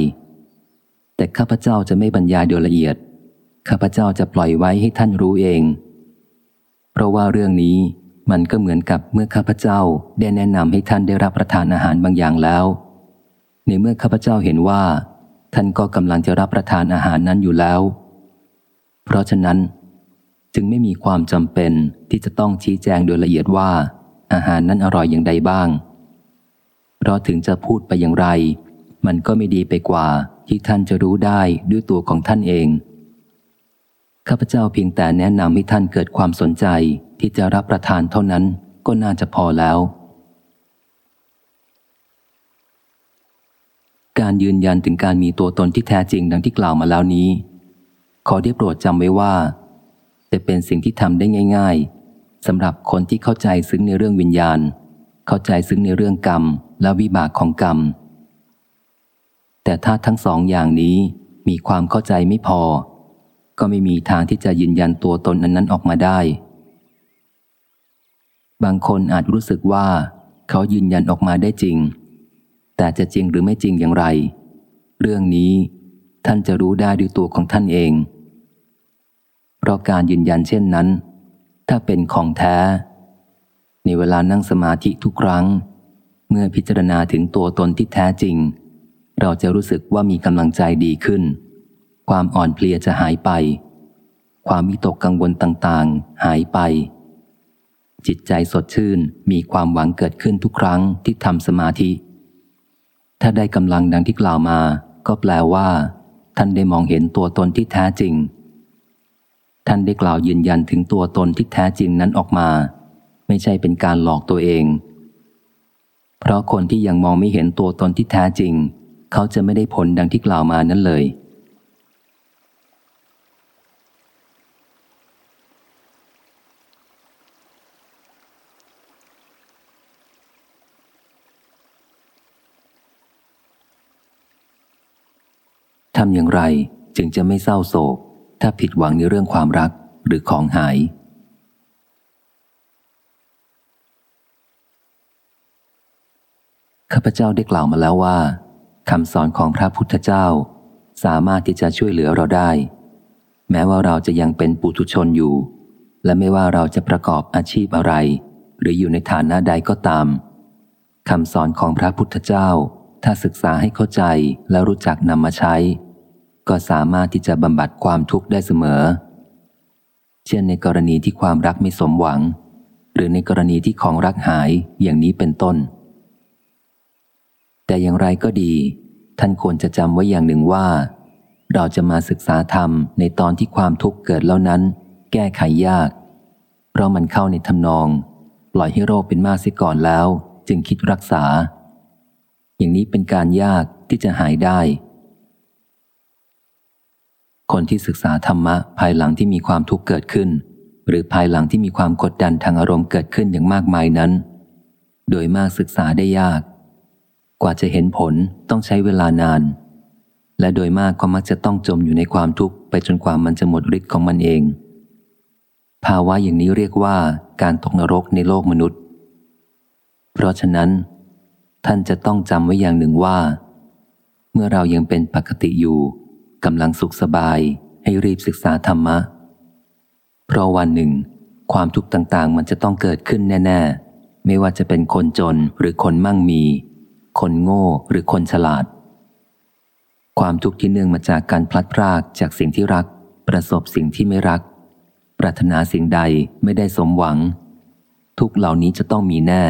แต่ข้าพเจ้าจะไม่บรรยายโดยละเอียด ข้าพเจ้าจะปล่อยไว้ให้ท่านรู้เอง เพราะว่าเรื่องนี้ มันก็เหมือนกับเมื่อข้าพเจ้าได้แนะนำให้ท่านได้รับประทานอาหารบางอย่างแล้ว ในเมื่อข้าพเจ้าเห็นว่า ท่านก็กำลังจะรับประทานอาหารนั้นอยู่แล้ว เพราะฉะนั้นจึงไม่มีความจำเป็นที่จะต้องชี้แจงโดยละเอียดว่า อาหารนั้นอร่อยอย่างใดบ้าง เพราะถึงจะพูดไปอย่างไร มันก็ไม่ดีไปกว่าที่ท่านจะรู้ได้ด้วยตัวของท่านเอง ข้าพเจ้าเพียงแต่แนะนำให้ท่านเกิดความสนใจที่จะรับประทานเท่านั้นก็น่าจะพอแล้ว การยืนยันถึงการมีตัวตนที่แท้จริงดังที่กล่าวมาแล้วนี้ ขอได้โปรดจำไว้ว่า จะเป็นสิ่งที่ทำได้ง่าย ๆสำหรับคนที่เข้าใจซึ้งในเรื่องวิญญาณ เข้าใจซึ้งในเรื่องกรรม และวิบากของกรรม แต่ถ้าทั้งสองอย่างนี้มีความเข้าใจไม่พอ ก็ไม่มีทางที่จะยืนยันตัวตนนั้นออกมาได้ บางคนอาจรู้สึกว่า เขายืนยันออกมาได้จริง แต่จะจริงหรือไม่จริงอย่างไร เรื่องนี้ท่านจะรู้ได้ด้วยตัวของท่านเอง เพราะการยืนยันเช่นนั้น ถ้าเป็นของแท้ ในเวลานั่งสมาธิทุกครั้ง เมื่อพิจารณาถึงตัวตนที่แท้จริง เราจะรู้สึกว่ามีกำลังใจดีขึ้น ความอ่อนเพลียจะหายไป ความมิตกกังวลต่างๆ หายไป จิตใจสดชื่นมีความหวังเกิดขึ้นทุกครั้งที่ทำสมาธิ ถ้าได้กำลังดังที่กล่าวมา ก็แปลว่า ท่านได้มองเห็นตัวตนที่แท้จริง ท่านได้กล่าวยืนยันถึงตัวตนที่แท้จริงนั้นออกมา ไม่ใช่เป็นการหลอกตัวเอง เพราะคนที่ยังมองไม่เห็นตัวตนที่แท้จริง เขาจะไม่ได้ผลดังที่กล่าวมานั้นเลย ทำอย่างไรจึงจะไม่เศร้าโศก ถ้าผิดหวังในเรื่องความรักหรือของหาย ข้าพเจ้าได้กล่าวมาแล้วว่าคำสอนของพระพุทธเจ้า สามารถที่จะช่วยเหลือเราได้ แม้ว่าเราจะยังเป็นปุถุชนอยู่ และไม่ว่าเราจะประกอบอาชีพอะไร หรืออยู่ในฐานะใดก็ตามคำสอนของพระพุทธเจ้า ถ้าศึกษาให้เข้าใจและรู้จักนำมาใช้ ก็สามารถที่จะบำบัดความทุกข์ได้เสมอ เช่นในกรณีที่ความรักไม่สมหวัง หรือในกรณีที่ของรักหายอย่างนี้เป็นต้น แต่อย่างไรก็ดี ท่านควรจะจำไว้อย่างหนึ่งว่า เราจะมาศึกษาธรรมในตอนที่ความทุกข์เกิดแล้วนั้น แก้ไขยาก เพราะมันเข้าในทำนอง ปล่อยให้โรคเป็นมากเสียก่อนแล้ว จึงคิดรักษา อย่างนี้เป็นการยากที่จะหายได้ คนที่ศึกษาธรรมะภายหลังที่มีความทุกข์เกิดขึ้น หรือภายหลังที่มีความกดดันทางอารมณ์เกิดขึ้นอย่างมากมายนั้น โดยมากศึกษาได้ยาก กว่าจะเห็นผลต้องใช้เวลานาน และโดยมากก็มักจะต้องจมอยู่ในความทุกข์ไปจนกว่ามันจะหมดฤทธิ์ของมันเอง ภาวะอย่างนี้เรียกว่าการตกนรกในโลกมนุษย์ เพราะฉะนั้น ท่านจะต้องจำไว้อย่างหนึ่งว่า เมื่อเรายังเป็นปกติอยู่ กำลังสุขสบายให้รีบศึกษาธรรมะ เพราะวันหนึ่ง ความทุกข์ต่างๆ มันจะต้องเกิดขึ้นแน่ ๆ ไม่ว่าจะเป็นคนจนหรือคนมั่งมี คนโง่หรือคนฉลาด ความทุกข์ที่เนื่องมาจากการพลัดพรากจากสิ่งที่รัก ประสบสิ่งที่ไม่รัก ปรารถนาสิ่งใดไม่ได้สมหวัง ทุกเหล่านี้จะต้องมีแน่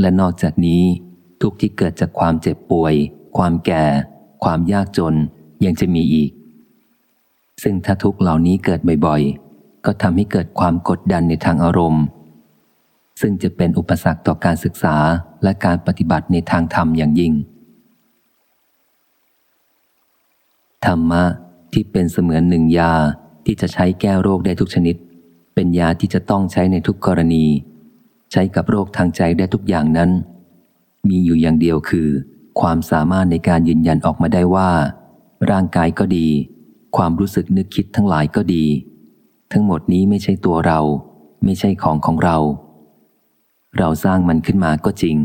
และนอกจากนี้ ทุกที่เกิดจากความเจ็บป่วย ความแก่ ความยากจน ยังจะมีอีก ซึ่งถ้าทุกเหล่านี้เกิดบ่อยๆ ก็ทำให้เกิดความกดดันในทางอารมณ์ ซึ่งจะเป็นอุปสรรคต่อการศึกษาและการปฏิบัติในทางธรรมอย่างยิ่ง ธรรมะที่เป็นเสมือนหนึ่งยาที่จะใช้แก้โรคได้ทุกชนิด เป็นยาที่จะต้องใช้ในทุกกรณี ใช้กับโรคทางใจได้ทุกอย่างนั้น มีอยู่อย่างเดียวคือ ความสามารถในการยืนยันออกมาได้ว่า ร่างกายก็ดี ความรู้สึกนึกคิดทั้งหลายก็ดี ทั้งหมดนี้ไม่ใช่ตัวเรา ไม่ใช่ของของเรา เราสร้างมันขึ้นมาก็จริง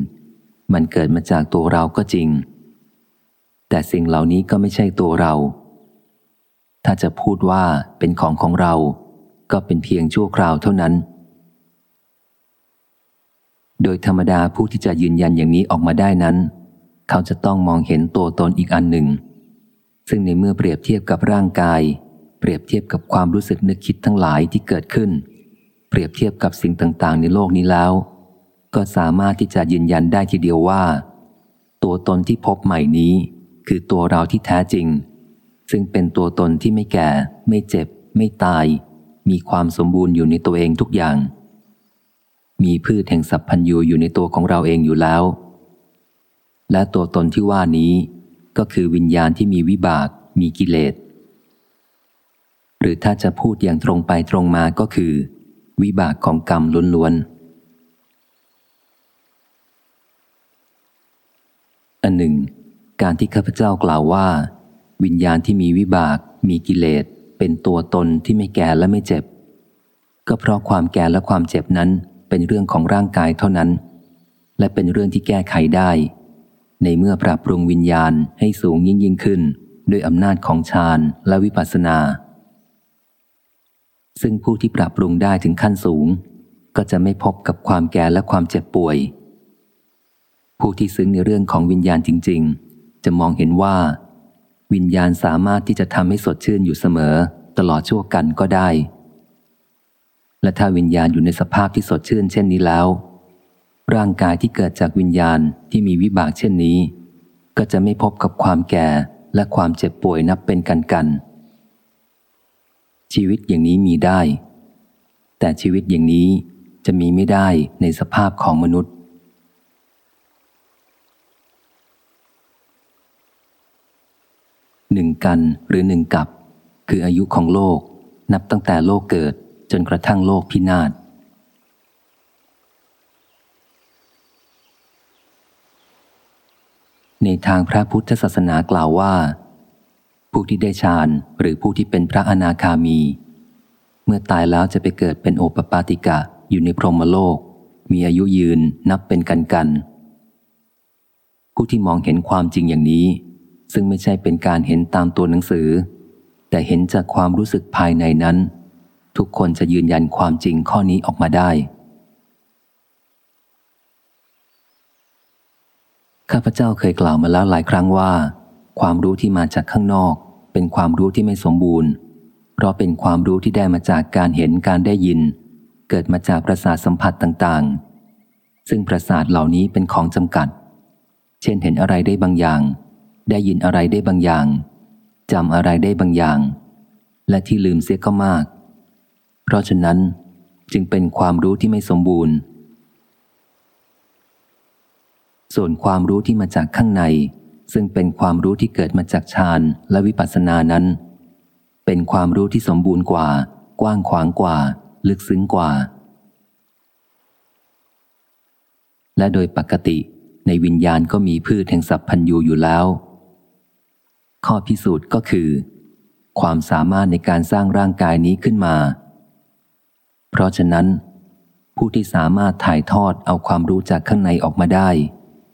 มันเกิดมาจากตัวเราก็จริง แต่สิ่งเหล่านี้ก็ไม่ใช่ตัวเรา ถ้าจะพูดว่าเป็นของของเรา ก็เป็นเพียงชั่วคราวเท่านั้น โดยธรรมดาผู้ที่จะยืนยันอย่างนี้ออกมาได้นั้น เขาจะต้องมองเห็นตัวตนอีกอันหนึ่ง ซึ่งในเมื่อเปรียบเทียบกับร่างกาย เปรียบเทียบกับความรู้สึกนึกคิดทั้งหลายที่เกิดขึ้น เปรียบเทียบกับสิ่งต่างๆ ในโลกนี้แล้ว ก็สามารถที่จะยืนยันได้ทีเดียวว่า ตัวตนที่พบใหม่นี้ คือตัวเราที่แท้จริง ซึ่งเป็นตัวตนที่ไม่แก่ ไม่เจ็บ ไม่ตาย มีความสมบูรณ์อยู่ในตัวเองทุกอย่าง มีพืชแห่งสัพพัญญูอยู่ในตัวของเราเองอยู่แล้ว และตัวตนที่ว่านี้ ก็คือวิญญาณที่มีวิบาก มีกิเลส หรือถ้าจะพูดอย่างตรงไปตรงมาก็คือ วิบากของกรรมล้วนๆ อันหนึ่ง การที่ข้าพเจ้ากล่าวว่า วิญญาณที่มีวิบาก มีกิเลส เป็นตัวตนที่ไม่แก่และไม่เจ็บ ก็เพราะความแก่และความเจ็บนั้นเป็นเรื่องของร่างกายเท่านั้น และเป็นเรื่องที่แก้ไขได้ ในเมื่อปรับปรุงวิญญาณให้สูงยิ่งยิ่งขึ้น ด้วยอำนาจของฌานและวิปัสสนา ซึ่งผู้ที่ปรับปรุงได้ถึงขั้นสูง ก็จะไม่พบกับความแก่และความเจ็บป่วย ผู้ที่ซึ้งในเรื่องของวิญญาณจริง ๆ จะมองเห็นว่า วิญญาณสามารถที่จะทำให้สดชื่นอยู่เสมอ ตลอดชั่วกันก็ได้ และถ้าวิญญาณอยู่ในสภาพที่สดชื่น เช่นนี้แล้ว ร่างกายที่เกิดจากวิญญาณที่มีวิบากเช่นนี้ ก็จะไม่พบกับความแก่และความเจ็บป่วยนับเป็นกันกัน ชีวิตอย่างนี้มีได้ แต่ชีวิตอย่างนี้จะมีไม่ได้ในสภาพของมนุษย์ หนึ่งกันหรือหนึ่งกับ คืออายุของโลก นับตั้งแต่โลกเกิดจนกระทั่งโลกพินาศ ในทางพระพุทธศาสนากล่าวว่า ผู้ที่ได้ฌานหรือผู้ที่เป็นพระอนาคามี เมื่อตายแล้วจะไปเกิดเป็นโอปปาติกะอยู่ในพรหมโลก มีอายุยืนนับเป็นกันกัน ผู้ที่มองเห็นความจริงอย่างนี้ ซึ่งไม่ใช่เป็นการเห็นตามตัวหนังสือ แต่เห็นจากความรู้สึกภายในนั้น ทุกคนจะยืนยันความจริงข้อนี้ออกมาได้ ข้าพเจ้าเคยกล่าวมาแล้วหลายครั้งว่า ความรู้ที่มาจากข้างนอก เป็นความรู้ที่ไม่สมบูรณ์ เพราะเป็นความรู้ที่ได้มาจากการเห็นการได้ยิน เกิดมาจากประสาทสัมผัสต่างๆ ซึ่งประสาทเหล่านี้เป็นของจำกัด เช่นเห็นอะไรได้บางอย่าง ได้ยินอะไรได้บางอย่างจำอะไรได้บางอย่าง และที่ลืมเสียก็มาก เพราะฉะนั้นจึงเป็นความรู้ที่ไม่สมบูรณ์ ส่วนความรู้ที่มาจากข้างใน ซึ่งเป็นความรู้ที่เกิดมาจากฌานและวิปัสสนานั้น เป็นความรู้ที่สมบูรณ์กว่า กว้างขวางกว่า ลึกซึ้งกว่า และโดยปกติในวิญญาณก็มีพืชแห่งสัพพัญญูอยู่แล้ว ข้อพิสูจน์ก็คือ ความสามารถในการสร้างร่างกายนี้ขึ้นมา เพราะฉะนั้น ผู้ที่สามารถถ่ายทอดเอาความรู้จากข้างในออกมาได้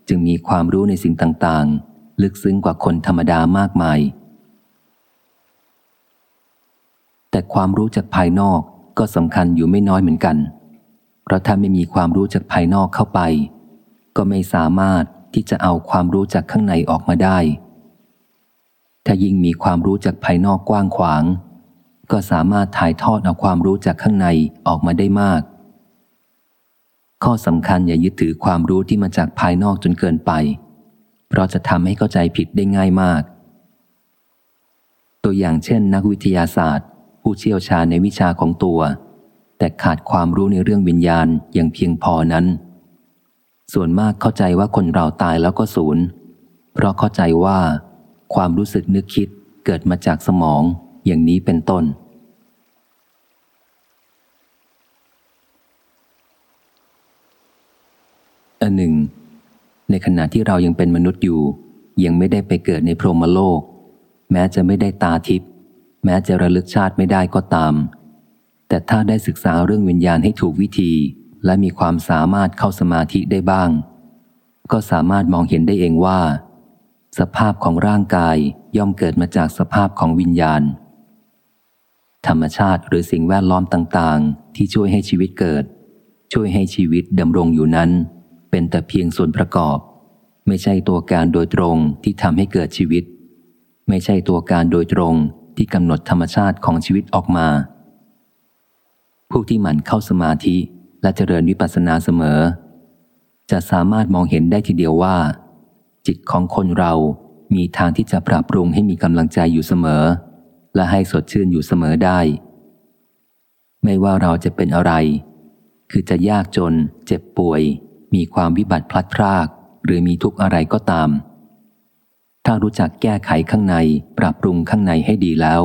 จึงมีความรู้ในสิ่งต่างๆ ลึกซึ้งกว่าคนธรรมดามากมาย แต่ความรู้จากภายนอกก็สำคัญอยู่ไม่น้อยเหมือนกัน เพราะถ้าไม่มีความรู้จากภายนอกเข้าไป ก็ไม่สามารถที่จะเอาความรู้จากข้างในออกมาได้ ถ้ายิ่งมีความรู้จากภายนอกกว้างขวาง ก็สามารถถ่ายทอดเอาความรู้จากข้างในออกมาได้มาก ข้อสำคัญอย่ายึดถือความรู้ที่มาจากภายนอกจนเกินไป เพราะจะทำให้เข้าใจผิดได้ง่ายมาก ตัวอย่างเช่น นักวิทยาศาสตร์ ผู้เชี่ยวชาญในวิชาของตัว แต่ขาดความรู้ในเรื่องวิญญาณอย่างเพียงพอนั้น ส่วนมากเข้าใจว่าคนเราตายแล้วก็สูญ เพราะเข้าใจว่า ความรู้สึกนึกคิดเกิดมาจากสมองอย่างนี้เป็นต้น อันหนึ่ง ในขณะที่เรายังเป็นมนุษย์อยู่ ยังไม่ได้ไปเกิดในพรหมโลก แม้จะไม่ได้ตาทิพย์แม้จะระลึกชาติไม่ได้ก็ตาม แต่ถ้าได้ศึกษาเรื่องวิญญาณให้ถูกวิธี และมีความสามารถเข้าสมาธิได้บ้าง ก็สามารถมองเห็นได้เองว่า สภาพของร่างกายย่อมเกิดมาจากสภาพของวิญญาณ ธรรมชาติหรือสิ่งแวดล้อมต่าง ๆ ที่ช่วยให้ชีวิตเกิด ช่วยให้ชีวิตดำรงอยู่นั้น เป็นแต่เพียงส่วนประกอบ ไม่ใช่ตัวการโดยตรงที่ทำให้เกิดชีวิต ไม่ใช่ตัวการโดยตรงที่กำหนดธรรมชาติของชีวิตออกมา ผู้ที่หมั่นเข้าสมาธิและเจริญวิปัสสนาเสมอ จะสามารถมองเห็นได้ทีเดียวว่า จิตของคนเรามีทางที่จะปรับปรุงให้มีกำลังใจอยู่เสมอ และให้สดชื่นอยู่เสมอได้ ไม่ว่าเราจะเป็นอะไร คือจะยากจน เจ็บป่วย มีความวิบัติพลัดพราก หรือมีทุกข์อะไรก็ตาม ถ้ารู้จักแก้ไขข้างในปรับปรุงข้างในให้ดีแล้ว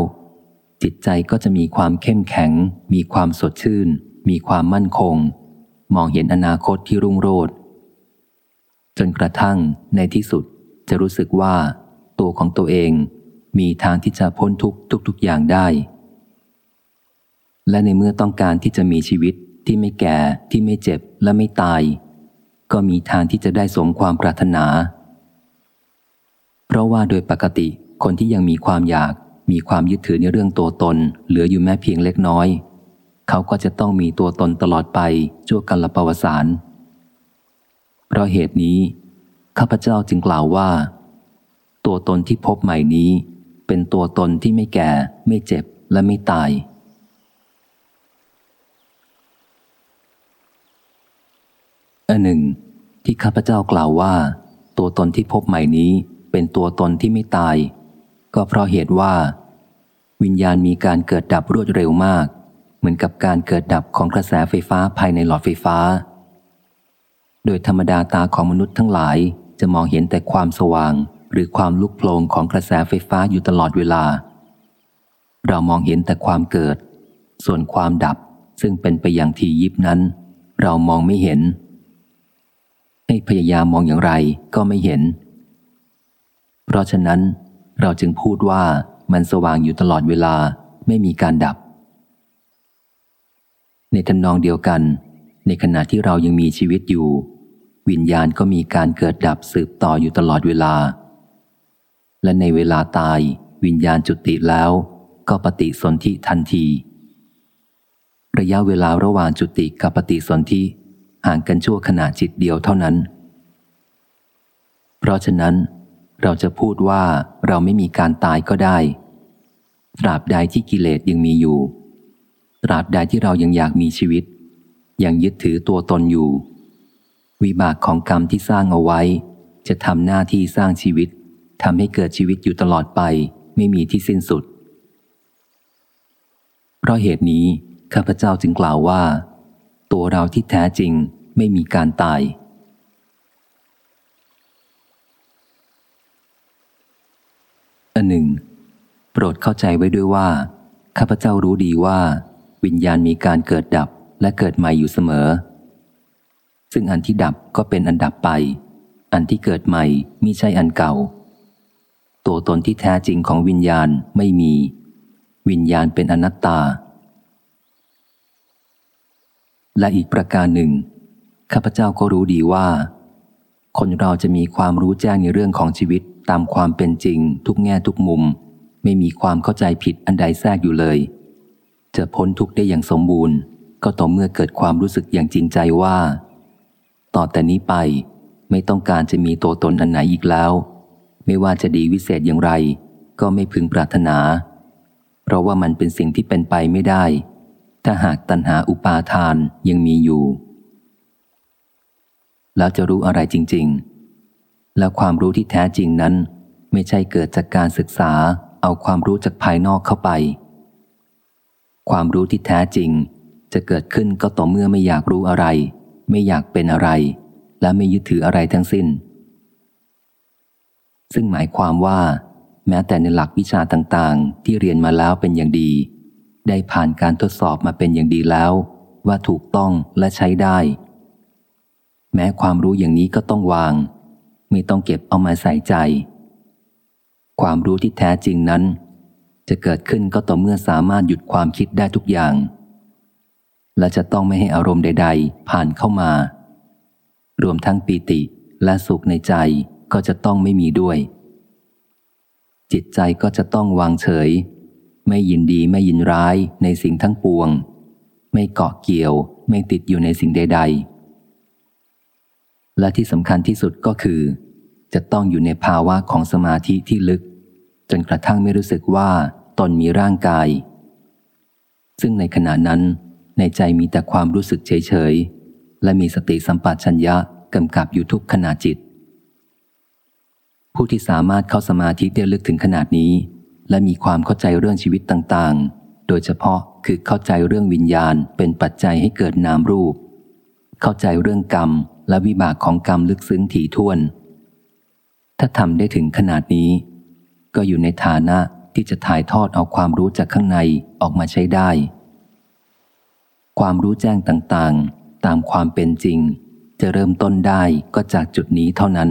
จิตใจก็จะมีความเข้มแข็ง มีความสดชื่น มีความมั่นคง มองเห็นอนาคตที่รุ่งโรจน์จนกระทั่งในที่สุดจะรู้สึกว่า ตัวของตัวเองมีทางที่จะพ้นทุกทุกๆอย่างได้ และในเมื่อต้องการที่จะมีชีวิตที่ไม่แก่ที่ไม่เจ็บและไม่ตาย ก็มีทางที่จะได้สมความปรารถนา เพราะว่าโดยปกติคนที่ยังมีความอยากมีความยึดถือในเรื่องตัวตน เหลืออยู่แม้เพียงเล็กน้อย เขาก็จะต้องมีตัวตนตลอดไปชั่วกันละปวสารเพราะเหตุนี้ ข้าพเจ้าจึงกล่าวว่า ตัวตนที่พบใหม่นี้ เป็นตัวตนที่ไม่แก่ ไม่เจ็บและไม่ตาย อันหนึ่ง ที่ข้าพเจ้ากล่าวว่า ตัวตนที่พบใหม่นี้เป็นตัวตนที่ไม่ตาย ก็เพราะเหตุว่า วิญญาณมีการเกิดดับรวดเร็วมาก เหมือนกับการเกิดดับของกระแสไฟฟ้าภายในหลอดไฟฟ้า โดยธรรมดาตาของมนุษย์ทั้งหลายจะมองเห็นแต่ความสว่าง หรือความลุกโผลงของกระแสไฟฟ้าอยู่ตลอดเวลา เรามองเห็นแต่ความเกิด ส่วนความดับซึ่งเป็นไปอย่างทียิบนั้น เรามองไม่เห็น ให้พยายามมองอย่างไรก็ไม่เห็น เพราะฉะนั้นเราจึงพูดว่ามันสว่างอยู่ตลอดเวลาไม่มีการดับ ในทำนองเดียวกัน ในขณะที่เรายังมีชีวิตอยู่ วิญญาณก็มีการเกิดดับสืบต่ออยู่ตลอดเวลา และในเวลาตายวิญญาณจุติแล้วก็ปฏิสนธิทันที ระยะเวลาระหว่างจุติกับปฏิสนธิ ห่างกันชั่วขณะจิตเดียวเท่านั้น เพราะฉะนั้น เราจะพูดว่าเราไม่มีการตายก็ได้ ตราบใดที่กิเลสยังมีอยู่ ตราบใดที่เรายังอยากมีชีวิต ยังยึดถือตัวตนอยู่ วิบากของกรรมที่สร้างเอาไว้ จะทำหน้าที่สร้างชีวิตทำให้เกิดชีวิตอยู่ตลอดไป ไม่มีที่สิ้นสุด เพราะเหตุนี้ข้าพเจ้าจึงกล่าวว่า ตัวเราที่แท้จริงไม่มีการตาย อันหนึ่ง โปรดเข้าใจไว้ด้วยว่า ข้าพเจ้ารู้ดีว่า วิญญาณมีการเกิดดับและเกิดใหม่อยู่เสมอ ซึ่งอันที่ดับก็เป็นอันดับไป อันที่เกิดใหม่มิใช่อันเก่า ตัวตนที่แท้จริงของวิญญาณไม่มี วิญญาณเป็นอนัตตา และอีกประการหนึ่ง ข้าพเจ้าก็รู้ดีว่า คนเราจะมีความรู้แจ้งในเรื่องของชีวิตตามความเป็นจริง ทุกแง่ทุกมุม ไม่มีความเข้าใจผิดอันใดแทรกอยู่เลย จะพ้นทุกข์ได้อย่างสมบูรณ์ ก็ต่อเมื่อเกิดความรู้สึกอย่างจริงใจว่า ต่อแต่นี้ไปไม่ต้องการจะมีตัวตนอันไหนอีกแล้ว ไม่ว่าจะดีวิเศษอย่างไร ก็ไม่พึงปรารถนา เพราะว่ามันเป็นสิ่งที่เป็นไปไม่ได้ ถ้าหากตัณหาอุปาทานยังมีอยู่ แล้วจะรู้อะไรจริง ๆ แล้วความรู้ที่แท้จริงนั้น ไม่ใช่เกิดจากการศึกษาเอาความรู้จากภายนอกเข้าไป ความรู้ที่แท้จริง จะเกิดขึ้นก็ต่อเมื่อไม่อยากรู้อะไร ไม่อยากเป็นอะไร และไม่ยึดถืออะไรทั้งสิ้น ซึ่งหมายความว่า แม้แต่ในหลักวิชาต่างๆ ที่เรียนมาแล้วเป็นอย่างดี ได้ผ่านการทดสอบมาเป็นอย่างดีแล้ว ว่าถูกต้องและใช้ได้ แม้ความรู้อย่างนี้ก็ต้องวาง ไม่ต้องเก็บเอามาใส่ใจ ความรู้ที่แท้จริงนั้น จะเกิดขึ้นก็ต่อเมื่อสามารถหยุดความคิดได้ทุกอย่าง และจะต้องไม่ให้อารมณ์ใด ๆ ผ่านเข้ามารวมทั้งปีติและสุขในใจก็จะต้องไม่มีด้วย จิตใจก็จะต้องวางเฉย ไม่ยินดีไม่ยินร้ายในสิ่งทั้งปวง ไม่เกาะเกี่ยว ไม่ติดอยู่ในสิ่งใด ๆ และที่สำคัญที่สุดก็คือ จะต้องอยู่ในภาวะของสมาธิที่ลึก จนกระทั่งไม่รู้สึกว่าตนมีร่างกาย ซึ่งในขณะนั้นในใจมีแต่ความรู้สึกเฉยและมีสติสัมปชัญญะกำกับอยู่ทุกขณะจิต ผู้ที่สามารถเข้าสมาธิได้ลึกถึงขนาดนี้ และมีความเข้าใจเรื่องชีวิตต่างๆ โดยเฉพาะคือเข้าใจเรื่องวิญญาณเป็นปัจจัยให้เกิดนามรูป เข้าใจเรื่องกรรมและวิบากของกรรมลึกซึ้งถี่ถ้วน ถ้าทำได้ถึงขนาดนี้ ก็อยู่ในฐานะที่จะถ่ายทอดเอาความรู้จากข้างในออกมาใช้ได้ ความรู้แจ้งต่างๆ ตามความเป็นจริง จะเริ่มต้นได้ก็จากจุดนี้เท่านั้น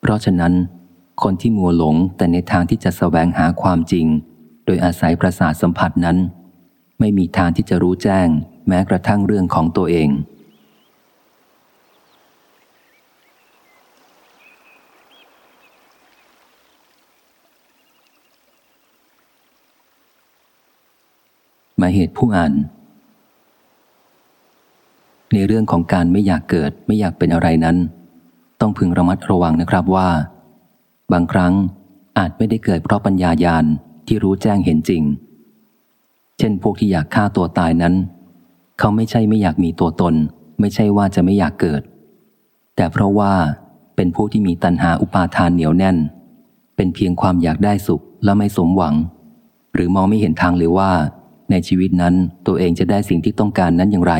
เพราะฉะนั้น คนที่มัวหลงแต่ในทางที่จะสแสวงหาความจริง โดยอาศัยประสาทสัมผัสนั้น ไม่มีทางที่จะรู้แจ้ง แม้กระทั่งเรื่องของตัวเอง มาเหตุผู้อ่าน ในเรื่องของการไม่อยากเกิดไม่อยากเป็นอะไรนั้น ต้องพึงระมัดระวังนะครับว่า บางครั้งอาจไม่ได้เกิดเพราะปัญญายาณที่รู้แจ้งเห็นจริง เช่นพวกที่อยากฆ่าตัวตายนั้น เขาไม่ใช่ไม่อยากมีตัวตน ไม่ใช่ว่าจะไม่อยากเกิด แต่เพราะว่าเป็นผู้ที่มีตัณหาอุปาทานเหนียวแน่น เป็นเพียงความอยากได้สุขและไม่สมหวัง หรือมองไม่เห็นทางเลยว่า ในชีวิตนั้นตัวเองจะได้สิ่งที่ต้องการนั้นอย่างไร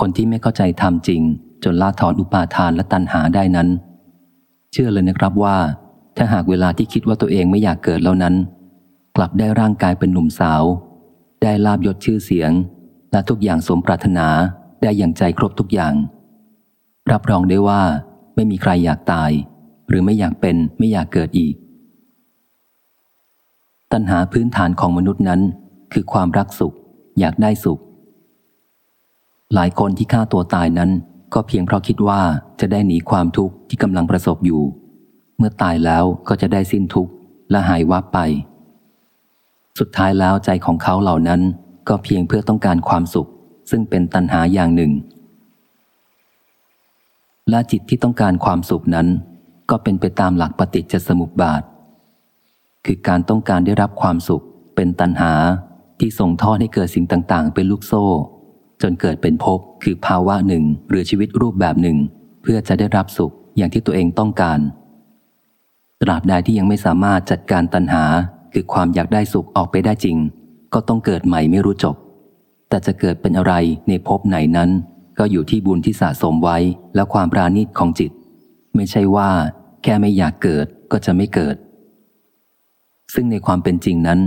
คนที่ไม่เข้าใจธรรมจริง จนละถอนอุปาทานและตัณหาได้นั้น ชื่อเลยนะครับว่า ถ้าหากเวลาที่คิดว่าตัวเองไม่อยากเกิดแล้วนั้น กลับได้ร่างกายเป็นหนุ่มสาว ได้ลาบยศชื่อเสียง และทุกอย่างสมปรารถนาได้อย่างใจครบทุกอย่าง รับรองได้ว่า ไม่มีใครอยากตาย หรือไม่อยากเป็นไม่อยากเกิดอีก ตัณหาพื้นฐานของมนุษย์นั้น คือความรักสุข อยากได้สุข หลายคนที่ฆ่าตัวตายนั้น ก็เพียงเพราะคิดว่าจะได้หนีความทุกข์ที่กำลังประสบอยู่ เมื่อตายแล้วก็จะได้สิ้นทุกข์และหายวับไป สุดท้ายแล้วใจของเขาเหล่านั้นก็เพียงเพื่อต้องการความสุข ซึ่งเป็นตัณหาอย่างหนึ่ง และจิตที่ต้องการความสุขนั้น ก็เป็นไปตามหลักปฏิจจสมุปบาท คือการต้องการได้รับความสุขเป็นตัณหาที่ส่งทอดให้เกิดสิ่งต่าง ๆ เป็นลูกโซ่ จนเกิดเป็นภพคือภาวะหนึ่งหรือชีวิตรูปแบบหนึ่ง เพื่อจะได้รับสุขอย่างที่ตัวเองต้องการ ตราบใดที่ยังไม่สามารถจัดการตัณหาคือความอยากได้สุขออกไปได้จริง ก็ต้องเกิดใหม่ไม่รู้จบ แต่จะเกิดเป็นอะไรในภพไหนนั้น ก็อยู่ที่บุญที่สะสมไว้และความปราณีตของจิต ไม่ใช่ว่า แค่ไม่อยากเกิดก็จะไม่เกิด ซึ่งในความเป็นจริงนั้น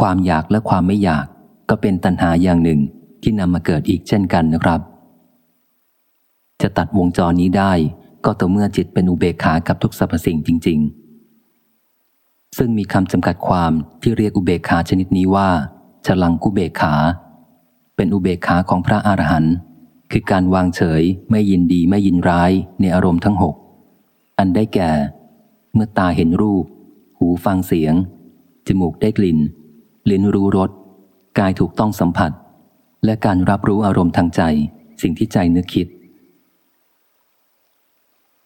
ความอยากและความไม่อยากก็เป็นตัณหาอย่างหนึ่ง ที่นำมาเกิดอีกเช่นกันนะครับ จะตัดวงจรนี้ได้ก็ต่อเมื่อจิตเป็นอุเบกขากับทุกสรรพสิ่งจริง ๆ ซึ่งมีคำจำกัดความที่เรียกอุเบกขาชนิดนี้ว่าฉลังกุเบกขา เป็นอุเบกขาของพระอรหันต์คือการวางเฉยไม่ยินดีไม่ยินร้ายในอารมณ์ทั้งหกอันได้แก่ เมื่อตาเห็นรูป หูฟังเสียง จมูกได้กลิ่น ลิ้นรู้รสกายถูกต้องสัมผัส และการรับรู้อารมณ์ทางใจ สิ่งที่ใจนึกคิด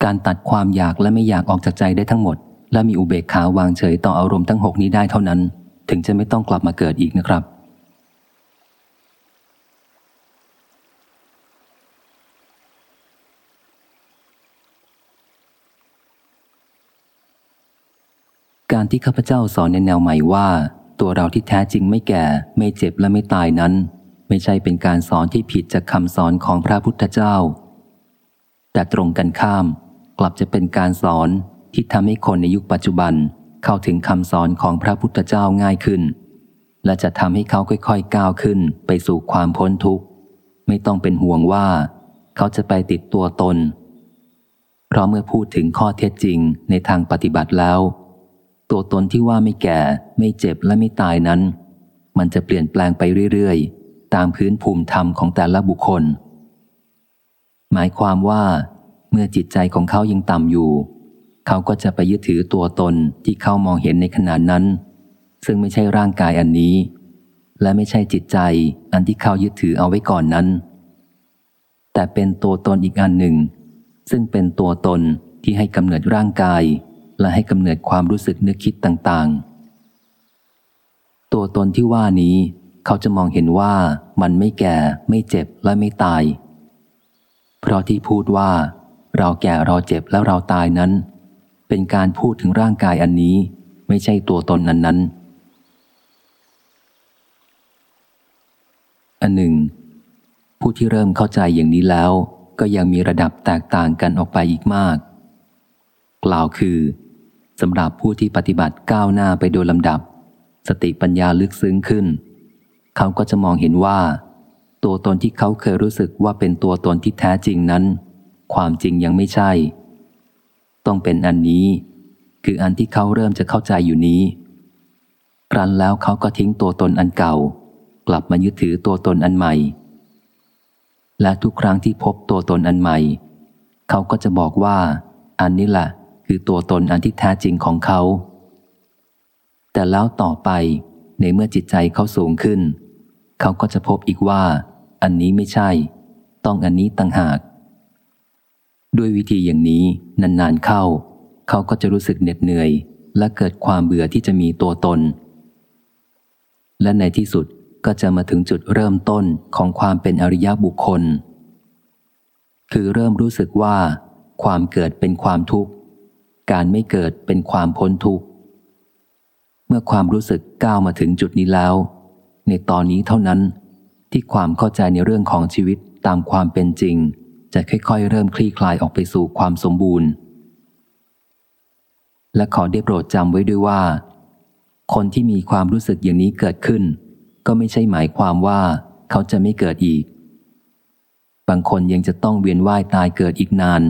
การตัดความอยากและไม่อยากออกจากใจได้ทั้งหมด และมีอุเบกขาวางเฉยต่ออารมณ์ทั้งหกนี้ได้เท่านั้น ถึงจะไม่ต้องกลับมาเกิดอีกนะครับการที่ข้าพเจ้าสอนในแนวใหม่ว่า ตัวเราที่แท้จริงไม่แก่ ไม่เจ็บและไม่ตายนั้น ไม่ใช่เป็นการสอนที่ผิดจากคำสอนของพระพุทธเจ้า แต่ตรงกันข้ามกลับจะเป็นการสอนที่ทำให้คนในยุคปัจจุบันเข้าถึงคำสอนของพระพุทธเจ้าง่ายขึ้น และจะทำให้เขาค่อยๆ ก้าวขึ้นไปสู่ความพ้นทุกข์ ไม่ต้องเป็นห่วงว่า เขาจะไปติดตัวตน เพราะเมื่อพูดถึงข้อเท็จจริงในทางปฏิบัติแล้ว ตัวตนที่ว่าไม่แก่ ไม่เจ็บและไม่ตายนั้น มันจะเปลี่ยนแปลงไปเรื่อยๆ ตามพื้นภูมิธรรมของแต่ละบุคคล หมายความว่า เมื่อจิตใจของเขายังต่ำอยู่ เขาก็จะไปยึดถือตัวตนที่เขามองเห็นในขณะนั้น ซึ่งไม่ใช่ร่างกายอันนี้ และไม่ใช่จิตใจอันที่เขายึดถือเอาไว้ก่อนนั้น แต่เป็นตัวตนอีกอันหนึ่ง ซึ่งเป็นตัวตนที่ให้กำเนิดร่างกาย และให้กำเนิดความรู้สึกนึกคิดต่าง ๆ ตัวตนที่ว่านี้ เขาจะมองเห็นว่ามันไม่แก่ไม่เจ็บและไม่ตาย เพราะที่พูดว่า เราแก่เราเจ็บแล้วเราตายนั้น เป็นการพูดถึงร่างกายอันนี้ไม่ใช่ตัวตนนั้นนั้นอันหนึ่ง ผู้ที่เริ่มเข้าใจอย่างนี้แล้ว ก็ยังมีระดับแตกต่างกันออกไปอีกมาก กล่าวคือสำหรับผู้ที่ปฏิบัติก้าวหน้าไปโดยลำดับ สติปัญญาลึกซึ้งขึ้น เขาก็จะมองเห็นว่า ตัวตนที่เขาเคยรู้สึกว่าเป็นตัวตนที่แท้จริงนั้น ความจริงยังไม่ใช่ ต้องเป็นอันนี้ คืออันที่เขาเริ่มจะเข้าใจอยู่นี้ ครั้นแล้วเขาก็ทิ้งตัวตนอันเก่า กลับมายึดถือตัวตนอันใหม่ และทุกครั้งที่พบตัวตนอันใหม่ เขาก็จะบอกว่า อันนี้แหละคือตัวตนอันที่แท้จริงของเขา แต่แล้วต่อไปในเมื่อจิตใจเขาสูงขึ้น เขาก็จะพบอีกว่า อันนี้ไม่ใช่ ต้องอันนี้ต่างหาก ด้วยวิธีอย่างนี้นานๆเข้า เขาก็จะรู้สึกเหน็ดเหนื่อย และเกิดความเบื่อที่จะมีตัวตน และในที่สุดก็จะมาถึงจุดเริ่มต้นของความเป็นอริยบุคคล คือเริ่มรู้สึกว่า ความเกิดเป็นความทุกข์ การไม่เกิดเป็นความพ้นทุกข์ เมื่อความรู้สึกก้าวมาถึงจุดนี้แล้ว ในตอนนี้เท่านั้น ที่ความเข้าใจในเรื่องของชีวิตตามความเป็นจริง จะค่อยๆ เริ่มคลี่คลายออกไปสู่ความสมบูรณ์ และขอได้โปรดจำไว้ด้วยว่า คนที่มีความรู้สึกอย่างนี้เกิดขึ้น ก็ไม่ใช่หมายความว่าเขาจะไม่เกิดอีก บางคนยังจะต้องเวียนว่ายตายเกิดอีกนาน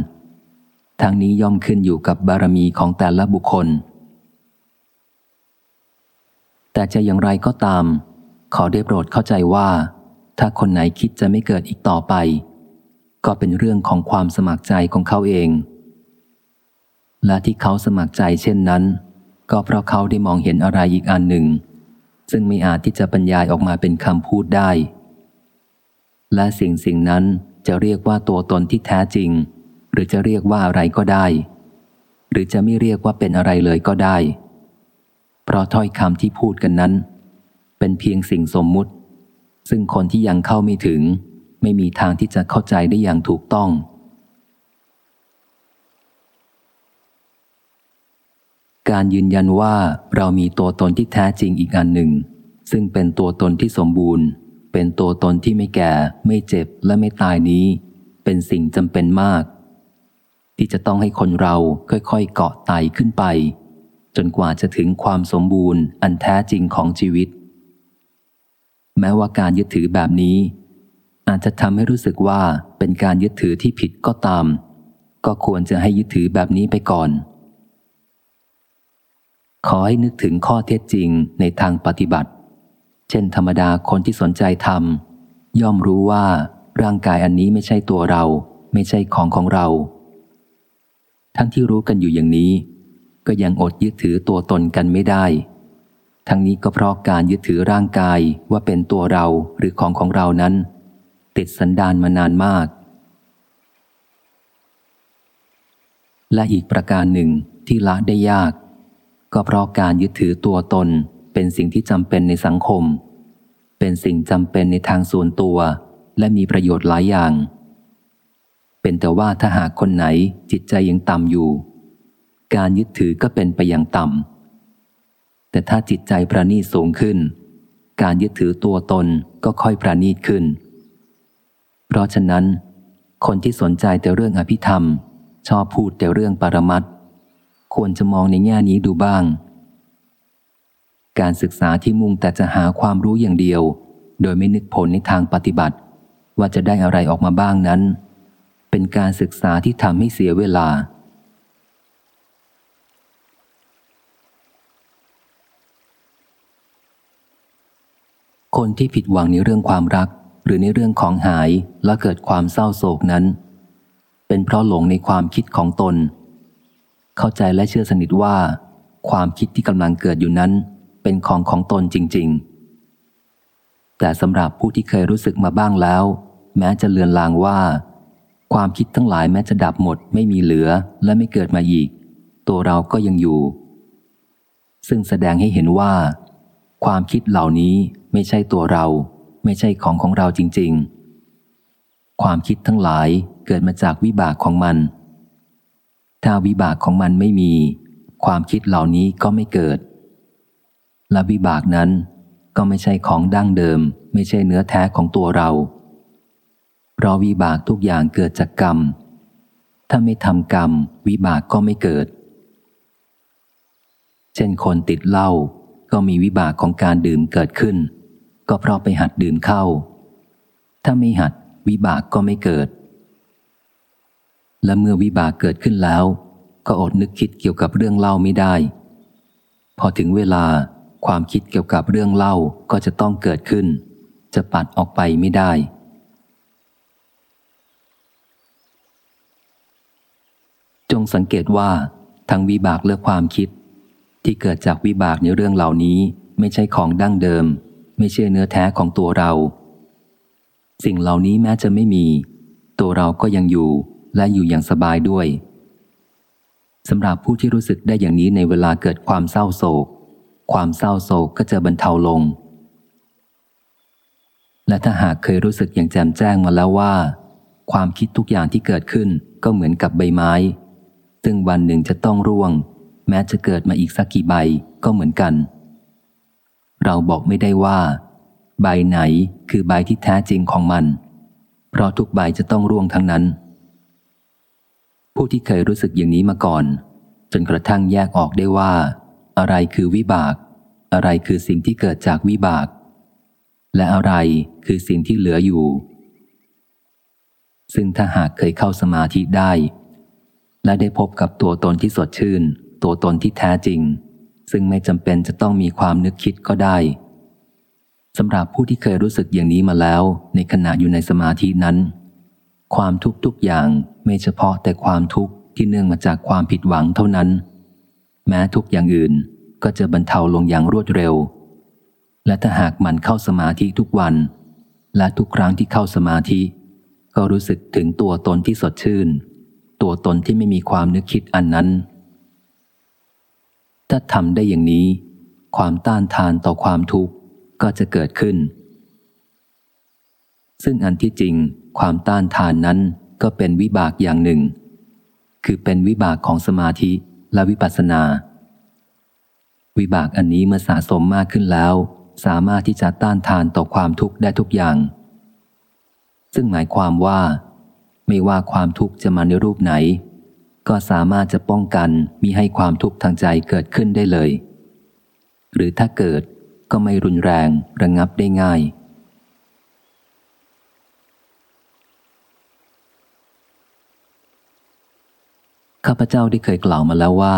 ทั้งนี้ย่อมขึ้นอยู่กับบารมีของแต่ละบุคคล แต่จะอย่างไรก็ตาม ขอได้โปรดเข้าใจว่า ถ้าคนไหนคิดจะไม่เกิดอีกต่อไป ก็เป็นเรื่องของความสมัครใจของเขาเอง และที่เขาสมัครใจเช่นนั้น ก็เพราะเขาได้มองเห็นอะไรอีกอันหนึ่ง ซึ่งไม่อาจที่จะบรรยายออกมาเป็นคำพูดได้ และสิ่งสิ่งนั้นจะเรียกว่าตัวตนที่แท้จริง หรือจะเรียกว่าอะไรก็ได้ หรือจะไม่เรียกว่าเป็นอะไรเลยก็ได้ เพราะถ้อยคำที่พูดกันนั้น เป็นเพียงสิ่งสมมุติ ซึ่งคนที่ยังเข้าไม่ถึง ไม่มีทางที่จะเข้าใจได้อย่างถูกต้อง การยืนยันว่าเรามีตัวตนที่แท้จริงอีกอันหนึ่ง ซึ่งเป็นตัวตนที่สมบูรณ์ เป็นตัวตนที่ไม่แก่ ไม่เจ็บและไม่ตายนี้ เป็นสิ่งจำเป็นมาก ที่จะต้องให้คนเราค่อยๆเกาะไต่ขึ้นไปจนกว่าจะถึงความสมบูรณ์อันแท้จริงของชีวิต แม้ว่าการยึดถือแบบนี้ อาจจะทำให้รู้สึกว่าเป็นการยึดถือที่ผิดก็ตาม ก็ควรจะให้ยึดถือแบบนี้ไปก่อน ขอให้นึกถึงข้อเท็จจริงในทางปฏิบัติ เช่นธรรมดาคนที่สนใจทำย่อมรู้ว่าร่างกายอันนี้ไม่ใช่ตัวเรา ไม่ใช่ของของเรา ทั้งที่รู้กันอยู่อย่างนี้ ก็ยังอดยึดถือตัวตนกันไม่ได้ ทั้งนี้ก็เพราะการยึดถือร่างกายว่าเป็นตัวเราหรือของของเรานั้น ติดสันดานมานานมาก และอีกประการหนึ่งที่ละได้ยาก ก็เพราะการยึดถือตัวตนเป็นสิ่งที่จำเป็นในสังคม เป็นสิ่งจำเป็นในทางส่วนตัว และมีประโยชน์หลายอย่าง เป็นแต่ว่าถ้าหากคนไหนจิตใจยังต่ำอยู่ การยึดถือก็เป็นไปอย่างต่ำ แต่ถ้าจิตใจประณีตสูงขึ้น การยึดถือตัวตนก็ค่อยประณีตขึ้น เพราะฉะนั้น คนที่สนใจแต่เรื่องอภิธรรม ชอบพูดแต่เรื่องปรมัตควรจะมองในแง่นี้ดูบ้าง การศึกษาที่มุ่งแต่จะหาความรู้อย่างเดียว โดยไม่นึกผลในทางปฏิบัติ ว่าจะได้อะไรออกมาบ้างนั้น เป็นการศึกษาที่ทำให้เสียเวลา คนที่ผิดหวังในเรื่องความรัก หรือในเรื่องของหายแล้วเกิดความเศร้าโศกนั้น เป็นเพราะหลงในความคิดของตน เข้าใจและเชื่อสนิทว่า ความคิดที่กำลังเกิดอยู่นั้น เป็นของของตนจริง ๆ แต่สำหรับผู้ที่เคยรู้สึกมาบ้างแล้ว แม้จะเลือนลางว่า ความคิดทั้งหลายแม้จะดับหมด ไม่มีเหลือและไม่เกิดมาอีก ตัวเราก็ยังอยู่ ซึ่งแสดงให้เห็นว่า ความคิดเหล่านี้ไม่ใช่ตัวเรา ไม่ใช่ของของเราจริง ๆ ความคิดทั้งหลายเกิดมาจากวิบากของมัน ถ้าวิบากของมันไม่มี ความคิดเหล่านี้ก็ไม่เกิด และวิบากนั้นก็ไม่ใช่ของดั้งเดิม ไม่ใช่เนื้อแท้ของตัวเรา เพราะวิบากทุกอย่างเกิดจากกรรม ถ้าไม่ทำกรรม วิบากก็ไม่เกิด เช่นคนติดเหล้า ก็มีวิบากของการดื่มเกิดขึ้น ก็เพราะไปหัดดื่มเข้า ถ้าไม่หัดวิบากก็ไม่เกิด และเมื่อวิบากเกิดขึ้นแล้ว ก็อดนึกคิดเกี่ยวกับเรื่องเล่าไม่ได้ พอถึงเวลาความคิดเกี่ยวกับเรื่องเล่าก็จะต้องเกิดขึ้น จะปัดออกไปไม่ได้ จงสังเกตว่าทั้งวิบากและความคิด ที่เกิดจากวิบากในเรื่องเหล่านี้ไม่ใช่ของดั้งเดิม ไม่ใช่เนื้อแท้ของตัวเรา สิ่งเหล่านี้แม้จะไม่มี ตัวเราก็ยังอยู่และอยู่อย่างสบายด้วยสำหรับผู้ที่รู้สึกได้อย่างนี้ในเวลาเกิดความเศร้าโศก ความเศร้าโศกก็จะบรรเทาลง และถ้าหากเคยรู้สึกอย่างแจ่มแจ้งมาแล้วว่า ความคิดทุกอย่างที่เกิดขึ้นก็เหมือนกับใบไม้ ซึ่งวันหนึ่งจะต้องร่วง แม้จะเกิดมาอีกสักกี่ใบก็เหมือนกัน เราบอกไม่ได้ว่า ใบไหนคือใบที่แท้จริงของมัน เพราะทุกใบจะต้องร่วงทั้งนั้น ผู้ที่เคยรู้สึกอย่างนี้มาก่อน จนกระทั่งแยกออกได้ว่า อะไรคือวิบาก อะไรคือสิ่งที่เกิดจากวิบาก และอะไรคือสิ่งที่เหลืออยู่ ซึ่งถ้าหากเคยเข้าสมาธิได้และได้พบกับตัวตนที่สดชื่น ตัวตนที่แท้จริง ซึ่งไม่จำเป็นจะต้องมีความนึกคิดก็ได้สำหรับผู้ที่เคยรู้สึกอย่างนี้มาแล้ว ในขณะอยู่ในสมาธินั้น ความทุกทุกอย่างไม่เฉพาะแต่ความทุกข์ที่เนื่องมาจากความผิดหวังเท่านั้น แม้ทุกอย่างอื่นก็จะบรรเทาลงอย่างรวดเร็ว และถ้าหากมันเข้าสมาธิทุกวัน และทุกครั้งที่เข้าสมาธิ ก็รู้สึกถึงตัวตนที่สดชื่น ตัวตนที่ไม่มีความนึกคิดอันนั้น ถ้าทำได้อย่างนี้ ความต้านทานต่อความทุกข์ก็จะเกิดขึ้น ซึ่งอันที่จริง ความต้านทานนั้นก็เป็นวิบากอย่างหนึ่ง คือเป็นวิบากของสมาธิและวิปัสสนา วิบากอันนี้เมื่อสะสมมากขึ้นแล้ว สามารถที่จะต้านทานต่อความทุกข์ได้ทุกอย่าง ซึ่งหมายความว่า ไม่ว่าความทุกข์จะมาในรูปไหน ก็สามารถจะป้องกันมีให้ความทุกข์ทางใจเกิดขึ้นได้เลย หรือถ้าเกิดก็ไม่รุนแรงระงงับได้ง่าย ข้าพเจ้าได้เคยกล่าวมาแล้วว่า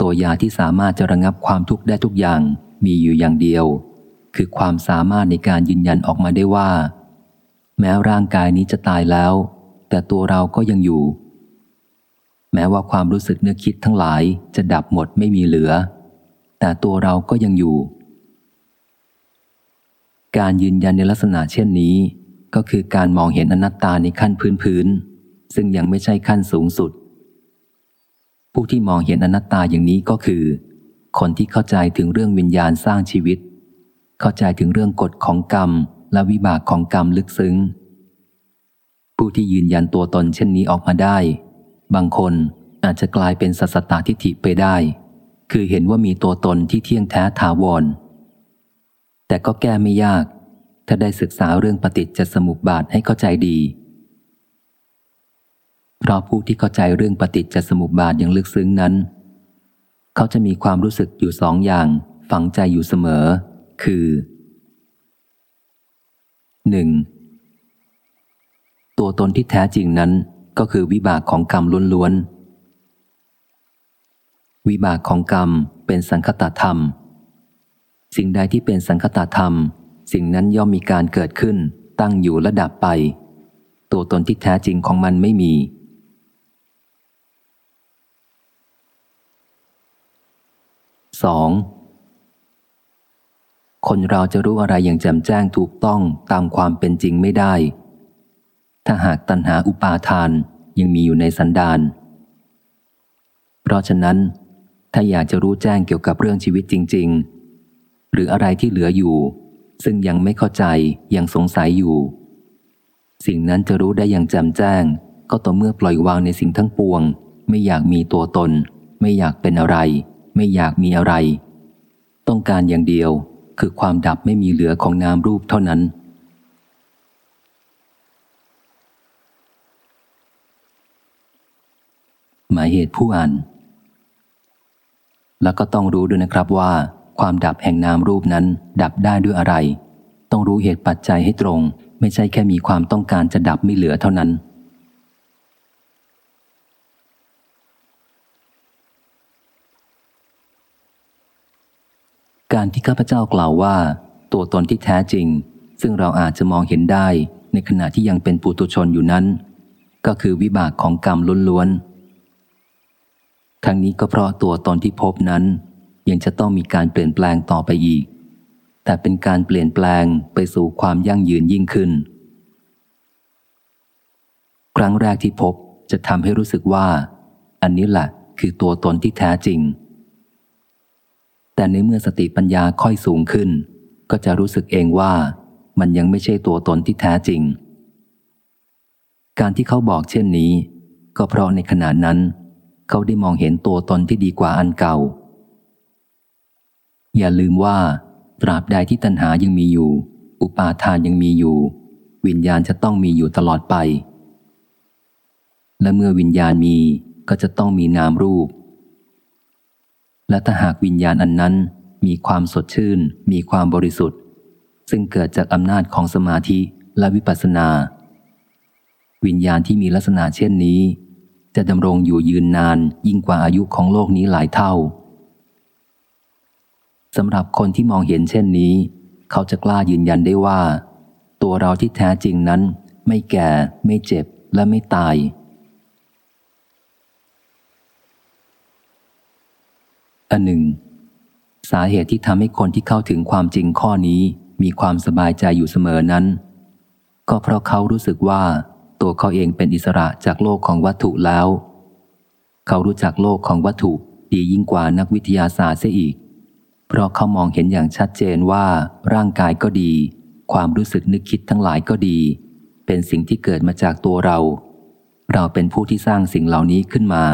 ตัวยาที่สามารถจะระงงับความทุกข์ได้ทุกอย่างมีอยู่อย่างเดียว คือความสามารถในการยืนยันออกมาได้ว่า แม้ร่างกายนี้จะตายแล้ว แต่ตัวเราก็ยังอยู่ แม้ว่าความรู้สึกนึกคิดทั้งหลายจะดับหมดไม่มีเหลือ แต่ตัวเราก็ยังอยู่ การยืนยันในลักษณะเช่นนี้ ก็คือการมองเห็นอนัตตาในขั้นพื้นพื้น ซึ่งยังไม่ใช่ขั้นสูงสุด ผู้ที่มองเห็นอนัตตาอย่างนี้ก็คือ คนที่เข้าใจถึงเรื่องวิญญาณสร้างชีวิต เข้าใจถึงเรื่องกฎของกรรม และวิบากของกรรมลึกซึ้ง ผู้ที่ยืนยันตัวตนเช่นนี้ออกมาได้ บางคนอาจจะกลายเป็นสัสตตทิฏฐิไปได้ คือเห็นว่ามีตัวตนที่เที่ยงแท้ถาวร แต่ก็แก้ไม่ยาก ถ้าได้ศึกษาเรื่องปฏิจจสมุปบาทให้เข้าใจดี เพราะผู้ที่เข้าใจเรื่องปฏิจจสมุปบาทอย่างลึกซึ้งนั้น เขาจะมีความรู้สึกอยู่สองอย่าง ฝังใจอยู่เสมอ คือ 1. ตัวตนที่แท้จริงนั้น ก็คือวิบากของกรรมล้วนๆ วิบากของกรรมเป็นสังคตธรรม สิ่งใดที่เป็นสังคตธรรม สิ่งนั้นย่อมมีการเกิดขึ้น ตั้งอยู่และดับไป ตัวตนที่แท้จริงของมันไม่มีสองคนเราจะรู้อะไรอย่างแจ่มแจ้งถูกต้องตามความเป็นจริงไม่ได้ ถ้าหากตัณหาอุปาทานยังมีอยู่ในสันดาน เพราะฉะนั้น ถ้าอยากจะรู้แจ้งเกี่ยวกับเรื่องชีวิตจริง ๆ หรืออะไรที่เหลืออยู่ ซึ่งยังไม่เข้าใจยังสงสัยอยู่ สิ่งนั้นจะรู้ได้อย่างแจ่มแจ้ง ก็ต่อเมื่อปล่อยวางในสิ่งทั้งปวง ไม่อยากมีตัวตน ไม่อยากเป็นอะไร ไม่อยากมีอะไร ต้องการอย่างเดียวคือความดับไม่มีเหลือของนามรูปเท่านั้น หมายเหตุผู้อ่าน แล้วก็ต้องรู้ด้วยนะครับว่า ความดับแห่งนามรูปนั้น ดับได้ด้วยอะไร ต้องรู้เหตุปัจจัยให้ตรง ไม่ใช่แค่มีความต้องการจะดับไม่เหลือเท่านั้นการที่ข้าพเจ้ากล่าวว่า ตัวตนที่แท้จริง ซึ่งเราอาจจะมองเห็นได้ในขณะที่ยังเป็นปุตุชนอยู่นั้น ก็คือวิบากของกรรมล้วนๆ ทั้งนี้ก็เพราะตัวตนที่พบนั้น ยังจะต้องมีการเปลี่ยนแปลงต่อไปอีก แต่เป็นการเปลี่ยนแปลงไปสู่ความยั่งยืนยิ่งขึ้น ครั้งแรกที่พบจะทำให้รู้สึกว่า อันนี้แหละคือตัวตนที่แท้จริง แต่ในเมื่อสติปัญญาค่อยสูงขึ้น ก็จะรู้สึกเองว่ามันยังไม่ใช่ตัวตนที่แท้จริง การที่เขาบอกเช่นนี้ ก็เพราะในขณะนั้น เขาได้มองเห็นตัวตนที่ดีกว่าอันเก่า อย่าลืมว่า ตราบใดที่ตัณหายังมีอยู่ อุปาทานยังมีอยู่ วิญญาณจะต้องมีอยู่ตลอดไป และเมื่อวิญญาณมีก็จะต้องมีนามรูป และถ้าหากวิญญาณอันนั้นมีความสดชื่น มีความบริสุทธิ์ ซึ่งเกิดจากอำนาจของสมาธิและวิปัสสนา วิญญาณที่มีลักษณะเช่นนี้ จะดำรงอยู่ยืนนานยิ่งกว่าอายุของโลกนี้หลายเท่าสำหรับคนที่มองเห็นเช่นนี้ เขาจะกล้ายืนยันได้ว่า ตัวเราที่แท้จริงนั้น ไม่แก่ ไม่เจ็บและไม่ตาย อันหนึ่ง สาเหตุที่ทำให้คนที่เข้าถึงความจริงข้อนี้มีความสบายใจอยู่เสมอนั้น ก็เพราะเขารู้สึกว่า ตัวเขาเองเป็นอิสระจากโลกของวัตถุแล้ว เขารู้จักโลกของวัตถุดียิ่งกว่านักวิทยาศาสตร์เสียอีก เพราะเขามองเห็นอย่างชัดเจนว่าร่างกายก็ดี ความรู้สึกนึกคิดทั้งหลายก็ดี เป็นสิ่งที่เกิดมาจากตัวเรา เราเป็นผู้ที่สร้างสิ่งเหล่านี้ขึ้นมา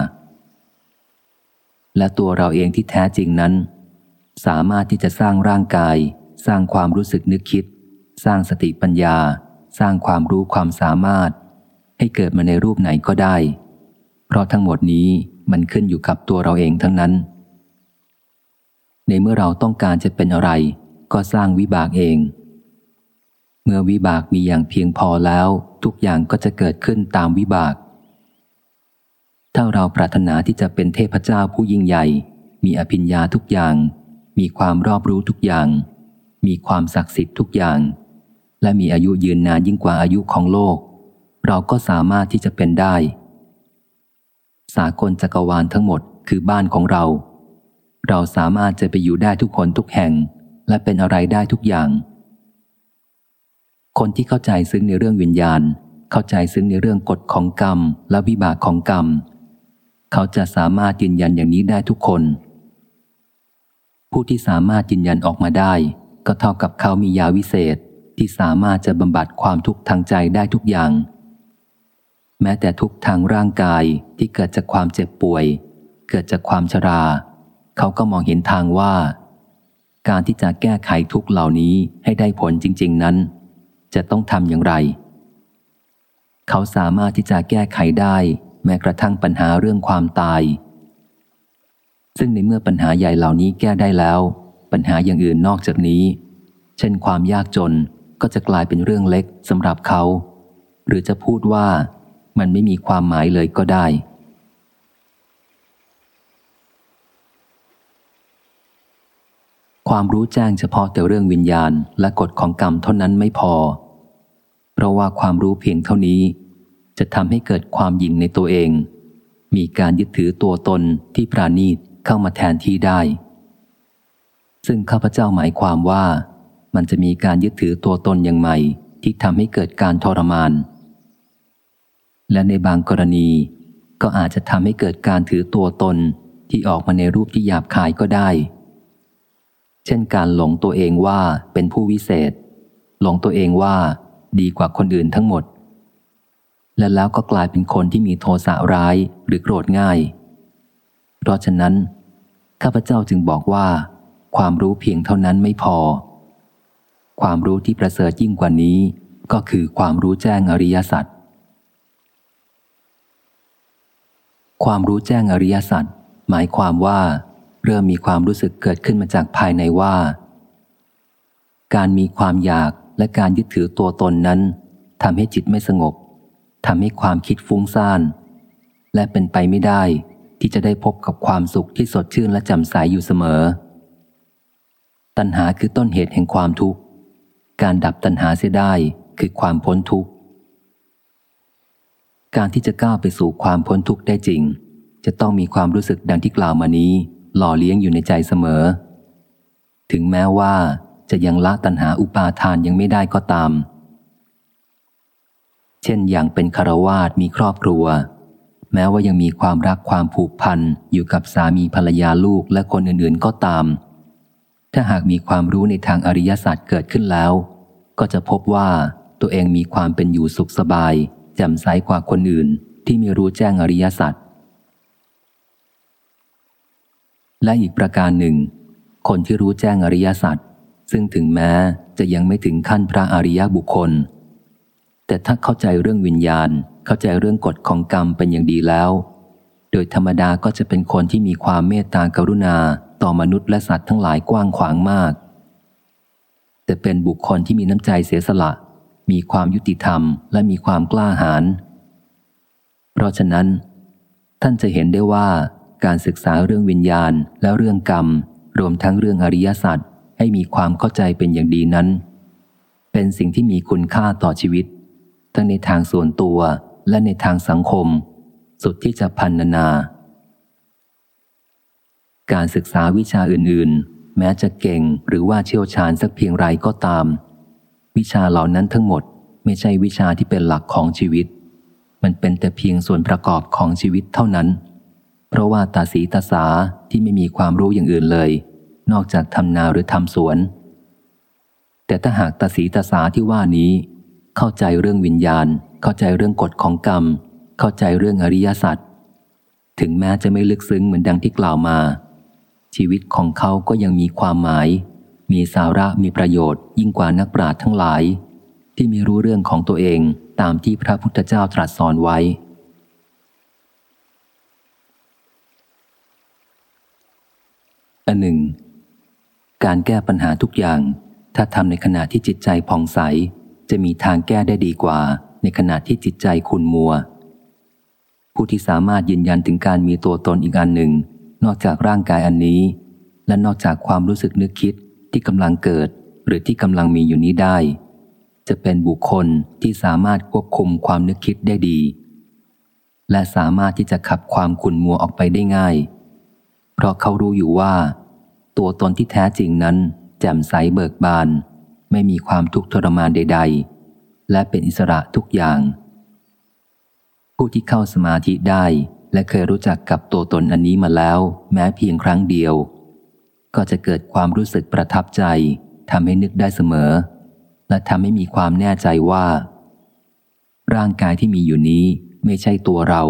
และตัวเราเองที่แท้จริงนั้น สามารถที่จะสร้างร่างกาย สร้างความรู้สึกนึกคิด สร้างสติปัญญา สร้างความรู้ความสามารถ ให้เกิดมาในรูปไหนก็ได้ เพราะทั้งหมดนี้มันขึ้นอยู่กับตัวเราเองทั้งนั้น ในเมื่อเราต้องการจะเป็นอะไร ก็สร้างวิบากเอง เมื่อวิบากมีอย่างเพียงพอแล้ว ทุกอย่างก็จะเกิดขึ้นตามวิบาก ถ้าเราปรารถนาที่จะเป็นเทพเจ้าผู้ยิ่งใหญ่ มีอภิญญาทุกอย่าง มีความรอบรู้ทุกอย่าง มีความศักดิ์สิทธิ์ทุกอย่าง และมีอายุยืนนานยิ่งกว่าอายุของโลก เราก็สามารถที่จะเป็นได้ สากลจักรวาลทั้งหมดคือบ้านของเรา เราสามารถจะไปอยู่ได้ทุกคนทุกแห่ง และเป็นอะไรได้ทุกอย่าง คนที่เข้าใจซึ้งในเรื่องวิญญาณ เข้าใจซึ้งในเรื่องกฎของกรรม และวิบากของกรรม เขาจะสามารถยืนยันอย่างนี้ได้ทุกคน ผู้ที่สามารถยืนยันออกมาได้ ก็เท่ากับเขามียาวิเศษที่สามารถจะบำบัดความทุกข์ทางใจได้ทุกอย่าง แม้แต่ทุกทางร่างกายที่เกิดจากความเจ็บป่วย เกิดจากความชรา เขาก็มองเห็นทางว่า การที่จะแก้ไขทุกเหล่านี้ให้ได้ผลจริง ๆนั้น จะต้องทำอย่างไร เขาสามารถที่จะแก้ไขได้แม้กระทั่งปัญหาเรื่องความตาย ซึ่งในเมื่อปัญหาใหญ่เหล่านี้แก้ได้แล้ว ปัญหาอย่างอื่นนอกจากนี้ เช่นความยากจนก็จะกลายเป็นเรื่องเล็กสำหรับเขา หรือจะพูดว่า มันไม่มีความหมายเลยก็ได้ ความรู้แจ้งเฉพาะแต่เรื่องวิญญาณและกฎของกรรมเท่านั้นไม่พอ เพราะว่าความรู้เพียงเท่านี้ จะทำให้เกิดความยิงในตัวเอง มีการยึดถือตัวตนที่ปราณีตเข้ามาแทนที่ได้ ซึ่งข้าพเจ้าหมายความว่า มันจะมีการยึดถือตัวตนอย่างใหม่ที่ทำให้เกิดการทรมาน และในบางกรณี ก็อาจจะทำให้เกิดการถือตัวตนที่ออกมาในรูปที่หยาบคายก็ได้ เช่นการหลงตัวเองว่าเป็นผู้วิเศษ หลงตัวเองว่าดีกว่าคนอื่นทั้งหมด และแล้วก็กลายเป็นคนที่มีโทสะร้ายหรือโกรธง่าย เพราะฉะนั้น ข้าพเจ้าจึงบอกว่า ความรู้เพียงเท่านั้นไม่พอ ความรู้ที่ประเสริฐยิ่งกว่านี้ ก็คือความรู้แจ้งอริยสัจ ความรู้แจ้งอริยสัจหมายความว่าเริ่มมีความรู้สึกเกิดขึ้นมาจากภายในว่า การมีความอยากและการยึดถือตัวตนนั้นทำให้จิตไม่สงบทำให้ความคิดฟุ้งซ่าน และเป็นไปไม่ได้ที่จะได้พบกับความสุขที่สดชื่นและจำใสอยู่เสมอ ตัณหาคือต้นเหตุแห่งความทุกข์ การดับตัณหาเสียได้คือความพ้นทุกข์ การที่จะก้าวไปสู่ความพ้นทุกข์ได้จริง จะต้องมีความรู้สึกดังที่กล่าวมานี้ หล่อเลี้ยงอยู่ในใจเสมอ ถึงแม้ว่าจะยังละตัณหาอุปาทานยังไม่ได้ก็ตาม เช่นอย่างเป็นคารวาสมีครอบครัว แม้ว่ายังมีความรักความผูกพันอยู่กับสามีภรรยาลูกและคนอื่นๆก็ตาม ถ้าหากมีความรู้ในทางอริยศาสตร์เกิดขึ้นแล้ว ก็จะพบว่าตัวเองมีความเป็นอยู่สุขสบาย แจ่มใสกว่าคนอื่นที่มีรู้แจ้งอริยสัจและอีกประการหนึ่ง คนที่รู้แจ้งอริยสัจซึ่งถึงแม้จะยังไม่ถึงขั้นพระอริยบุคคล แต่ถ้าเข้าใจเรื่องวิญญาณเข้าใจเรื่องกฎของกรรมเป็นอย่างดีแล้ว โดยธรรมดาก็จะเป็นคนที่มีความเมตตากรุณาต่อมนุษย์และสัตว์ทั้งหลายกว้างขวางมาก แต่เป็นบุคคลที่มีน้ำใจเสียสละ มีความยุติธรรมและมีความกล้าหาญ เพราะฉะนั้น ท่านจะเห็นได้ว่าการศึกษาเรื่องวิญญาณและเรื่องกรรม รวมทั้งเรื่องอริยสัจให้มีความเข้าใจเป็นอย่างดีนั้น เป็นสิ่งที่มีคุณค่าต่อชีวิต ทั้งในทางส่วนตัวและในทางสังคม สุดที่จะพันนานา การศึกษาวิชาอื่น ๆ แม้จะเก่งหรือว่าเชี่ยวชาญสักเพียงไรก็ตาม วิชาเหล่านั้นทั้งหมดไม่ใช่วิชาที่เป็นหลักของชีวิต มันเป็นแต่เพียงส่วนประกอบของชีวิตเท่านั้น เพราะว่าตาสีตาสาที่ไม่มีความรู้อย่างอื่นเลย นอกจากทำนาหรือทำสวน แต่ถ้าหากตาสีตาสาที่ว่านี้ เข้าใจเรื่องวิญญาณ เข้าใจเรื่องกฎของกรรม เข้าใจเรื่องอริยสัจถึงแม้จะไม่ลึกซึ้งเหมือนดังที่กล่าวมา ชีวิตของเขาก็ยังมีความหมาย มีสาระมีประโยชน์ ยิ่งกว่านักปราชญ์ทั้งหลาย ที่มีรู้เรื่องของตัวเองตามที่พระพุทธเจ้าตรัสสอนไว้ อันหนึ่ง การแก้ปัญหาทุกอย่าง ถ้าทำในขณะที่จิตใจผ่องใส จะมีทางแก้ได้ดีกว่า ในขณะที่จิตใจขุนมัว ผู้ที่สามารถยืนยันถึงการมีตัวตนอีกอันหนึ่ง นอกจากร่างกายอันนี้ และนอกจากความรู้สึกนึกคิด ที่กำลังเกิดหรือที่กำลังมีอยู่นี้ได้ จะเป็นบุคคลที่สามารถควบคุมความนึกคิดได้ดี และสามารถที่จะขับความขุ่นมัวออกไปได้ง่าย เพราะเขารู้อยู่ว่า ตัวตนที่แท้จริงนั้น แจ่มใสเบิกบาน ไม่มีความทุกข์ทรมานใด ๆ และเป็นอิสระทุกอย่าง ผู้ที่เข้าสมาธิได้และเคยรู้จักกับตัวตนอันนี้มาแล้ว แม้เพียงครั้งเดียว ก็จะเกิดความรู้สึกประทับใจทำให้นึกได้เสมอ และทำให้มีความแน่ใจว่า ร่างกายที่มีอยู่นี้ไม่ใช่ตัวเรา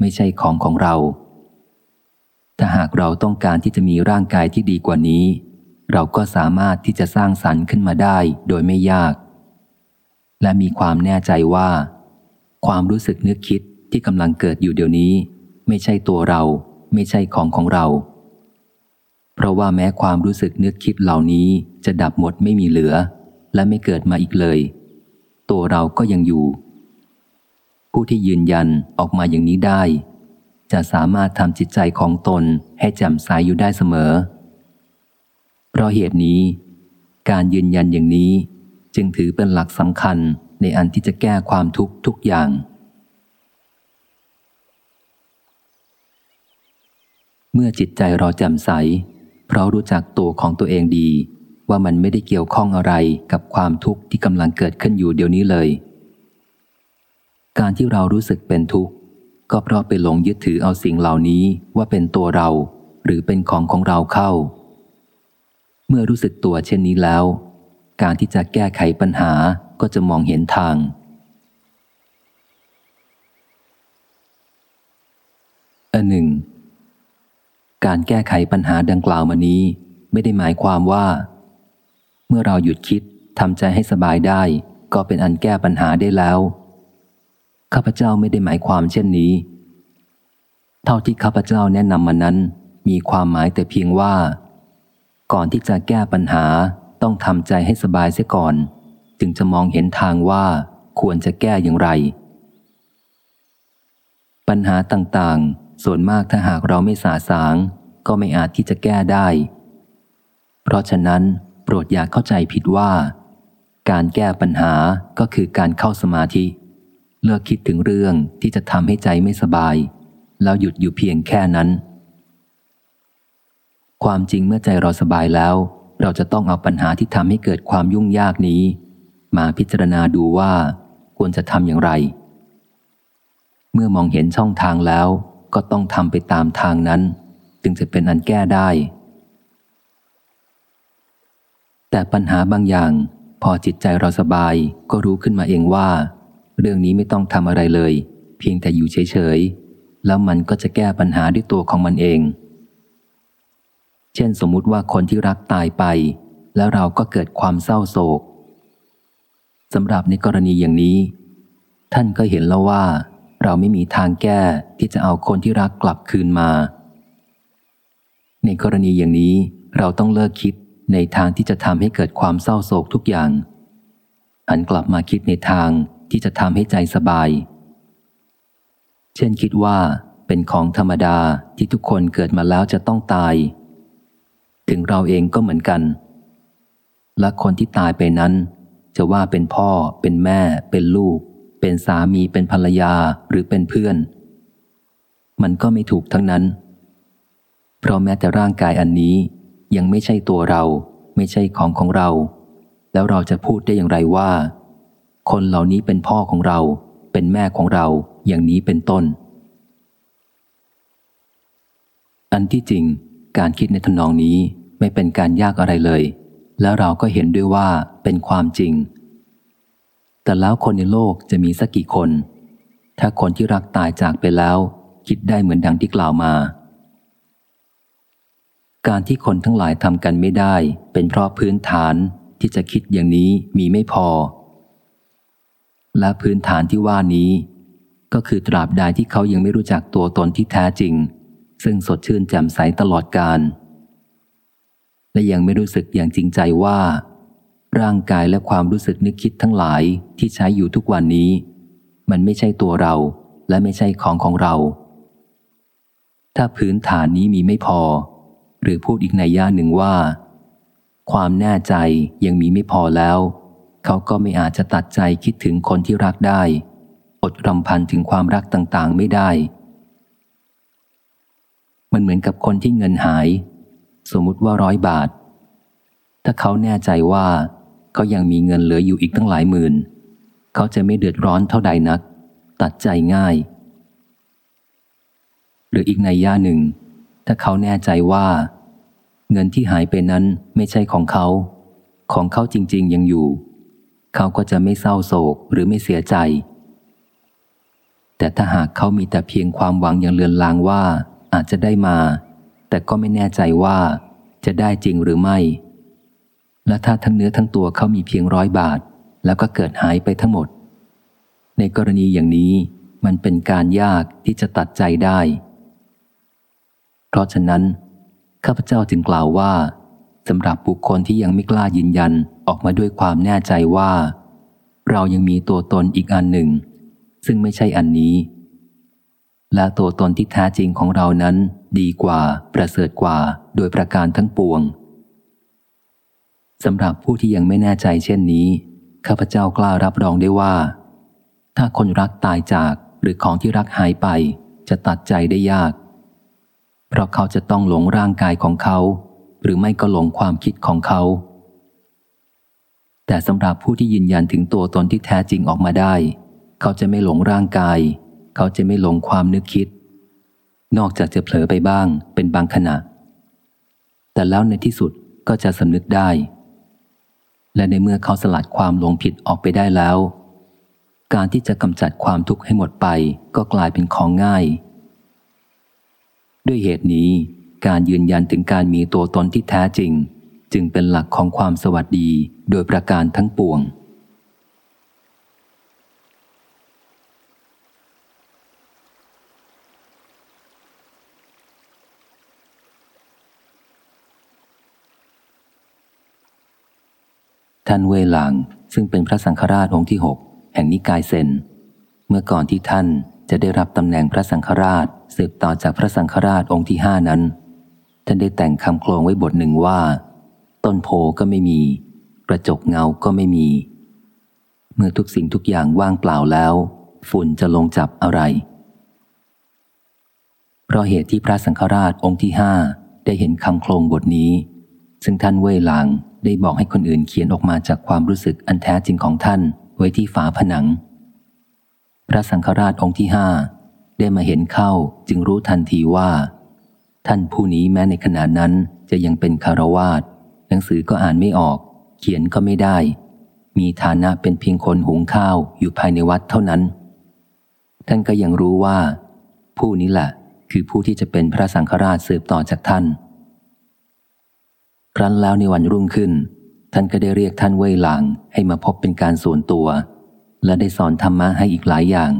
ไม่ใช่ของของเรา ถ้าหากเราต้องการที่จะมีร่างกายที่ดีกว่านี้ เราก็สามารถที่จะสร้างสรรค์ขึ้นมาได้โดยไม่ยาก และมีความแน่ใจว่า ความรู้สึกนึกคิดที่กำลังเกิดอยู่เดี๋ยวนี้ ไม่ใช่ตัวเรา ไม่ใช่ของของเรา เพราะว่าแม้ความรู้สึกนึกคิดเหล่านี้จะดับหมดไม่มีเหลือ และไม่เกิดมาอีกเลย ตัวเราก็ยังอยู่ ผู้ที่ยืนยันออกมาอย่างนี้ได้ จะสามารถทำจิตใจของตนให้แจ่มใสยอยู่ได้เสมอ เพราะเหตุนี้ การยืนยันอย่างนี้จึงถือเป็นหลักสำคัญในอันที่จะแก้ความทุกข์ทุกอย่างเมื่อจิตใจเราแจ่มใส ราะรู้จักตัวของตัวเองดี ว่ามันไม่ได้เกี่ยวข้องอะไรกับความทุกข์ที่กำลังเกิดขึ้นอยู่เดี๋ยวนี้เลย การที่เรารู้สึกเป็นทุกข์ ก็เพราะไปหลงยึดถือเอาสิ่งเหล่านี้ว่าเป็นตัวเรา หรือเป็นของของเราเข้า เมื่อรู้สึกตัวเช่นนี้แล้ว การที่จะแก้ไขปัญหาก็จะมองเห็นทางอันหนึ่ง การแก้ไขปัญหาดังกล่าวมานี้ ไม่ได้หมายความว่า เมื่อเราหยุดคิดทำใจให้สบายได้ ก็เป็นอันแก้ปัญหาได้แล้ว ข้าพเจ้าไม่ได้หมายความเช่นนี้ เท่าที่ข้าพเจ้าแนะนำมานั้น มีความหมายแต่เพียงว่า ก่อนที่จะแก้ปัญหาต้องทำใจให้สบายเสียก่อน จึงจะมองเห็นทางว่าควรจะแก้อย่างไร ปัญหาต่างๆ ส่วนมากถ้าหากเราไม่สาสาง ก็ไม่อาจที่จะแก้ได้ เพราะฉะนั้น โปรดอย่าเข้าใจผิดว่า การแก้ปัญหาก็คือการเข้าสมาธิ เลิกคิดถึงเรื่องที่จะทำให้ใจไม่สบาย แล้วหยุดอยู่เพียงแค่นั้น ความจริงเมื่อใจเราสบายแล้ว เราจะต้องเอาปัญหาที่ทำให้เกิดความยุ่งยากนี้ มาพิจารณาดูว่า ควรจะทำอย่างไร เมื่อมองเห็นช่องทางแล้ว ก็ต้องทำไปตามทางนั้น จึงจะเป็นอันแก้ได้ แต่ปัญหาบางอย่าง พอจิตใจเราสบายก็รู้ขึ้นมาเองว่า เรื่องนี้ไม่ต้องทำอะไรเลย เพียงแต่อยู่เฉยๆ แล้วมันก็จะแก้ปัญหาด้วยตัวของมันเอง เช่นสมมุติว่าคนที่รักตายไป แล้วเราก็เกิดความเศร้าโศกสำหรับในกรณีอย่างนี้ ท่านก็เห็นแล้วว่า เราไม่มีทางแก้ที่จะเอาคนที่รักกลับคืนมา ในกรณีอย่างนี้เราต้องเลิกคิดในทางที่จะทำให้เกิดความเศร้าโศกทุกอย่างหันกลับมาคิดในทางที่จะทำให้ใจสบาย เช่นคิดว่าเป็นของธรรมดาที่ทุกคนเกิดมาแล้วจะต้องตาย ถึงเราเองก็เหมือนกัน และคนที่ตายไปนั้น จะว่าเป็นพ่อ เป็นแม่ เป็นลูก เป็นสามีเป็นภรรยาหรือเป็นเพื่อน มันก็ไม่ถูกทั้งนั้น เพราะแม้แต่ร่างกายอันนี้ยังไม่ใช่ตัวเรา ไม่ใช่ของของเรา แล้วเราจะพูดได้อย่างไรว่า คนเหล่านี้เป็นพ่อของเรา เป็นแม่ของเราอย่างนี้เป็นต้น อันที่จริง การคิดในทนองนี้ไม่เป็นการยากอะไรเลย แล้วเราก็เห็นด้วยว่าเป็นความจริง แต่แล้วคนในโลกจะมีสักกี่คน ถ้าคนที่รักตายจากไปแล้ว คิดได้เหมือนดังที่กล่าวมา การที่คนทั้งหลายทำกันไม่ได้ เป็นเพราะพื้นฐานที่จะคิดอย่างนี้มีไม่พอ และพื้นฐานที่ว่านี้ ก็คือตราบใดที่เขายังไม่รู้จักตัวตนที่แท้จริง ซึ่งสดชื่นแจ่มใสตลอดกาลและยังไม่รู้สึกอย่างจริงใจว่า ร่างกายและความรู้สึกนึกคิดทั้งหลายที่ใช้อยู่ทุกวันนี้ มันไม่ใช่ตัวเราและไม่ใช่ของของเรา ถ้าพื้นฐานนี้มีไม่พอ หรือพูดอีกในย่าหนึ่งว่า ความแน่ใจยังมีไม่พอแล้ว เขาก็ไม่อาจจะตัดใจคิดถึงคนที่รักได้ อดรำพันถึงความรักต่างๆไม่ได้ มันเหมือนกับคนที่เงินหาย สมมุติว่าร้อยบาทถ้าเขาแน่ใจว่า เขายังมีเงินเหลืออยู่อีกตั้งหลายหมื่น เขาจะไม่เดือดร้อนเท่าใดนัก ตัดใจง่าย หรืออีกในย่าหนึ่ง ถ้าเขาแน่ใจว่า เงินที่หายไปนั้นไม่ใช่ของเขา ของเขาจริง ๆ ยังอยู่ เขาก็จะไม่เศร้าโศกหรือไม่เสียใจ แต่ถ้าหากเขามีแต่เพียงความหวังอย่างเลือนลางว่าอาจจะได้มา แต่ก็ไม่แน่ใจว่าจะได้จริงหรือไม่ และถ้าทั้งเนื้อทั้งตัวเขามีเพียงร้อยบาท แล้วก็เกิดหายไปทั้งหมด ในกรณีอย่างนี้มันเป็นการยากที่จะตัดใจได้ เพราะฉะนั้น ข้าพเจ้าจึงกล่าวว่าสำหรับบุคคลที่ยังไม่กล้ายืนยันออกมาด้วยความแน่ใจว่า เรายังมีตัวตนอีกอันหนึ่ง ซึ่งไม่ใช่อันนี้ และตัวตนที่แท้จริงของเรานั้นดีกว่าประเสริฐกว่าโดยประการทั้งปวง สำหรับผู้ที่ยังไม่แน่ใจเช่นนี้ ข้าพเจ้ากล้ารับรองได้ว่า ถ้าคนรักตายจากหรือของที่รักหายไปจะตัดใจได้ยาก เพราะเขาจะต้องหลงร่างกายของเขา หรือไม่ก็หลงความคิดของเขา แต่สำหรับผู้ที่ยืนยันถึงตัวตนที่แท้จริงออกมาได้ เขาจะไม่หลงร่างกาย เขาจะไม่หลงความนึกคิด นอกจากจะเผลอไปบ้างเป็นบางขณะ แต่แล้วในที่สุดก็จะสำนึกได้ และในเมื่อเขาสลัดความหลงผิดออกไปได้แล้ว การที่จะกำจัดความทุกข์ให้หมดไปก็กลายเป็นของง่าย ด้วยเหตุนี้ การยืนยันถึงการมีตัวตนที่แท้จริง จึงเป็นหลักของความสวัสดีโดยประการทั้งปวงานเวหลังซึ่งเป็นพระสังฆราชองค์ที่หกแห่งนิกายเซน เมื่อก่อนที่ท่านจะได้รับตำแหน่งพระสังฆราชสืบต่อจากพระสังฆราชองค์ที่ห้านั้น ท่านได้แต่งคำโครงไว้บทหนึ่งว่า ต้นโพก็ไม่มี กระจกเงาก็ไม่มี เมื่อทุกสิ่งทุกอย่างว่างเปล่าแล้ว ฝุ่นจะลงจับอะไร เพราะเหตุที่พระสังฆราชองค์ที่ห้าได้เห็นคำโครงบทนี้ ซึ่งท่านเว่ยหลาง ได้บอกให้คนอื่นเขียนออกมาจากความรู้สึกอันแท้จริงของท่านไว้ที่ฝาผนัง พระสังฆราชองค์ที่ห้าได้มาเห็นเข้าจึงรู้ทันทีว่า ท่านผู้นี้แม้ในขณะนั้นจะยังเป็นคารวาสหนังสือก็อ่านไม่ออก เขียนก็ไม่ได้ มีฐานะเป็นเพียงคนหุงข้าวอยู่ภายในวัดเท่านั้น ท่านก็ยังรู้ว่า ผู้นี้แหละคือผู้ที่จะเป็นพระสังฆราชสืบต่อจากท่าน ครั้นแล้วในวันรุ่งขึ้น ท่านก็ได้เรียกท่านเว่ยหลางให้มาพบเป็นการส่วนตัว และได้สอนธรรมะให้อีกหลายอย่าง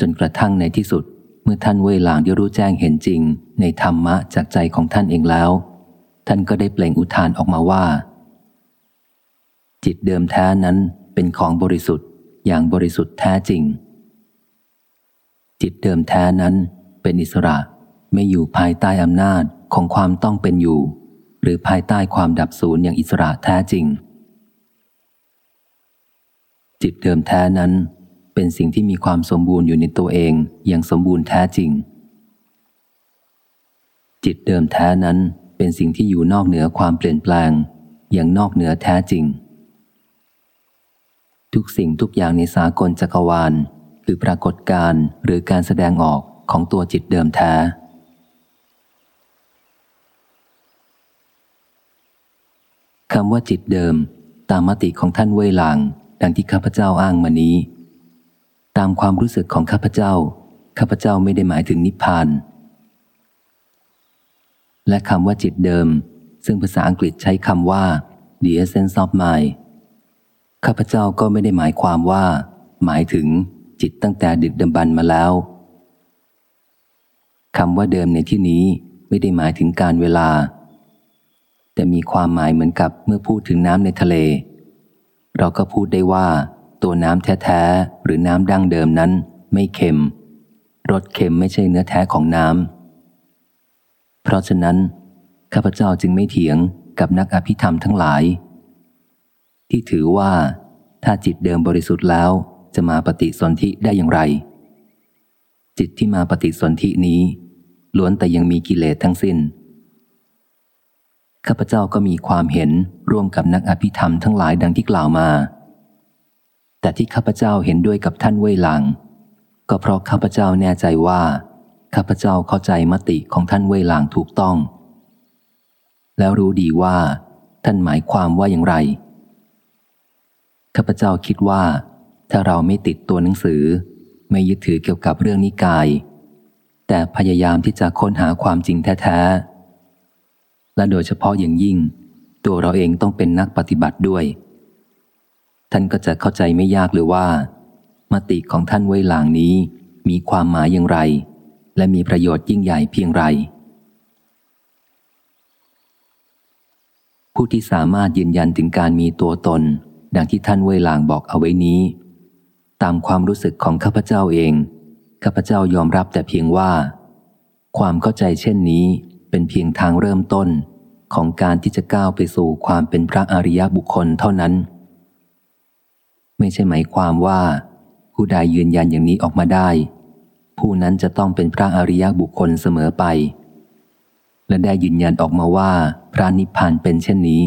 จนกระทั่งในที่สุด เมื่อท่านเว่ยหลางได้รู้แจ้งเห็นจริง ในธรรมะจากใจของท่านเองแล้ว ท่านก็ได้เปล่งอุทานออกมาว่า จิตเดิมแท้นั้นเป็นของบริสุทธิ์อย่างบริสุทธิ์แท้จริง จิตเดิมแท้นั้นเป็นอิสระไม่อยู่ภายใต้อำนาจของความต้องเป็นอยู่ หรือภายใต้ความดับสูญอย่างอิสระแท้จริง จิตเดิมแท้นั้น เป็นสิ่งที่มีความสมบูรณ์อยู่ในตัวเองอย่างสมบูรณ์แท้จริง จิตเดิมแท้นั้นเป็นสิ่งที่อยู่นอกเหนือความเปลี่ยนแปลง อย่างนอกเหนือแท้จริง ทุกสิ่งทุกอย่างในสากลจักรวาล คือปรากฏการ์หรือการแสดงออกของตัวจิตเดิมแท้ คำว่าจิตเดิม ตามมติของท่านเว่ยหลาง ดังที่ข้าพเจ้าอ้างมานี้ ตามความรู้สึกของข้าพเจ้า ข้าพเจ้าไม่ได้หมายถึงนิพพาน และคำว่าจิตเดิม ซึ่งภาษาอังกฤษใช้คำว่า the essence of mind ข้าพเจ้าก็ไม่ได้หมายความว่า หมายถึงจิตตั้งแต่ดึกดำบรรมาแล้วคำว่าเดิมในที่นี้ไม่ได้หมายถึงการเวลา แต่มีความหมายเหมือนกับเมื่อพูดถึงน้ำในทะเล เราก็พูดได้ว่า ตัวน้ำแท้ๆหรือน้ำดั้งเดิมนั้น ไม่เค็มรสเค็มไม่ใช่เนื้อแท้ของน้ำเพราะฉะนั้นข้าพเจ้าจึงไม่เถียงกับนักอภิธรรมทั้งหลาย ที่ถือว่า ถ้าจิตเดิมบริสุทธิ์แล้วจะมาปฏิสนธิได้อย่างไร จิตที่มาปฏิสนธินี้ ล้วนแต่ยังมีกิเลสทั้งสิน้น ข้าพเจ้าก็มีความเห็นร่วมกับนักอภิธรรมทั้งหลายดังที่กล่าวมา แต่ที่ข้าพเจ้าเห็นด้วยกับท่านเว่ยหลัง ก็เพราะข้าพเจ้าแน่ใจว่าข้าพเจ้าเข้าใจมติของท่านเว่ยหลังถูกต้อง แล้วรู้ดีว่า ท่านหมายความว่าอย่างไรข้าพเจ้าคิดว่า ถ้าเราไม่ติดตัวหนังสือ ไม่ยึดถือเกี่ยวกับเรื่องนิกาย แต่พยายามที่จะค้นหาความจริงแท้ๆ และโดยเฉพาะอย่างยิ่ง ตัวเราเองต้องเป็นนักปฏิบัติด้วย ท่านก็จะเข้าใจไม่ยากหรือว่า มติของท่านไว้หลางนี้ มีความหมายอย่างไร และมีประโยชน์ยิ่งใหญ่เพียงไร ผู้ที่สามารถยืนยันถึงการมีตัวตน ดังที่ท่านเวลางบอกเอาไว้นี้ ตามความรู้สึกของข้าพเจ้าเองข้าพเจ้ายอมรับแต่เพียงว่า ความเข้าใจเช่นนี้ เป็นเพียงทางเริ่มต้นของการที่จะก้าวไปสู่ความเป็นพระอริยบุคคลเท่านั้น ไม่ใช่หมายความว่า ผู้ใดยืนยันอย่างนี้ออกมาได้ ผู้นั้นจะต้องเป็นพระอริยบุคคลเสมอไป และได้ยืนยันออกมาว่าพระนิพพานเป็นเช่นนี้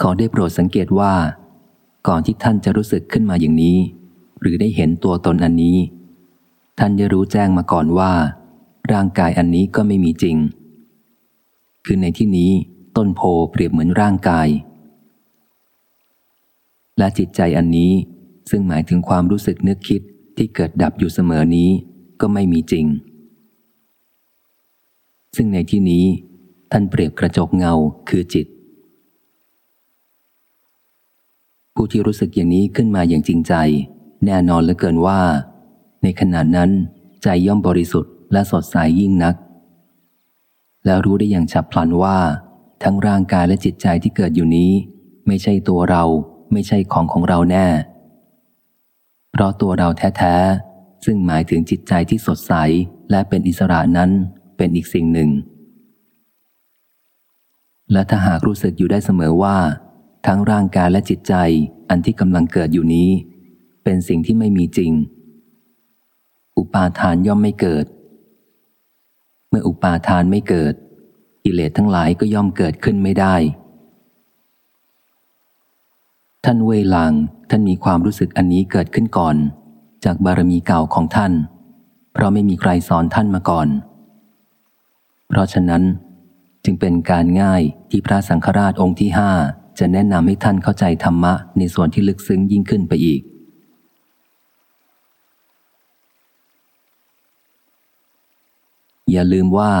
ขอได้โปรดสังเกตว่า ก่อนที่ท่านจะรู้สึกขึ้นมาอย่างนี้ หรือได้เห็นตัวตนอันนี้ ท่านจะรู้แจ้งมาก่อนว่า ร่างกายอันนี้ก็ไม่มีจริง คือในที่นี้ต้นโพเปรียบเหมือนร่างกาย และจิตใจอันนี้ซึ่งหมายถึงความรู้สึกนึกคิดที่เกิดดับอยู่เสมอนี้ก็ไม่มีจริง ซึ่งในที่นี้ท่านเปรียบกระจกเงาคือจิต ผู้ที่รู้สึกอย่างนี้ขึ้นมาอย่างจริงใจ แน่นอนเหลือเกินว่า ในขณะนั้น ใจย่อมบริสุทธิ์และสดใสยยิ่งนัก แล้วรู้ได้อย่างฉับพลันว่า ทั้งร่างกายและจิตใจที่เกิดอยู่นี้ ไม่ใช่ตัวเราไม่ใช่ของของเราแน่ เพราะตัวเราแท้ๆ ซึ่งหมายถึงจิตใจที่สดใสและเป็นอิสระนั้นเป็นอีกสิ่งหนึ่ง และถ้าหากรู้สึกอยู่ได้เสมอว่า ทั้งร่างกายและจิตใจอันที่กำลังเกิดอยู่นี้ เป็นสิ่งที่ไม่มีจริง อุปาทานย่อมไม่เกิด เมื่ออุปาทานไม่เกิด กิเลสทั้งหลายก็ย่อมเกิดขึ้นไม่ได้ ท่านเวลังท่านมีความรู้สึกอันนี้เกิดขึ้นก่อน จากบารมีเก่าของท่าน เพราะไม่มีใครสอนท่านมาก่อน เพราะฉะนั้นจึงเป็นการง่ายที่พระสังฆราชองค์ที่ห้าจะแนะนำให้ท่านเข้าใจธรรมะในส่วนที่ลึกซึ้งยิ่งขึ้นไปอีก อย่าลืมว่า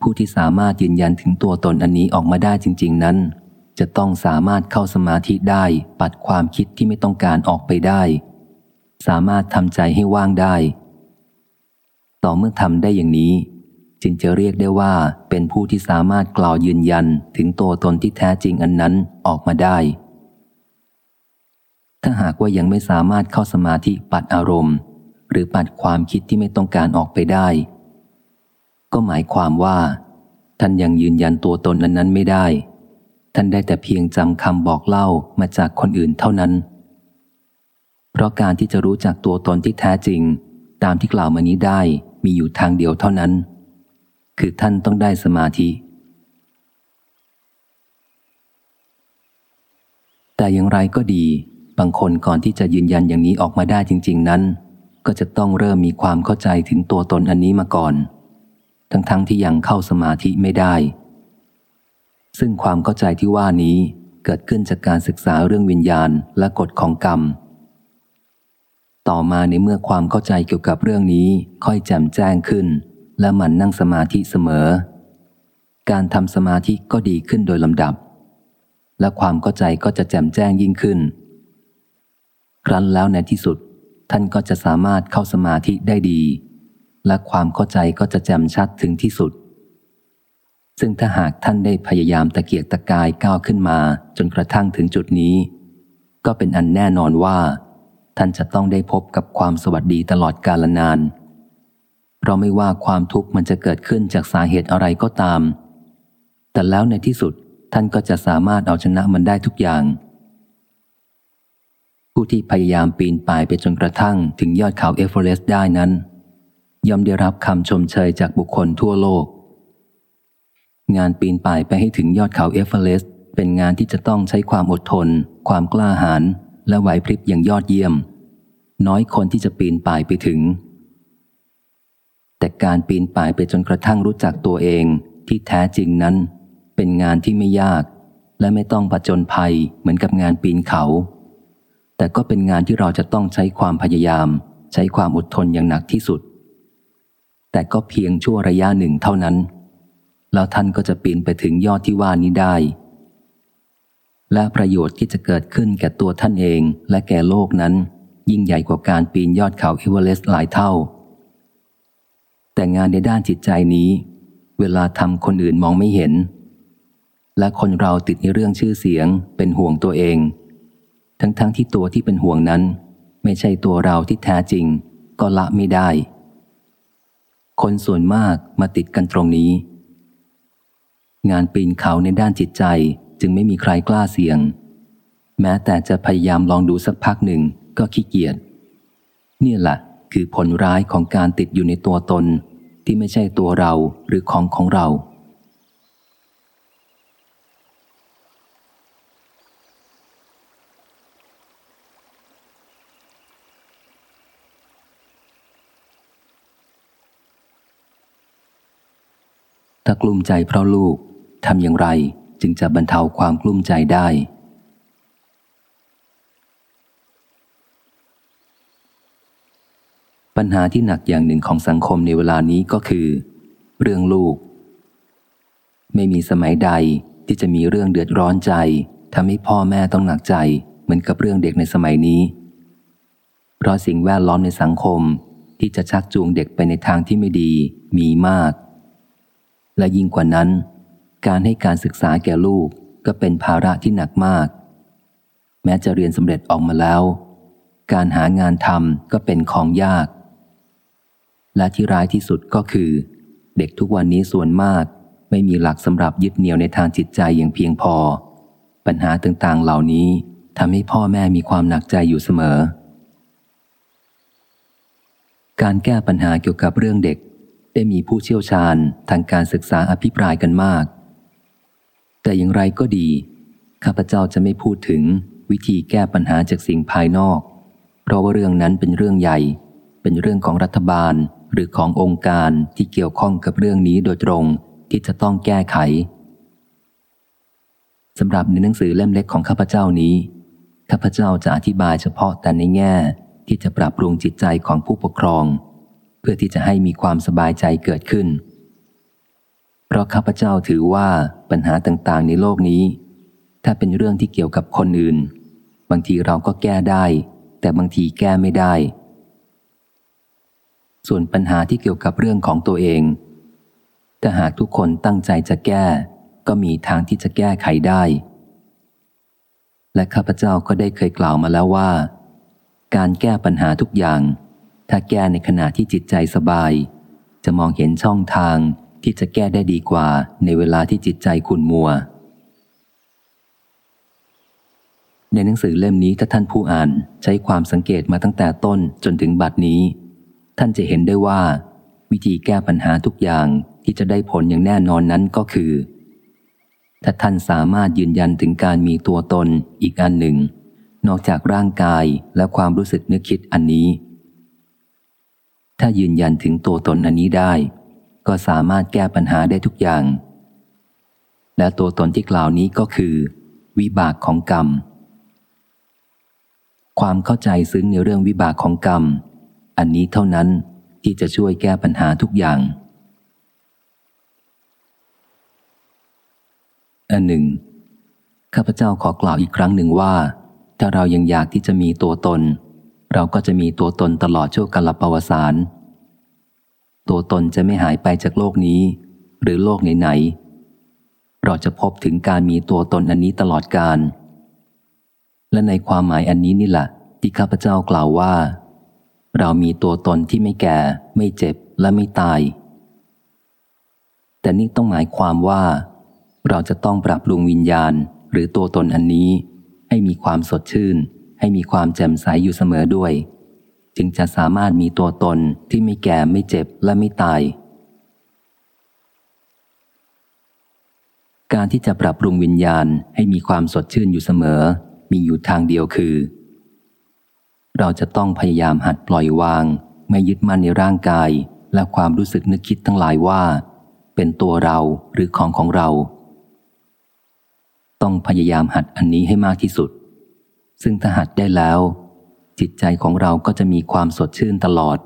ผู้ที่สามารถยืนยันถึงตัวตนอันนี้ออกมาได้จริง ๆ นั้น จะต้องสามารถเข้าสมาธิได้ ปัดความคิดที่ไม่ต้องการออกไปได้ สามารถทำใจให้ว่างได้ ต่อเมื่อทำได้อย่างนี้ จึงจะเรียกได้ว่าเป็นผู้ที่สามารถกล่าวยืนยันถึงตัวตนที่แท้จริงอันนั้นออกมาได้ ถ้าหากว่ายังไม่สามารถเข้าสมาธิปัดอารมณ์ หรือปัดความคิดที่ไม่ต้องการออกไปได้ ก็หมายความว่า ท่านยังยืนยันตัวตนอันนั้นไม่ได้ ท่านได้แต่เพียงจำคำบอกเล่ามาจากคนอื่นเท่านั้น เพราะการที่จะรู้จักตัวตนที่แท้จริง ตามที่กล่าวมานี้ได้มีอยู่ทางเดียวเท่านั้น คือท่านต้องได้สมาธิ แต่อย่างไรก็ดี บางคนก่อนที่จะยืนยันอย่างนี้ออกมาได้จริง ๆ นั้น ก็จะต้องเริ่มมีความเข้าใจถึงตัวตนอันนี้มาก่อน ทั้งๆทที่ยังเข้าสมาธิไม่ได้ ซึ่งความเข้าใจที่ว่านี้เกิดขึ้นจากการศึกษาเรื่องวิญญาณและกฎของกรรม ต่อมาในเมื่อความเข้าใจเกี่ยวกับเรื่องนี้ค่อยแจ่มแจ้งขึ้น และมันนั่งสมาธิเสมอ การทำสมาธิก็ดีขึ้นโดยลำดับ และความเข้าใจก็จะแจ่มแจ้งยิ่งขึ้น ครั้นแล้วในที่สุดท่านก็จะสามารถเข้าสมาธิได้ดี และความเข้าใจก็จะแจ่มชัดถึงที่สุด ซึ่งถ้าหากท่านได้พยายามตะเกียกตะกายก้าวขึ้นมาจนกระทั่งถึงจุดนี้ ก็เป็นอันแน่นอนว่า ท่านจะต้องได้พบกับความสวัสดีตลอดกาลนาน เพราะไม่ว่าความทุกข์มันจะเกิดขึ้นจากสาเหตุอะไรก็ตาม แต่แล้วในที่สุดท่านก็จะสามารถเอาชนะมันได้ทุกอย่างผู้ที่พยายามปีนป่ายไปจนกระทั่งถึงยอดเขาเอเวอเรสต์ได้นั้น ย่อมได้รับคำชมเชยจากบุคคลทั่วโลก งานปีนป่ายไปให้ถึงยอดเขาเอเวอเรสต์เป็นงานที่จะต้องใช้ความอดทน ความกล้าหาญและไหวพริบอย่างยอดเยี่ยม น้อยคนที่จะปีนป่ายไปถึง แต่การปีนป่ายไปจนกระทั่งรู้จักตัวเองที่แท้จริงนั้น เป็นงานที่ไม่ยาก และไม่ต้องผจญภัยเหมือนกับงานปีนเขา แต่ก็เป็นงานที่เราจะต้องใช้ความพยายาม ใช้ความอดทนอย่างหนักที่สุด แต่ก็เพียงชั่วระยะหนึ่งเท่านั้น แล้วท่านก็จะปีนไปถึงยอดที่ว่านี้ได้ และประโยชน์ที่จะเกิดขึ้นแก่ตัวท่านเองและแก่โลกนั้น ยิ่งใหญ่กว่าการปีนยอดเขาเอเวอเรสต์หลายเท่า แต่งานในด้านจิตใจนี้ เวลาทำคนอื่นมองไม่เห็น และคนเราติดในเรื่องชื่อเสียง เป็นห่วงตัวเอง ทั้งๆทที่ตัวที่เป็นห่วงนั้น ไม่ใช่ตัวเราที่แท้จริง ก็ละไม่ได้ คนส่วนมากมาติดกันตรงนี้ งานปีนเขาในด้านจิตใจจึงไม่มีใครกล้าเสี่ยง แม้แต่จะพยายามลองดูสักพักหนึ่งก็ขี้เกียจเนี่ยแหละคือผลร้ายของการติดอยู่ในตัวตนที่ไม่ใช่ตัวเราหรือของของเรา ถ้ากลุ้มใจเพราะลูกทำอย่างไรจึงจะบรรเทาความกลุ้มใจได้ ปัญหาที่หนักอย่างหนึ่งของสังคมในเวลานี้ก็คือ เรื่องลูก ไม่มีสมัยใดที่จะมีเรื่องเดือดร้อนใจทำให้พ่อแม่ต้องหนักใจเหมือนกับเรื่องเด็กในสมัยนี้ เพราะสิ่งแวดล้อมในสังคมที่จะชักจูงเด็กไปในทางที่ไม่ดีมีมาก และยิ่งกว่านั้น การให้การศึกษาแก่ลูกก็เป็นภาระที่หนักมาก แม้จะเรียนสำเร็จออกมาแล้ว การหางานทำก็เป็นของยาก และที่ร้ายที่สุดก็คือ เด็กทุกวันนี้ส่วนมากไม่มีหลักสำหรับยึดเหนี่ยวในทางจิตใจอย่างเพียงพอ ปัญหาต่างๆเหล่านี้ทำให้พ่อแม่มีความหนักใจอยู่เสมอ การแก้ปัญหาเกี่ยวกับเรื่องเด็ก ได้มีผู้เชี่ยวชาญทางการศึกษาอภิปรายกันมาก แต่อย่างไรก็ดี ข้าพเจ้าจะไม่พูดถึงวิธีแก้ปัญหาจากสิ่งภายนอก เพราะว่าเรื่องนั้นเป็นเรื่องใหญ่ เป็นเรื่องของรัฐบาลหรือขององค์การที่เกี่ยวข้องกับเรื่องนี้โดยตรงที่จะต้องแก้ไขสำหรับในหนังสือเล่มเล็กของข้าพเจ้านี้ ข้าพเจ้าจะอธิบายเฉพาะแต่ในแง่ที่จะปรับปรุงจิตใจของผู้ปกครอง พื่อที่จะให้มีความสบายใจเกิดขึ้น เพราะข้าพเจ้าถือว่าปัญหาต่างๆ ในโลกนี้ ถ้าเป็นเรื่องที่เกี่ยวกับคนอื่น บางทีเราก็แก้ได้ แต่บางทีแก้ไม่ได้ ส่วนปัญหาที่เกี่ยวกับเรื่องของตัวเอง ถ้าหากทุกคนตั้งใจจะแก้ ก็มีทางที่จะแก้ไขได้ และข้าพเจ้าก็ได้เคยกล่าวมาแล้วว่า การแก้ปัญหาทุกอย่าง ถ้าแก้ในขณะที่จิตใจสบาย จะมองเห็นช่องทางที่จะแก้ได้ดีกว่าในเวลาที่จิตใจขุ่นมัว ในหนังสือเล่มนี้ถ้าท่านผู้อ่านใช้ความสังเกตมาตั้งแต่ต้นจนถึงบัดนี้ ท่านจะเห็นได้ว่า วิธีแก้ปัญหาทุกอย่างที่จะได้ผลอย่างแน่นอนนั้นก็คือ ถ้าท่านสามารถยืนยันถึงการมีตัวตนอีกอันหนึ่ง นอกจากร่างกายและความรู้สึกนึกคิดอันนี้ ถ้ายืนยันถึงตัวตนอันนี้ได้ ก็สามารถแก้ปัญหาได้ทุกอย่าง และตัวตนที่กล่าวนี้ก็คือ วิบากของกรรม ความเข้าใจซึ้งในเรื่องวิบากของกรรม อันนี้เท่านั้นที่จะช่วยแก้ปัญหาทุกอย่างอันหนึ่งข้าพเจ้าขอกล่าวอีกครั้งหนึ่งว่า ถ้าเรายังอยากที่จะมีตัวตน เราก็จะมีตัวตนตลอดชั่วกาลปวสาร ตัวตนจะไม่หายไปจากโลกนี้ หรือโลกไหนๆเราจะพบถึงการมีตัวตนอันนี้ตลอดการและในความหมายอันนี้นี่แหละที่ข้าพเจ้ากล่าวว่า เรามีตัวตนที่ไม่แก่ ไม่เจ็บและไม่ตาย แต่นี่ต้องหมายความว่า เราจะต้องปรับปรุงวิญญาณหรือตัวตนอันนี้ให้มีความสดชื่น ให้มีความแจ่มใสอยู่เสมอด้วย จึงจะสามารถมีตัวตนที่ไม่แก่ไม่เจ็บและไม่ตาย การที่จะปรับปรุงวิญญาณให้มีความสดชื่นอยู่เสมอ มีอยู่ทางเดียวคือ เราจะต้องพยายามหัดปล่อยวาง ไม่ยึดมั่นในร่างกายและความรู้สึกนึกคิดทั้งหลายว่า เป็นตัวเราหรือของของเรา ต้องพยายามหัดอันนี้ให้มากที่สุด ซึ่งถ้าหัดได้แล้ว จิตใจของเราก็จะมีความสดชื่นตลอด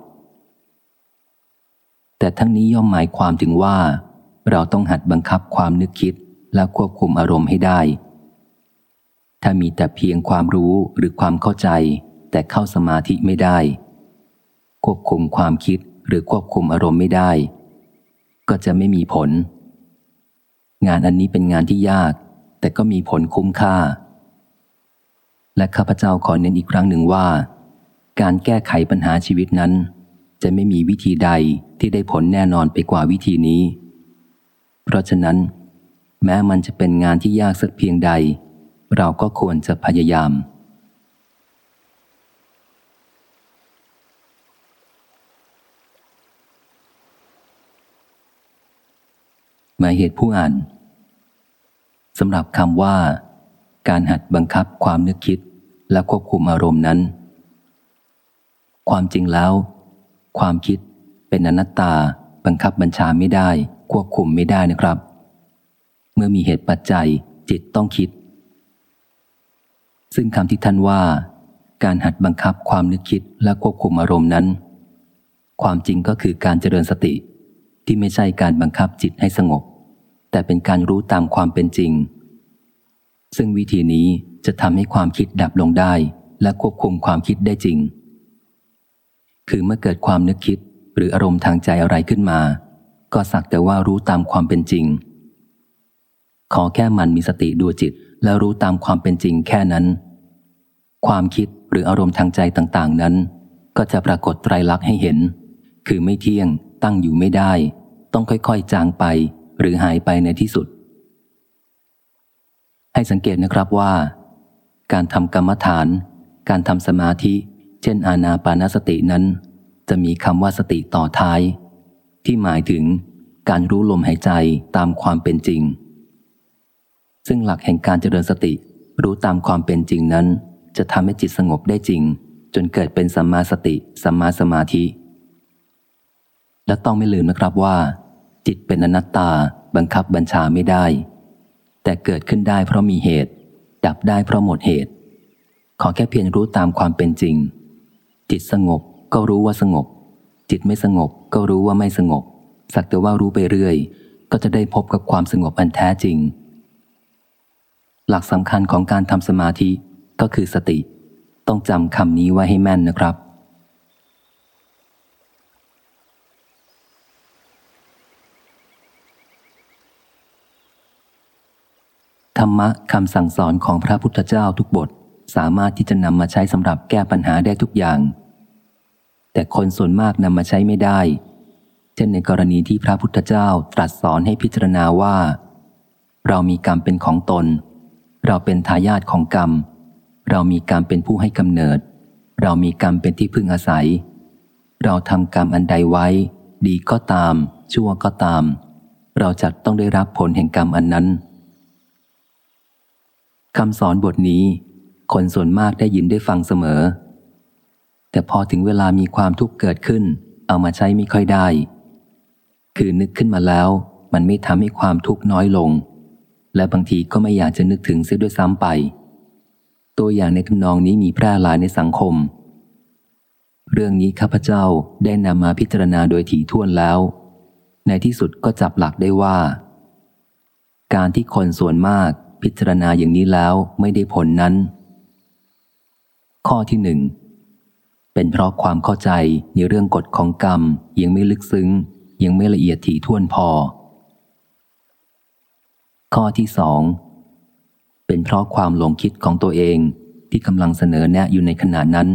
แต่ทั้งนี้ย่อมหมายความถึงว่า เราต้องหัดบังคับความนึกคิดและควบคุมอารมณ์ให้ได้ ถ้ามีแต่เพียงความรู้หรือความเข้าใจ แต่เข้าสมาธิไม่ได้ ควบคุมความคิดหรือควบคุมอารมณ์ไม่ได้ ก็จะไม่มีผล งานอันนี้เป็นงานที่ยาก แต่ก็มีผลคุ้มค่า และข้าพเจ้าขอเน้นอีกครั้งหนึ่งว่า การแก้ไขปัญหาชีวิตนั้น จะไม่มีวิธีใดที่ได้ผลแน่นอนไปกว่าวิธีนี้ เพราะฉะนั้น แม้มันจะเป็นงานที่ยากสักเพียงใด เราก็ควรจะพยายาม หมายเหตุผู้อ่านสำหรับคำว่า การหัดบังคับความนึกคิด และควบคุมอารมณ์นั้น ความจริงแล้ว ความคิดเป็นอนัตตา บังคับบัญชาไม่ได้ ควบคุมไม่ได้นะครับ เมื่อมีเหตุปัจจัยจิตต้องคิด ซึ่งคำที่ท่านว่า การหัดบังคับความนึกคิดและควบคุมอารมณ์นั้น ความจริงก็คือการเจริญสติที่ไม่ใช่การบังคับจิตให้สงบ แต่เป็นการรู้ตามความเป็นจริง ซึ่งวิธีนี้ จะทำให้ความคิดดับลงได้ และควบคุมความคิดได้จริง คือเมื่อเกิดความนึกคิดหรืออารมณ์ทางใจอะไรขึ้นมา ก็สักแต่ว่ารู้ตามความเป็นจริง ขอแค่มันมีสติดูจิต แล้วรู้ตามความเป็นจริงแค่นั้น ความคิดหรืออารมณ์ทางใจต่างๆ นั้น ก็จะปรากฏไตรลักษณ์ให้เห็น คือไม่เที่ยง ตั้งอยู่ไม่ได้ ต้องค่อยๆ จางไป หรือหายไปในที่สุดให้สังเกตนะครับว่า การทำกรรมฐาน การทำสมาธิ เช่นอานาปานสตินั้น จะมีคำว่าสติต่อท้าย ที่หมายถึงการรู้ลมหายใจตามความเป็นจริง ซึ่งหลักแห่งการเจริญสติรู้ตามความเป็นจริงนั้น จะทำให้จิตสงบได้จริง จนเกิดเป็นสัมมาสติสัมมาสมาธิ และต้องไม่ลืมนะครับว่า จิตเป็นอนัตตาบังคับบัญชาไม่ได้ แต่เกิดขึ้นได้เพราะมีเหตุ ดับได้เพราะหมดเหตุ ขอแค่เพียงรู้ตามความเป็นจริง จิตสงบก็รู้ว่าสงบ จิตไม่สงบก็รู้ว่าไม่สงบ สักแต่ว่ารู้ไปเรื่อย ก็จะได้พบกับความสงบอันแท้จริง หลักสำคัญของการทำสมาธิก็คือสติ ต้องจำคำนี้ไว้ให้แม่นนะครับ ธรรมะคำสั่งสอนของพระพุทธเจ้าทุกบท สามารถที่จะนำมาใช้สำหรับแก้ปัญหาได้ทุกอย่าง แต่คนส่วนมากนำมาใช้ไม่ได้ เช่นในกรณีที่พระพุทธเจ้าตรัสสอนให้พิจารณาว่า เรามีกรรมเป็นของตน เราเป็นทายาทของกรรม เรามีกรรมเป็นผู้ให้กำเนิด เรามีกรรมเป็นที่พึ่งอาศัย เราทำกรรมอันใดไว้ ดีก็ตาม ชั่วก็ตาม เราจัดต้องได้รับผลแห่งกรรมอันนั้น คำสอนบทนี้ คนส่วนมากได้ยินได้ฟังเสมอ แต่พอถึงเวลามีความทุกข์เกิดขึ้น เอามาใช้ไม่ค่อยได้ คือนึกขึ้นมาแล้ว มันไม่ทำให้ความทุกข์น้อยลง และบางทีก็ไม่อยากจะนึกถึงเสียด้วยซ้ำไป ตัวอย่างในทำนองนี้มีแพร่หลายในสังคม เรื่องนี้ข้าพเจ้าได้นำมาพิจารณาโดยถี่ถ้วนแล้ว ในที่สุดก็จับหลักได้ว่า การที่คนส่วนมาก พิจารณาอย่างนี้แล้วไม่ได้ผลนั้น ข้อที่หนึ่งเป็นเพราะความเข้าใจในเรื่องกฎของกรรม ยังไม่ลึกซึ้ง ยังไม่ละเอียดถี่ถ้วนพอ ข้อที่สองเป็นเพราะความหลงคิดของตัวเองที่กำลังเสนอแนะอยู่ในขณะนั้น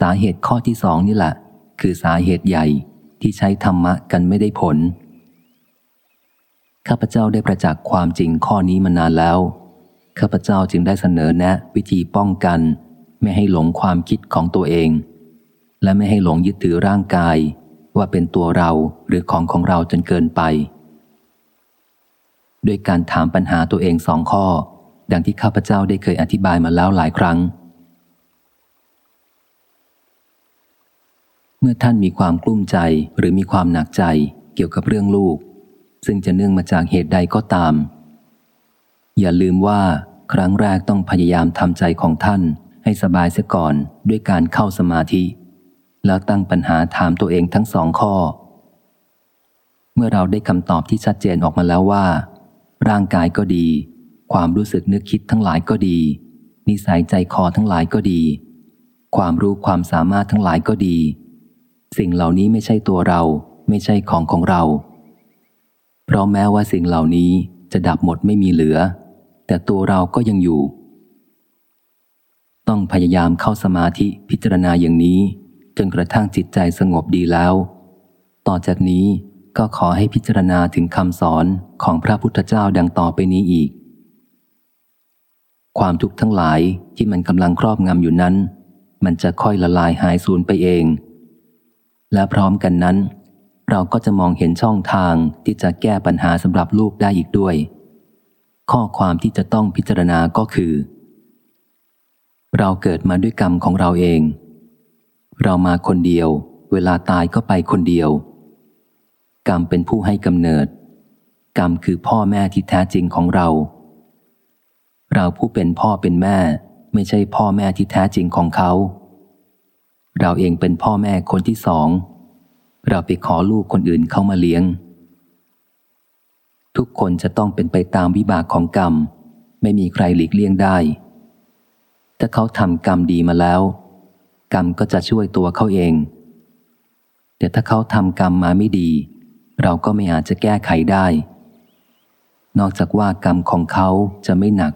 สาเหตุข้อที่สองนี่แหละคือสาเหตุใหญ่ที่ใช้ธรรมะกันไม่ได้ผล ข้าพเจ้าได้ประจักษ์ความจริงข้อนี้มานานแล้ว ข้าพเจ้าจึงได้เสนอแนะวิธีป้องกัน ไม่ให้หลงความคิดของตัวเอง และไม่ให้หลงยึดถือร่างกาย ว่าเป็นตัวเราหรือของของเราจนเกินไปโดยการถามปัญหาตัวเองสองข้อ ดังที่ข้าพเจ้าได้เคยอธิบายมาแล้วหลายครั้ง เมื่อท่านมีความกลุ้มใจหรือมีความหนักใจเกี่ยวกับเรื่องลูก ซึ่งจะเนื่องมาจากเหตุใดก็ตาม อย่าลืมว่าครั้งแรกต้องพยายามทำใจของท่านให้สบายเสียก่อนด้วยการเข้าสมาธิ แล้วตั้งปัญหาถามตัวเองทั้งสองข้อ เมื่อเราได้คำตอบที่ชัดเจนออกมาแล้วว่า ร่างกายก็ดี ความรู้สึกนึกคิดทั้งหลายก็ดี นิสัยใจคอทั้งหลายก็ดี ความรู้ความสามารถทั้งหลายก็ดี สิ่งเหล่านี้ไม่ใช่ตัวเรา ไม่ใช่ของของเรา เพราะแม้ว่าสิ่งเหล่านี้จะดับหมดไม่มีเหลือ แต่ตัวเราก็ยังอยู่ ต้องพยายามเข้าสมาธิพิจารณาอย่างนี้ จนกระทั่งจิตใจสงบดีแล้ว ต่อจากนี้ก็ขอให้พิจารณาถึงคำสอนของพระพุทธเจ้าดังต่อไปนี้อีก ความทุกข์ทั้งหลายที่มันกำลังครอบงำอยู่นั้น มันจะค่อยละลายหายสูญไปเอง และพร้อมกันนั้น เราก็จะมองเห็นช่องทางที่จะแก้ปัญหาสำหรับลูกได้อีกด้วย ข้อความที่จะต้องพิจารณาก็คือ เราเกิดมาด้วยกรรมของเราเอง เรามาคนเดียว เวลาตายก็ไปคนเดียว กรรมเป็นผู้ให้กำเนิด กรรมคือพ่อแม่ที่แท้จริงของเรา เราผู้เป็นพ่อเป็นแม่ ไม่ใช่พ่อแม่ที่แท้จริงของเขา เราเองเป็นพ่อแม่คนที่สอง เราไปขอลูกคนอื่นเข้ามาเลี้ยง ทุกคนจะต้องเป็นไปตามวิบากของกรรม ไม่มีใครหลีกเลี่ยงได้ ถ้าเขาทำกรรมดีมาแล้ว กรรมก็จะช่วยตัวเขาเอง แต่ถ้าเขาทำกรรมมาไม่ดี เราก็ไม่อาจจะแก้ไขได้ นอกจากว่ากรรมของเขาจะไม่หนัก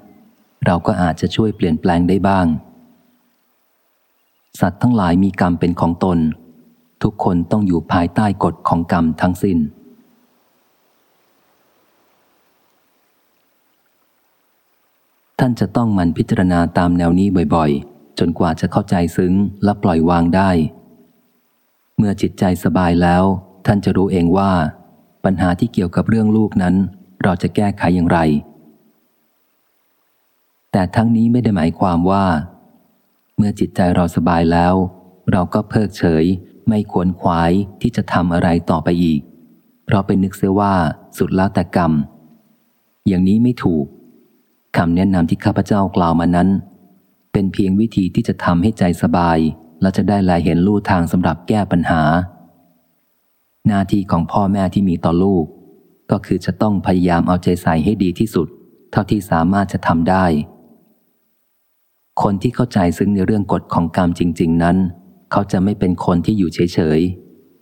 เราก็อาจจะช่วยเปลี่ยนแปลงได้บ้าง สัตว์ทั้งหลายมีกรรมเป็นของตน ทุกคนต้องอยู่ภายใต้กฎของกรรมทั้งสิน้น ท่านจะต้องมันพิจารณาตามแนวนี้บ่อยๆ จนกว่าจะเข้าใจซึ้งและปล่อยวางได้ เมื่อจิตใจสบายแล้ว ท่านจะรู้เองว่า ปัญหาที่เกี่ยวกับเรื่องลูกนั้น เราจะแก้ไขอย่างไร แต่ทั้งนี้ไม่ได้หมายความว่า เมื่อจิตใจเราสบายแล้ว เราก็เพิกเฉย ไม่ควรขวายที่จะทำอะไรต่อไปอีก เพราะเป็นนึกเสียว่าสุดแล้วแต่กรรม อย่างนี้ไม่ถูกคำแนะนำที่ข้าพเจ้ากล่าวมานั้น เป็นเพียงวิธีที่จะทำให้ใจสบาย และจะได้ลายเห็นลู่ทางสำหรับแก้ปัญหา หน้าที่ของพ่อแม่ที่มีต่อลูก ก็คือจะต้องพยายามเอาใจใส่ให้ดีที่สุด เท่าที่สามารถจะทำได้ คนที่เข้าใจซึ้งในเรื่องกฎของกรรมจริง ๆ นั้น เขาจะไม่เป็นคนที่อยู่เฉย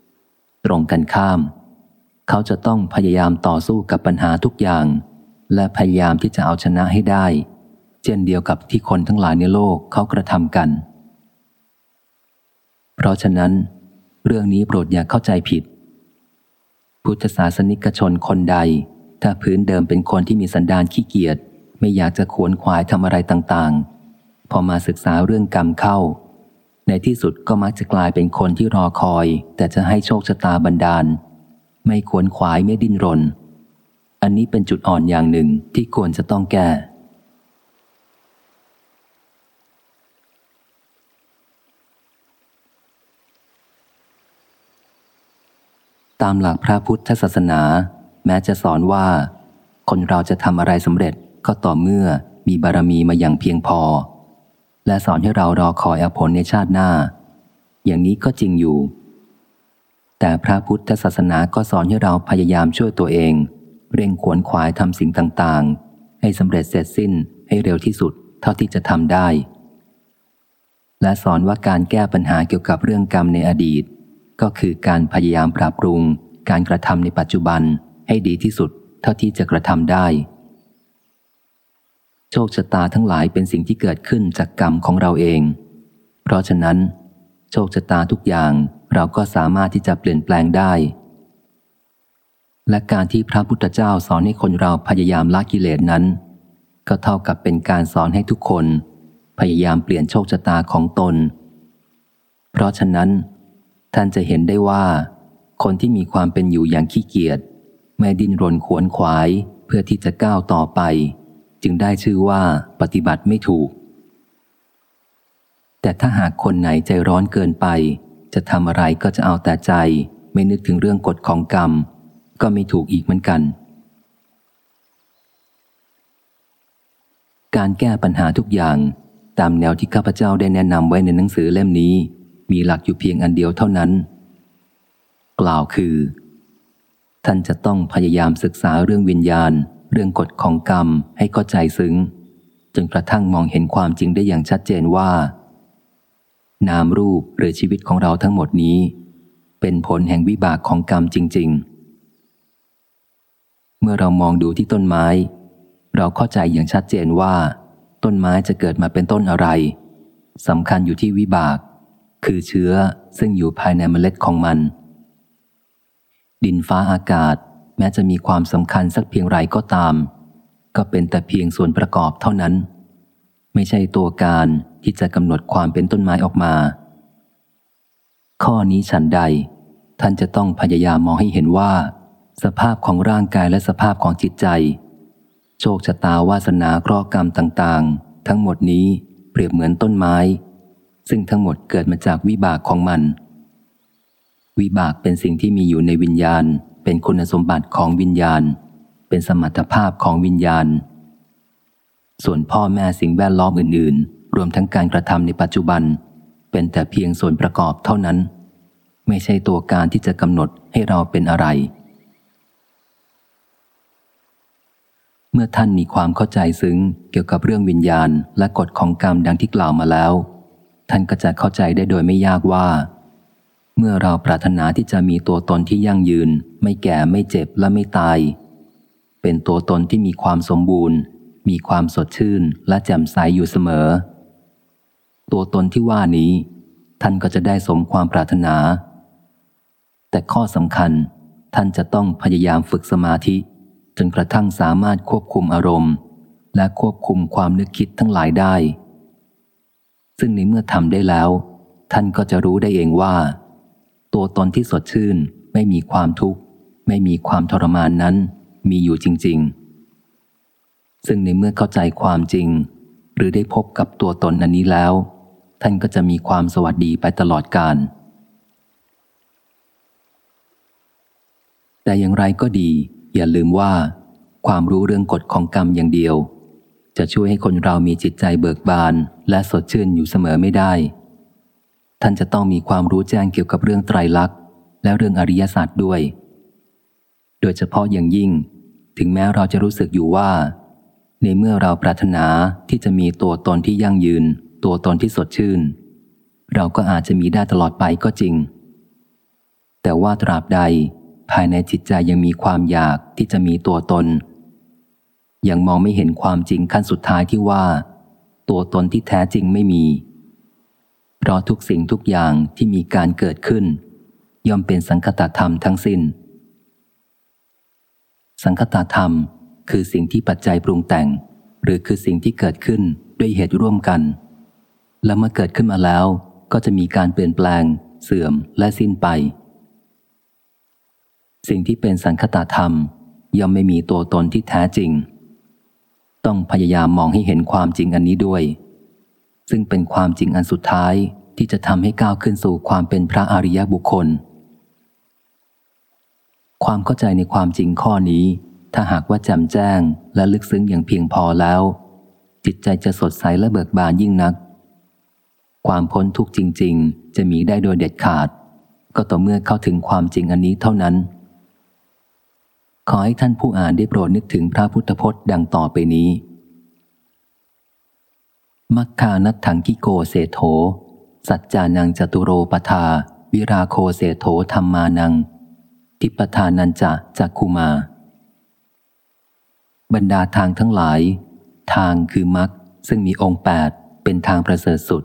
ๆ ตรงกันข้าม เขาจะต้องพยายามต่อสู้กับปัญหาทุกอย่าง และพยายามที่จะเอาชนะให้ได้ เช่นเดียวกับที่คนทั้งหลายในโลกเขากระทำกัน เพราะฉะนั้น เรื่องนี้โปรดอย่าเข้าใจผิด พุทธศาสนิกชนคนใด ถ้าพื้นเดิมเป็นคนที่มีสันดานขี้เกียจไม่อยากจะขวนขวายทำอะไรต่างๆ พอมาศึกษาเรื่องกรรมเข้า ในที่สุดก็มักจะกลายเป็นคนที่รอคอย แต่จะให้โชคชะตาบันดาล ไม่ควรขวายไม่ดิ้นรน อันนี้เป็นจุดอ่อนอย่างหนึ่งที่ควรจะต้องแก้ ตามหลักพระพุทธศาสนา แม้จะสอนว่า คนเราจะทำอะไรสำเร็จก็ต่อเมื่อมีบารมีมาอย่างเพียงพอ และสอนให้เรารอคอยอผลในชาติหน้า อย่างนี้ก็จริงอยู่ แต่พระพุทธศาสนาก็สอนให้เราพยายามช่วยตัวเอง เร่งขวนขวายทำสิ่งต่างๆ ให้สำเร็จเสร็จสิ้นให้เร็วที่สุดเท่าที่จะทำได้ และสอนว่าการแก้ปัญหาเกี่ยวกับเรื่องกรรมในอดีต ก็คือการพยายามปรับปรุง การกระทำในปัจจุบันให้ดีที่สุด เท่าที่จะกระทำได้ โชคชะตาทั้งหลายเป็นสิ่งที่เกิดขึ้นจากกรรมของเราเอง เพราะฉะนั้น โชคชะตาทุกอย่างเราก็สามารถที่จะเปลี่ยนแปลงได้ และการที่พระพุทธเจ้าสอนให้คนเราพยายามละกิเลสนั้น ก็เท่ากับเป็นการสอนให้ทุกคน พยายามเปลี่ยนโชคชะตาของตน เพราะฉะนั้น ท่านจะเห็นได้ว่า คนที่มีความเป็นอยู่อย่างขี้เกียจไม่ดิ้นรนขวนขวายเพื่อที่จะก้าวต่อไป จึงได้ชื่อว่าปฏิบัติไม่ถูก แต่ถ้าหากคนไหนใจร้อนเกินไป จะทำอะไรก็จะเอาแต่ใจ ไม่นึกถึงเรื่องกฎของกรรม ก็ไม่ถูกอีกเหมือนกัน การแก้ปัญหาทุกอย่างตามแนวที่ข้าพเจ้าได้แนะนำไว้ในหนังสือเล่มนี้ มีหลักอยู่เพียงอันเดียวเท่านั้น กล่าวคือ ท่านจะต้องพยายามศึกษาเรื่องวิญญาณ เรื่องกฎของกรรมให้เข้าใจซึ้ง จนกระทั่งมองเห็นความจริงได้อย่างชัดเจนว่า นามรูปหรือชีวิตของเราทั้งหมดนี้ เป็นผลแห่งวิบากของกรรมจริง ๆ เมื่อเรามองดูที่ต้นไม้ เราเข้าใจอย่างชัดเจนว่า ต้นไม้จะเกิดมาเป็นต้นอะไรสำคัญอยู่ที่วิบาก คือเชื้อซึ่งอยู่ภายในเมล็ดของมัน ดินฟ้าอากาศ แม้จะมีความสำคัญสักเพียงไรก็ตาม ก็เป็นแต่เพียงส่วนประกอบเท่านั้น ไม่ใช่ตัวการที่จะกำหนดความเป็นต้นไม้ออกมา ข้อนี้ฉันใด ท่านจะต้องพยายามมองให้เห็นว่า สภาพของร่างกายและสภาพของจิตใจ โชคชะตาวาสนาเคราะห์กรรมต่างๆ ทั้งหมดนี้เปรียบเหมือนต้นไม้ ซึ่งทั้งหมดเกิดมาจากวิบากของมัน วิบากเป็นสิ่งที่มีอยู่ในวิญญาณ เป็นคุณสมบัติของวิญญาณ เป็นสมรรถภาพของวิญญาณ ส่วนพ่อแม่สิ่งแวดล้อมอื่น ๆ รวมทั้งการกระทำในปัจจุบัน เป็นแต่เพียงส่วนประกอบเท่านั้น ไม่ใช่ตัวการที่จะกำหนดให้เราเป็นอะไร เมื่อท่านมีความเข้าใจซึ้งเกี่ยวกับเรื่องวิญญาณและกฎของกรรมดังที่กล่าวมาแล้ว ท่านก็จะเข้าใจได้โดยไม่ยากว่า เมื่อเราปรารถนาที่จะมีตัวตนที่ยั่งยืน ไม่แก่ไม่เจ็บและไม่ตาย เป็นตัวตนที่มีความสมบูรณ์ มีความสดชื่นและแจ่มใสอยู่เสมอ ตัวตนที่ว่านี้ ท่านก็จะได้สมความปรารถนา แต่ข้อสำคัญท่านจะต้องพยายามฝึกสมาธิ จนกระทั่งสามารถควบคุมอารมณ์ และควบคุมความนึกคิดทั้งหลายได้ ซึ่งในเมื่อทำได้แล้ว ท่านก็จะรู้ได้เองว่า ตัวตนที่สดชื่น ไม่มีความทุกข์ ไม่มีความทรมานนั้น มีอยู่จริง ๆ ซึ่งในเมื่อเข้าใจความจริง หรือได้พบกับตัวตนอันนี้แล้ว ท่านก็จะมีความสวัสดีไปตลอดกาลแต่อย่างไรก็ดี อย่าลืมว่า ความรู้เรื่องกฎของกรรมอย่างเดียว จะช่วยให้คนเรามีจิตใจเบิกบานและสดชื่นอยู่เสมอไม่ได้ ท่านจะต้องมีความรู้แจ้งเกี่ยวกับเรื่องไตรลักษณ์ และเรื่องอริยศาสตร์ด้วย โดยเฉพาะอย่างยิ่ง ถึงแม้เราจะรู้สึกอยู่ว่า ในเมื่อเราปรารถนาที่จะมีตัวตนที่ยั่งยืน ตัวตนที่สดชื่น เราก็อาจจะมีได้ตลอดไปก็จริง แต่ว่าตราบใดภายในจิตใจยังมีความอยากที่จะมีตัวตน ยังมองไม่เห็นความจริงขั้นสุดท้ายที่ว่า ตัวตนที่แท้จริงไม่มี เพราะทุกสิ่งทุกอย่างที่มีการเกิดขึ้น ย่อมเป็นสังคตธรรมทั้งสิน้น สังคตธรรมคือสิ่งที่ปัจจัยปรุงแต่ง หรือคือสิ่งที่เกิดขึ้นด้วยเหตุร่วมกัน และเมื่อเกิดขึ้นมาแล้วก็จะมีการเปลี่ยนแปลง เสื่อมและสิ้นไป สิ่งที่เป็นสังคตธรรม ย่อมไม่มีตัวตนที่แท้จริง ต้องพยายามมองให้เห็นความจริงอันนี้ด้วย ซึ่งเป็นความจริงอันสุดท้ายที่จะทำให้ก้าวขึ้นสู่ความเป็นพระอริยบุคคล ความเข้าใจในความจริงข้อนี้ ถ้าหากว่าแจ่มแจ้งและลึกซึ้งอย่างเพียงพอแล้ว จิตใจจะสดใสและเบิกบานยิ่งนัก ความพ้นทุกข์จริง ๆ จะมีได้โดยเด็ดขาด ก็ต่อเมื่อเข้าถึงความจริงอันนี้เท่านั้น ขอให้ท่านผู้อ่านได้โปรดนึกถึงพระพุทธพจน์ดังต่อไปนี้ มัคคานัตถังกิโกเสโถ สัจจานังจตุโรปทา วิราโคเสโถธรรมานัง ทิปทานันจะจักคุมา บรรดาทางทั้งหลาย ทางคือมัคซึ่งมีองค์แปดเป็นทางประเสริฐสุด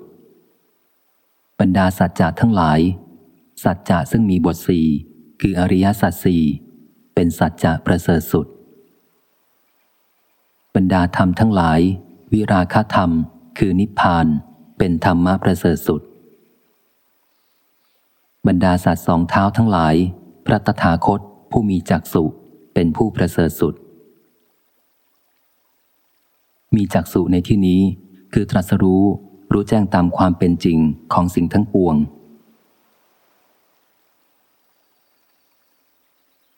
บรรดาสัจจะทั้งหลาย สัจจะซึ่งมีบทสี่คืออริยสัจสี่เป็นสัจจะประเสริฐสุด บรรดาธรรมทั้งหลาย วิราคธรรม คือนิพพานเป็นธรรมะประเสริฐสุด บรรดาสัตว์สองเท้าทั้งหลาย พระตถาคตผู้มีจักสุเป็นผู้ประเสริฐสุด มีจักสุในที่นี้คือตรัสรู้รู้แจ้งตามความเป็นจริงของสิ่งทั้งปวง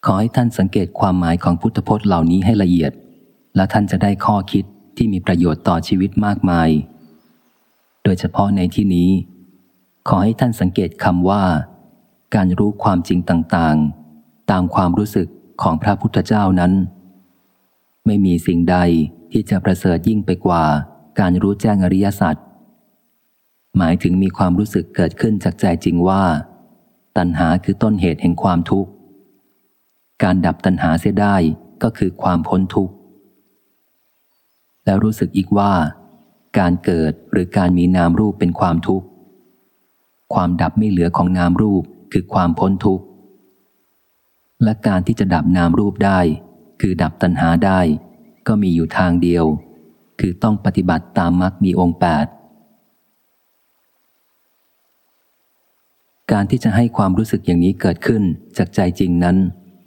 ขอให้ท่านสังเกตความหมายของพุทธพจน์เหล่านี้ให้ละเอียด และท่านจะได้ข้อคิดที่มีประโยชน์ต่อชีวิตมากมาย โดยเฉพาะในที่นี้ ขอให้ท่านสังเกตคำว่า การรู้ความจริงต่างๆ ตามความรู้สึกของพระพุทธเจ้านั้น ไม่มีสิ่งใดที่จะประเสริฐยิ่งไปกว่า การรู้แจ้งอริยสัจหมายถึงมีความรู้สึกเกิดขึ้นจากใจจริงว่า ตัณหาคือต้นเหตุแห่งความทุกข์ การดับตัณหาเสียได้ก็คือความพ้นทุกข์ แล้วรู้สึกอีกว่า การเกิดหรือการมีนามรูปเป็นความทุกข์ ความดับไม่เหลือของนามรูปคือความพ้นทุกข์ และการที่จะดับนามรูปได้ คือดับตัณหาได้ ก็มีอยู่ทางเดียว คือต้องปฏิบัติตามมรรคมีองค์แปดการที่จะให้ความรู้สึกอย่างนี้เกิดขึ้นจากใจจริงนั้น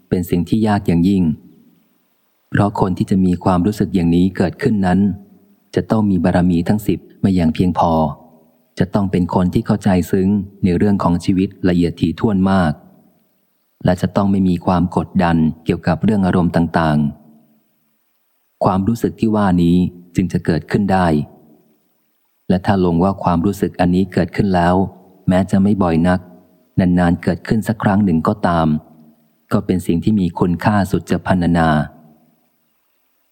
เป็นสิ่งที่ยากอย่างยิ่ง เพราะคนที่จะมีความรู้สึกอย่างนี้เกิดขึ้นนั้น จะต้องมีบารมีทั้งสิบมาอย่างเพียงพอ จะต้องเป็นคนที่เข้าใจซึ้งในเรื่องของชีวิตละเอียดถี่ถ้วนมาก และจะต้องไม่มีความกดดันเกี่ยวกับเรื่องอารมณ์ต่างๆ ความรู้สึกที่ว่านี้จึงจะเกิดขึ้นได้ และถ้าลงว่าความรู้สึกอันนี้เกิดขึ้นแล้ว แม้จะไม่บ่อยนัก นานๆเกิดขึ้นสักครั้งหนึ่งก็ตาม ก็เป็นสิ่งที่มีคุณค่าสุดจะพันนา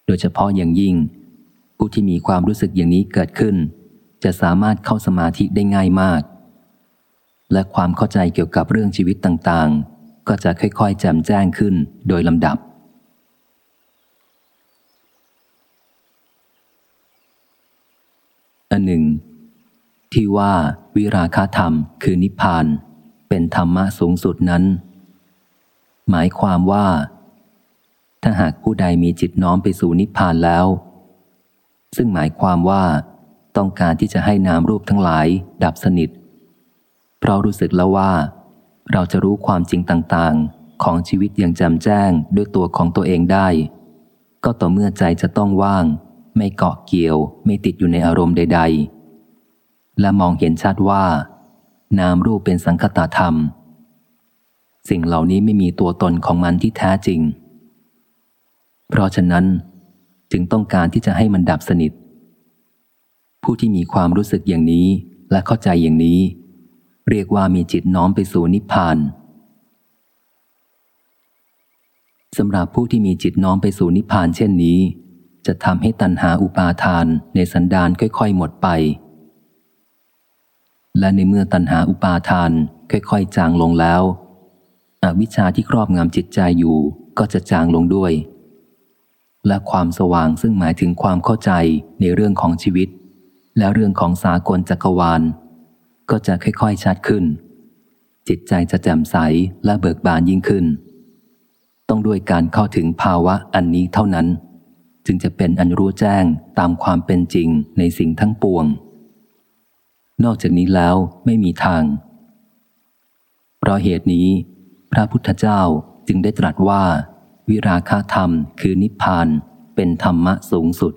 โดยเฉพาะอย่างยิ่ง ผู้ที่มีความรู้สึกอย่างนี้เกิดขึ้น จะสามารถเข้าสมาธิได้ง่ายมาก และความเข้าใจเกี่ยวกับเรื่องชีวิตต่างๆ ก็จะค่อยๆแจ่มแจ้งขึ้นโดยลำดับ อันหนึ่ง ที่ว่าวิราคาธรรมคือนิพพาน เป็นธรรมะสูงสุดนั้น หมายความว่าถ้าหากผู้ใดมีจิตน้อมไปสู่นิพพานแล้ว ซึ่งหมายความว่าต้องการที่จะให้นามรูปทั้งหลาย ดับสนิท เพราะรู้สึกแล้วว่า เราจะรู้ความจริงต่างๆ ของชีวิตอย่างแจ่มแจ้งด้วยตัวของตัวเองได้ ก็ต่อเมื่อใจจะต้องว่าง ไม่เกาะเกี่ยว ไม่ติดอยู่ในอารมณ์ใด ๆ และมองเห็นชัดว่า นามรูปเป็นสังคตาธรรม สิ่งเหล่านี้ไม่มีตัวตนของมันที่แท้จริง เพราะฉะนั้น จึงต้องการที่จะให้มันดับสนิท ผู้ที่มีความรู้สึกอย่างนี้และเข้าใจอย่างนี้ เรียกว่ามีจิตน้อมไปสู่นิพพานสำหรับผู้ที่มีจิตน้อมไปสู่นิพพานเช่นนี้ จะทำให้ตัณหาอุปาทานในสันดานค่อยๆหมดไป และในเมื่อตัณหาอุปาทานค่อยๆจางลงแล้ว อวิชชาที่ครอบงำจิตใจอยู่ก็จะจางลงด้วย และความสว่างซึ่งหมายถึงความเข้าใจในเรื่องของชีวิต และเรื่องของสากลจักรวาล ก็จะค่อยๆชัดขึ้น จิตใจจะแจ่มใสและเบิกบานยิ่งขึ้น ต้องด้วยการเข้าถึงภาวะอันนี้เท่านั้น จึงจะเป็นอันรู้แจ้งตามความเป็นจริงในสิ่งทั้งปวง นอกจากนี้แล้วไม่มีทาง เพราะเหตุนี้ พระพุทธเจ้าจึงได้ตรัสว่า วิราคธรรมคือนิพพานเป็นธรรมะสูงสุด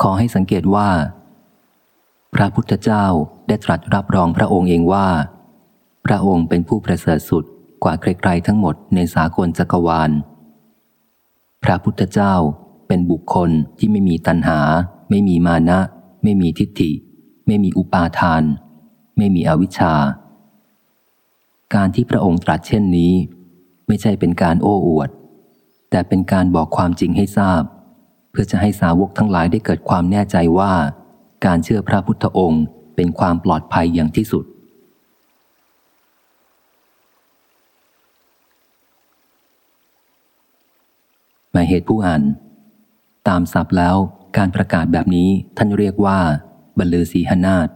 ขอให้สังเกตว่า พระพุทธเจ้าได้ตรัสรับรองพระองค์เองว่า พระองค์เป็นผู้ประเสริฐสุดกว่าใครๆทั้งหมดในสากลจักรวาล พระพุทธเจ้าเป็นบุคคลที่ไม่มีตัณหา ไม่มีมานะ ไม่มีทิฏฐิ ไม่มีอุปาทาน ไม่มีอวิชชา การที่พระองค์ตรัสเช่นนี้ ไม่ใช่เป็นการโอ้อวด แต่เป็นการบอกความจริงให้ทราบ เพื่อจะให้สาวกทั้งหลายได้เกิดความแน่ใจว่า การเชื่อพระพุทธองค์เป็นความปลอดภัยอย่างที่สุด หมายเหตุผู้อ่าน ตามศัพท์แล้วการประกาศแบบนี้ท่านเรียกว่า บรรลือศีหนาฏ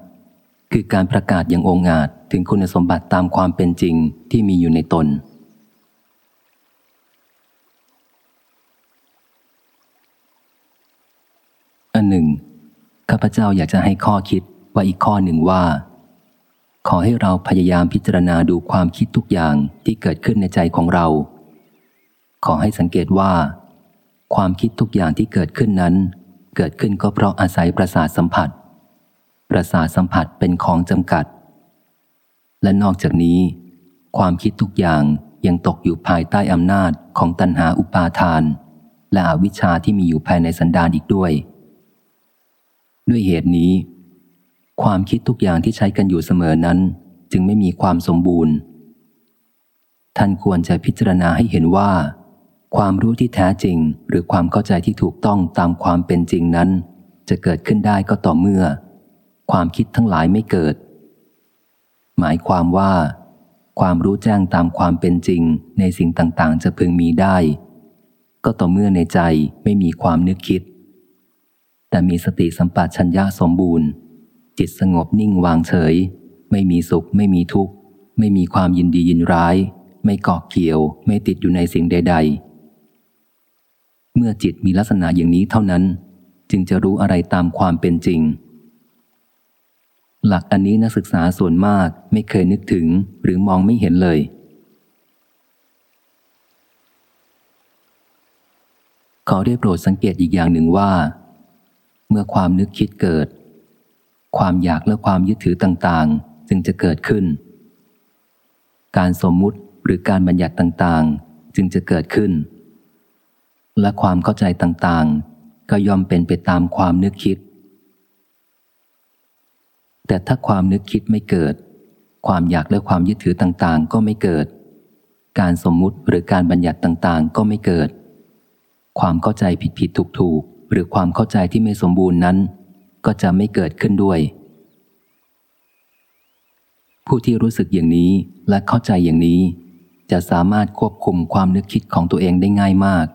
คือการประกาศอย่างองอาจถึงคุณสมบัติตามความเป็นจริงที่มีอยู่ในตน อันหนึ่ง ข้าพเจ้าอยากจะให้ข้อคิดว่าอีกข้อหนึ่งว่า ขอให้เราพยายามพิจารณาดูความคิดทุกอย่างที่เกิดขึ้นในใจของเรา ขอให้สังเกตว่า ความคิดทุกอย่างที่เกิดขึ้นนั้น เกิดขึ้นก็เพราะอาศัยประสาทสัมผัส ประสาทสัมผัสเป็นของจำกัด และนอกจากนี้ ความคิดทุกอย่างยังตกอยู่ภายใต้อำนาจของตัณหาอุปาทาน และอวิชชาที่มีอยู่ภายในสันดานอีกด้วย ด้วยเหตุนี้ ความคิดทุกอย่างที่ใช้กันอยู่เสมอนั้น จึงไม่มีความสมบูรณ์ ท่านควรจะพิจารณาให้เห็นว่า ความรู้ที่แท้จริงหรือความเข้าใจที่ถูกต้องตามความเป็นจริงนั้น จะเกิดขึ้นได้ก็ต่อเมื่อ ความคิดทั้งหลายไม่เกิด หมายความว่า ความรู้แจ้งตามความเป็นจริงในสิ่งต่างๆ จะพึงมีได้ ก็ต่อเมื่อในใจไม่มีความนึกคิด แต่มีสติสัมปชัญญะสมบูรณ์ จิตสงบนิ่งวางเฉย ไม่มีสุข ไม่มีทุกข์ ไม่มีความยินดียินร้าย ไม่เกาะเกี่ยว ไม่ติดอยู่ในสิ่งใด ๆเมื่อจิตมีลักษณะอย่างนี้เท่านั้น จึงจะรู้อะไรตามความเป็นจริง หลักอันนี้นักศึกษาส่วนมากไม่เคยนึกถึงหรือมองไม่เห็นเลย ขอเรียบโปรดสังเกตอีกอย่างหนึ่งว่า เมื่อความนึกคิดเกิด ความอยากและความยึดถือต่างๆ จึงจะเกิดขึ้น การสมมุติหรือการบัญญัติต่างๆ จึงจะเกิดขึ้น และความเข้าใจต่างๆ ก็ยอมเป็นไปตามความนึกคิด แต่ถ้าความนึกคิดไม่เกิด ความอยากและความยึดถือต่างๆ ก็ไม่เกิด การสมมุติหรือการบัญญัติต่างๆ ก็ไม่เกิด ความเข้าใจผิดๆถูกๆหรือความเข้าใจที่ไม่สมบูรณ์นั้น ก็จะไม่เกิดขึ้นด้วย ผู้ที่รู้สึกอย่างนี้และเข้าใจอย่างนี้ จะสามารถควบคุมความนึกคิดของตัวเองได้ง่ายมาก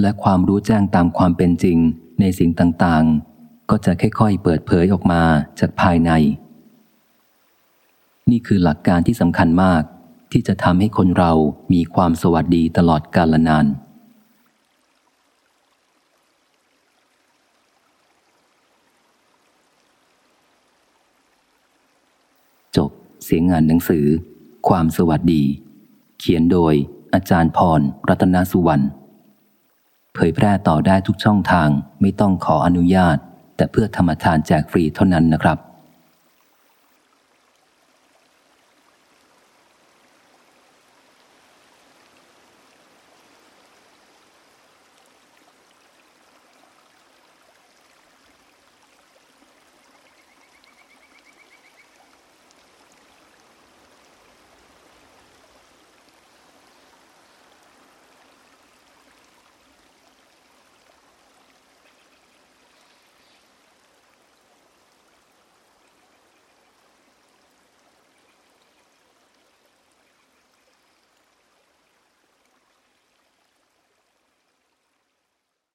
และความรู้แจ้งตามความเป็นจริงในสิ่งต่างๆ ก็จะค่อยๆ เปิดเผยออกมาจากภายใน นี่คือหลักการที่สำคัญมากที่จะทำให้คนเรามีความสวัสดีตลอดกาลนาน จบเสียงงานหนังสือ ความสวัสดี เขียนโดยอาจารย์พร รัตนสุวรรณ เผยแพร่ต่อได้ทุกช่องทางไม่ต้องขออนุญาต แต่เพื่อธรรมทานแจกฟรีเท่านั้นนะครับ